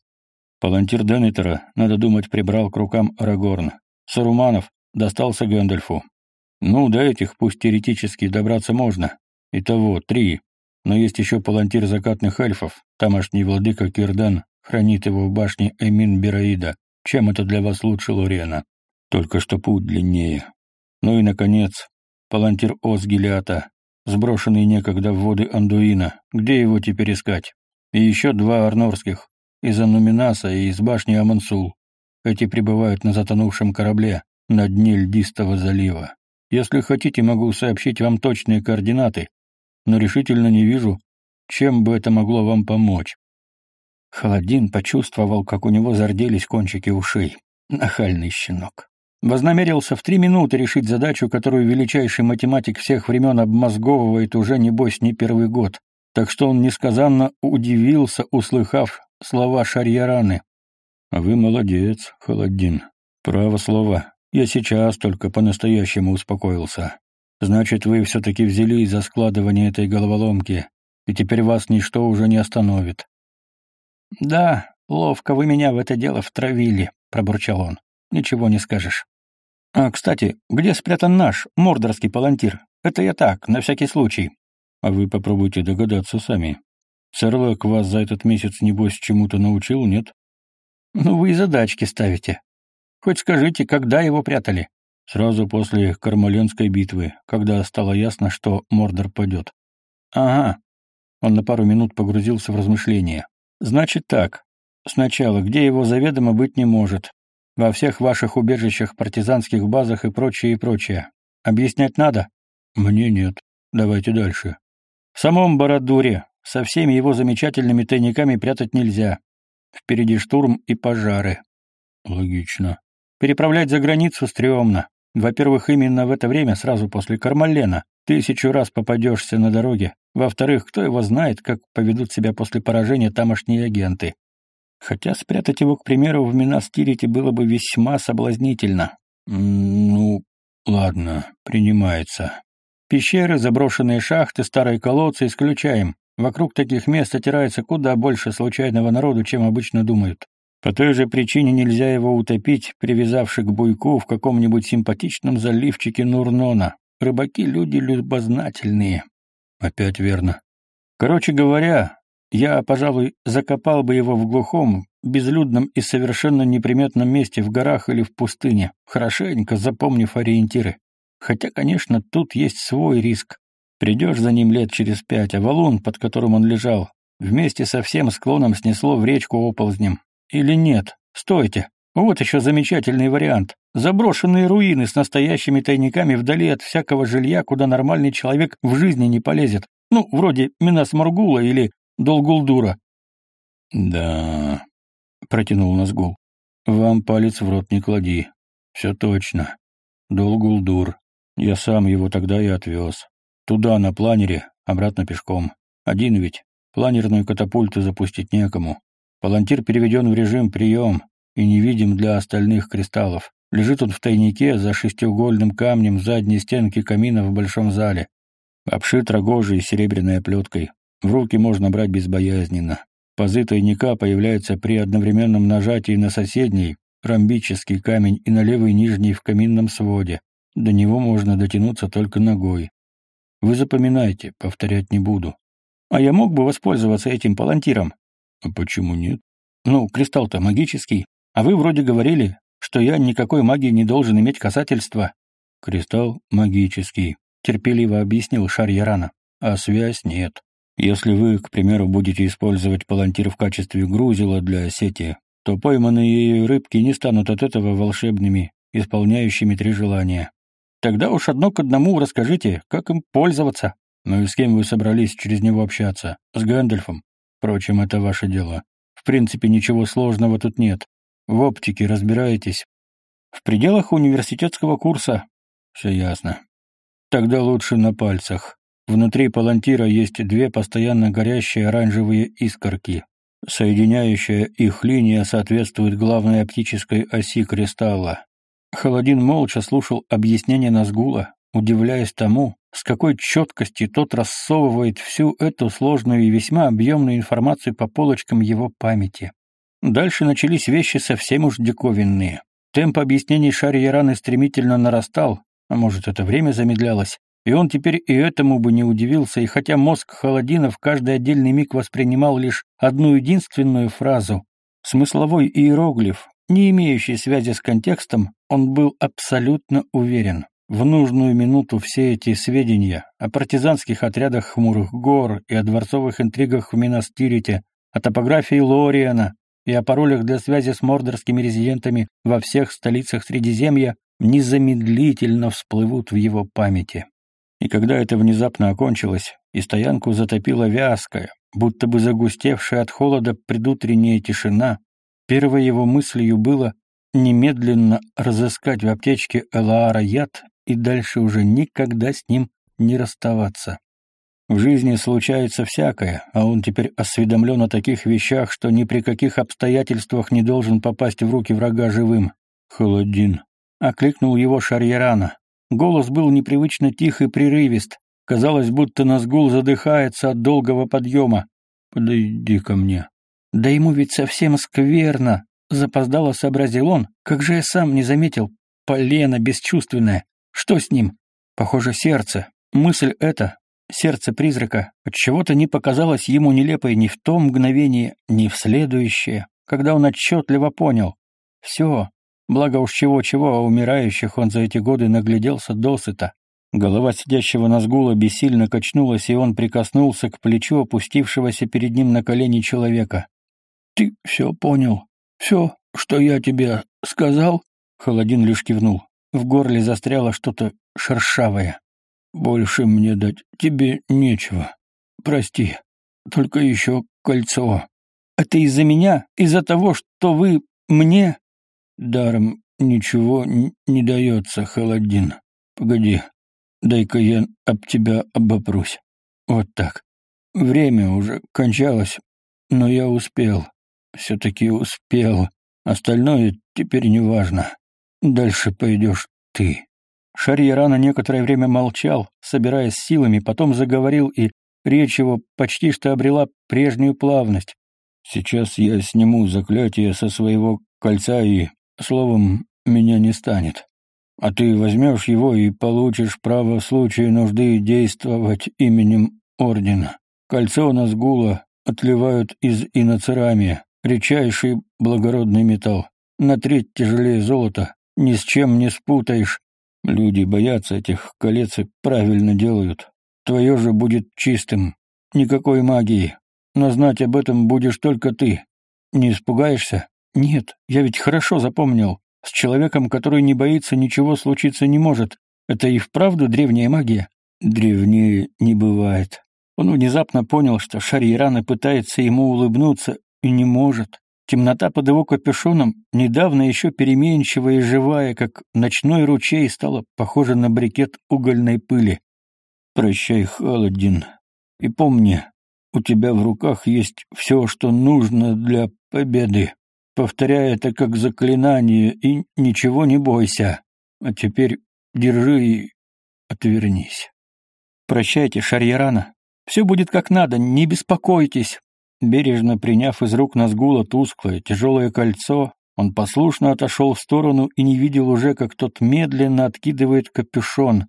Палантир Деннетера, надо думать, прибрал к рукам Арагорн. Саруманов достался Гэндальфу. Ну, до этих, пусть теоретически, добраться можно. Итого, три. Но есть еще палантир закатных эльфов. Тамошний владыка Кирдан хранит его в башне Эмин Бераида. Чем это для вас лучше Лориана? Только что путь длиннее. Ну и, наконец, палантир Осгилиата, сброшенный некогда в воды Андуина. Где его теперь искать? И еще два арнорских, из Ануминаса и из башни Амансул. Эти прибывают на затонувшем корабле на дне льдистого залива. Если хотите, могу сообщить вам точные координаты, но решительно не вижу, чем бы это могло вам помочь. Холодин почувствовал, как у него зарделись кончики ушей. Нахальный щенок вознамерился в три минуты решить задачу, которую величайший математик всех времен обмозговывает уже, небось, не первый год. Так что он несказанно удивился, услыхав слова Шарьяраны. «А вы молодец, Холодин. Право слово. Я сейчас только по-настоящему успокоился. Значит, вы все-таки взялись за складывание этой головоломки, и теперь вас ничто уже не остановит». «Да, ловко вы меня в это дело втравили», — пробурчал он. «Ничего не скажешь». А, кстати, где спрятан наш, мордорский палантир? Это я так, на всякий случай. А вы попробуйте догадаться сами. Серлок вас за этот месяц, небось, чему-то научил, нет? Ну, вы и задачки ставите. Хоть скажите, когда его прятали? Сразу после Кармаленской битвы, когда стало ясно, что Мордор падет. Ага. Он на пару минут погрузился в размышления. Значит так. Сначала, где его заведомо быть не может, во всех ваших убежищах, партизанских базах и прочее, и прочее. Объяснять надо? Мне нет. Давайте дальше. В самом Бородуре со всеми его замечательными тайниками прятать нельзя. Впереди штурм и пожары. Логично. Переправлять за границу стрёмно. Во-первых, именно в это время, сразу после Кармалена, тысячу раз попадешься на дороге. Во-вторых, кто его знает, как поведут себя после поражения тамошние агенты. Хотя спрятать его, к примеру, в Минастирите было бы весьма соблазнительно. Ну, ладно, принимается. Пещеры, заброшенные шахты, старые колодцы исключаем. Вокруг таких мест отирается куда больше случайного народу, чем обычно думают. По той же причине нельзя его утопить, привязавши к буйку в каком-нибудь симпатичном заливчике Нурнона. Рыбаки — люди любознательные. Опять верно. Короче говоря, я, пожалуй, закопал бы его в глухом, безлюдном и совершенно неприметном месте в горах или в пустыне, хорошенько запомнив ориентиры. Хотя, конечно, тут есть свой риск. Придешь за ним лет через пять, а валун, под которым он лежал, вместе со всем склоном снесло в речку оползнем. Или нет? Стойте. Вот еще замечательный вариант. Заброшенные руины с настоящими тайниками вдали от всякого жилья, куда нормальный человек в жизни не полезет. Ну, вроде Минас Маргула или Долгулдура. Да, протянул Назгул. Вам палец в рот не клади. Все точно. Долгулдур. Я сам его тогда и отвез. Туда на планере, обратно пешком. Один ведь. Планерную катапульту запустить некому. Палантир переведен в режим прием и невидим для остальных кристаллов. Лежит он в тайнике за шестиугольным камнем в задней стенке камина в большом зале. Обшит рогожей серебряной оплеткой. В руки можно брать безбоязненно. Пазы тайника появляются при одновременном нажатии на соседний, ромбический камень и на левый нижний в каминном своде. До него можно дотянуться только ногой. Вы запоминайте, повторять не буду. А я мог бы воспользоваться этим палантиром? А почему нет? Ну, кристалл-то магический. А вы вроде говорили, что я никакой магии не должен иметь касательства. Кристалл магический, терпеливо объяснил Шарьярана. А связь нет. Если вы, к примеру, будете использовать палантир в качестве грузила для сети, то пойманные ею рыбки не станут от этого волшебными, исполняющими три желания. Тогда уж одно к одному расскажите, как им пользоваться. Ну и с кем вы собрались через него общаться? С Гэндальфом? Впрочем, это ваше дело. В принципе, ничего сложного тут нет. В оптике разбираетесь. В пределах университетского курса. Все ясно. Тогда лучше на пальцах. Внутри палантира есть две постоянно горящие оранжевые искорки. Соединяющая их линия соответствует главной оптической оси кристалла. Холодин молча слушал объяснение Назгула, удивляясь тому, с какой четкостью тот рассовывает всю эту сложную и весьма объемную информацию по полочкам его памяти. Дальше начались вещи совсем уж диковинные. Темп объяснений Шарьераны стремительно нарастал, а может, это время замедлялось, и он теперь и этому бы не удивился, и хотя мозг Холодина в каждый отдельный миг воспринимал лишь одну единственную фразу, смысловой иероглиф, не имеющий связи с контекстом, он был абсолютно уверен. В нужную минуту все эти сведения о партизанских отрядах Хмурых гор и о дворцовых интригах в Минастирите, о топографии Лориана и о паролях для связи с мордорскими резидентами во всех столицах Средиземья незамедлительно всплывут в его памяти. И когда это внезапно окончилось, и стоянку затопила вязкая, будто бы загустевшая от холода предутренняя тишина, Первой его мыслью было немедленно разыскать в аптечке Элаара яд и дальше уже никогда с ним не расставаться. В жизни случается всякое, а он теперь осведомлен о таких вещах, что ни при каких обстоятельствах не должен попасть в руки врага живым. «Холодин», — окликнул его Шарьерана. Голос был непривычно тих и прерывист. Казалось, будто Назгул задыхается от долгого подъема. «Подойди ко мне». Да ему ведь совсем скверно, запоздало сообразил он. Как же я сам не заметил. Полено бесчувственное. Что с ним? Похоже, сердце. Мысль эта, сердце призрака, от чего то не показалось ему нелепой ни в том мгновении, ни в следующее, когда он отчетливо понял. Все, благо уж чего-чего, а умирающих он за эти годы нагляделся досыта. Голова сидящего на сгула бессильно качнулась, и он прикоснулся к плечу опустившегося перед ним на колени человека. Ты все понял? Все, что я тебе сказал?» Холодин лишь кивнул. В горле застряло что-то шершавое. «Больше мне дать тебе нечего. Прости. Только еще кольцо. Это из-за меня? Из-за того, что вы мне...» «Даром ничего не дается, Холодин. Погоди, дай-ка я об тебя обопрусь. Вот так. Время уже кончалось, но я успел. Все-таки успел. Остальное теперь не важно. Дальше пойдешь ты. Шарьера некоторое время молчал, собираясь силами, потом заговорил, и речь его почти что обрела прежнюю плавность. «Сейчас я сниму заклятие со своего кольца и, словом, меня не станет. А ты возьмешь его и получишь право в случае нужды действовать именем Ордена. Кольцо Назгула отливают из иноцерамия, Редчайший благородный металл. На треть тяжелее золота. Ни с чем не спутаешь. Люди боятся этих колец и правильно делают. Твое же будет чистым. Никакой магии. Но знать об этом будешь только ты. Не испугаешься? Нет, я ведь хорошо запомнил. С человеком, который не боится, ничего случиться не может. Это и вправду древняя магия? Древнее не бывает. Он внезапно понял, что Шарьерана пытается ему улыбнуться и не может. Темнота под его капюшоном, недавно еще переменчивая и живая, как ночной ручей, стала похожа на брикет угольной пыли. «Прощай, Халадин, и помни, у тебя в руках есть все, что нужно для победы. Повторяй это как заклинание и ничего не бойся. А теперь держи и отвернись». «Прощайте, Шарьерана. Все будет как надо, не беспокойтесь». Бережно приняв из рук Назгула тусклое, тяжелое кольцо, он послушно отошел в сторону и не видел уже, как тот медленно откидывает капюшон,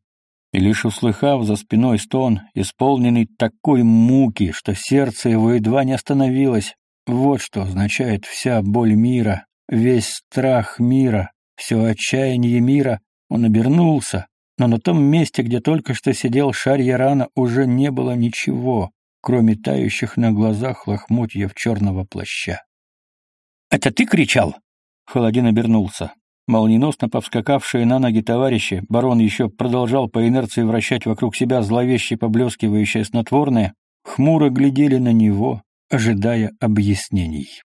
и лишь услыхав за спиной стон, исполненный такой муки, что сердце его едва не остановилось, вот что означает вся боль мира, весь страх мира, все отчаяние мира, он обернулся, но на том месте, где только что сидел Шарья Рана, уже не было ничего кроме тающих на глазах лохмотьев черного плаща. «Это ты кричал?» Холодин обернулся. Молниеносно повскакавшие на ноги товарищи, барон еще продолжал по инерции вращать вокруг себя зловеще поблескивающее снотворное, хмуро глядели на него, ожидая объяснений.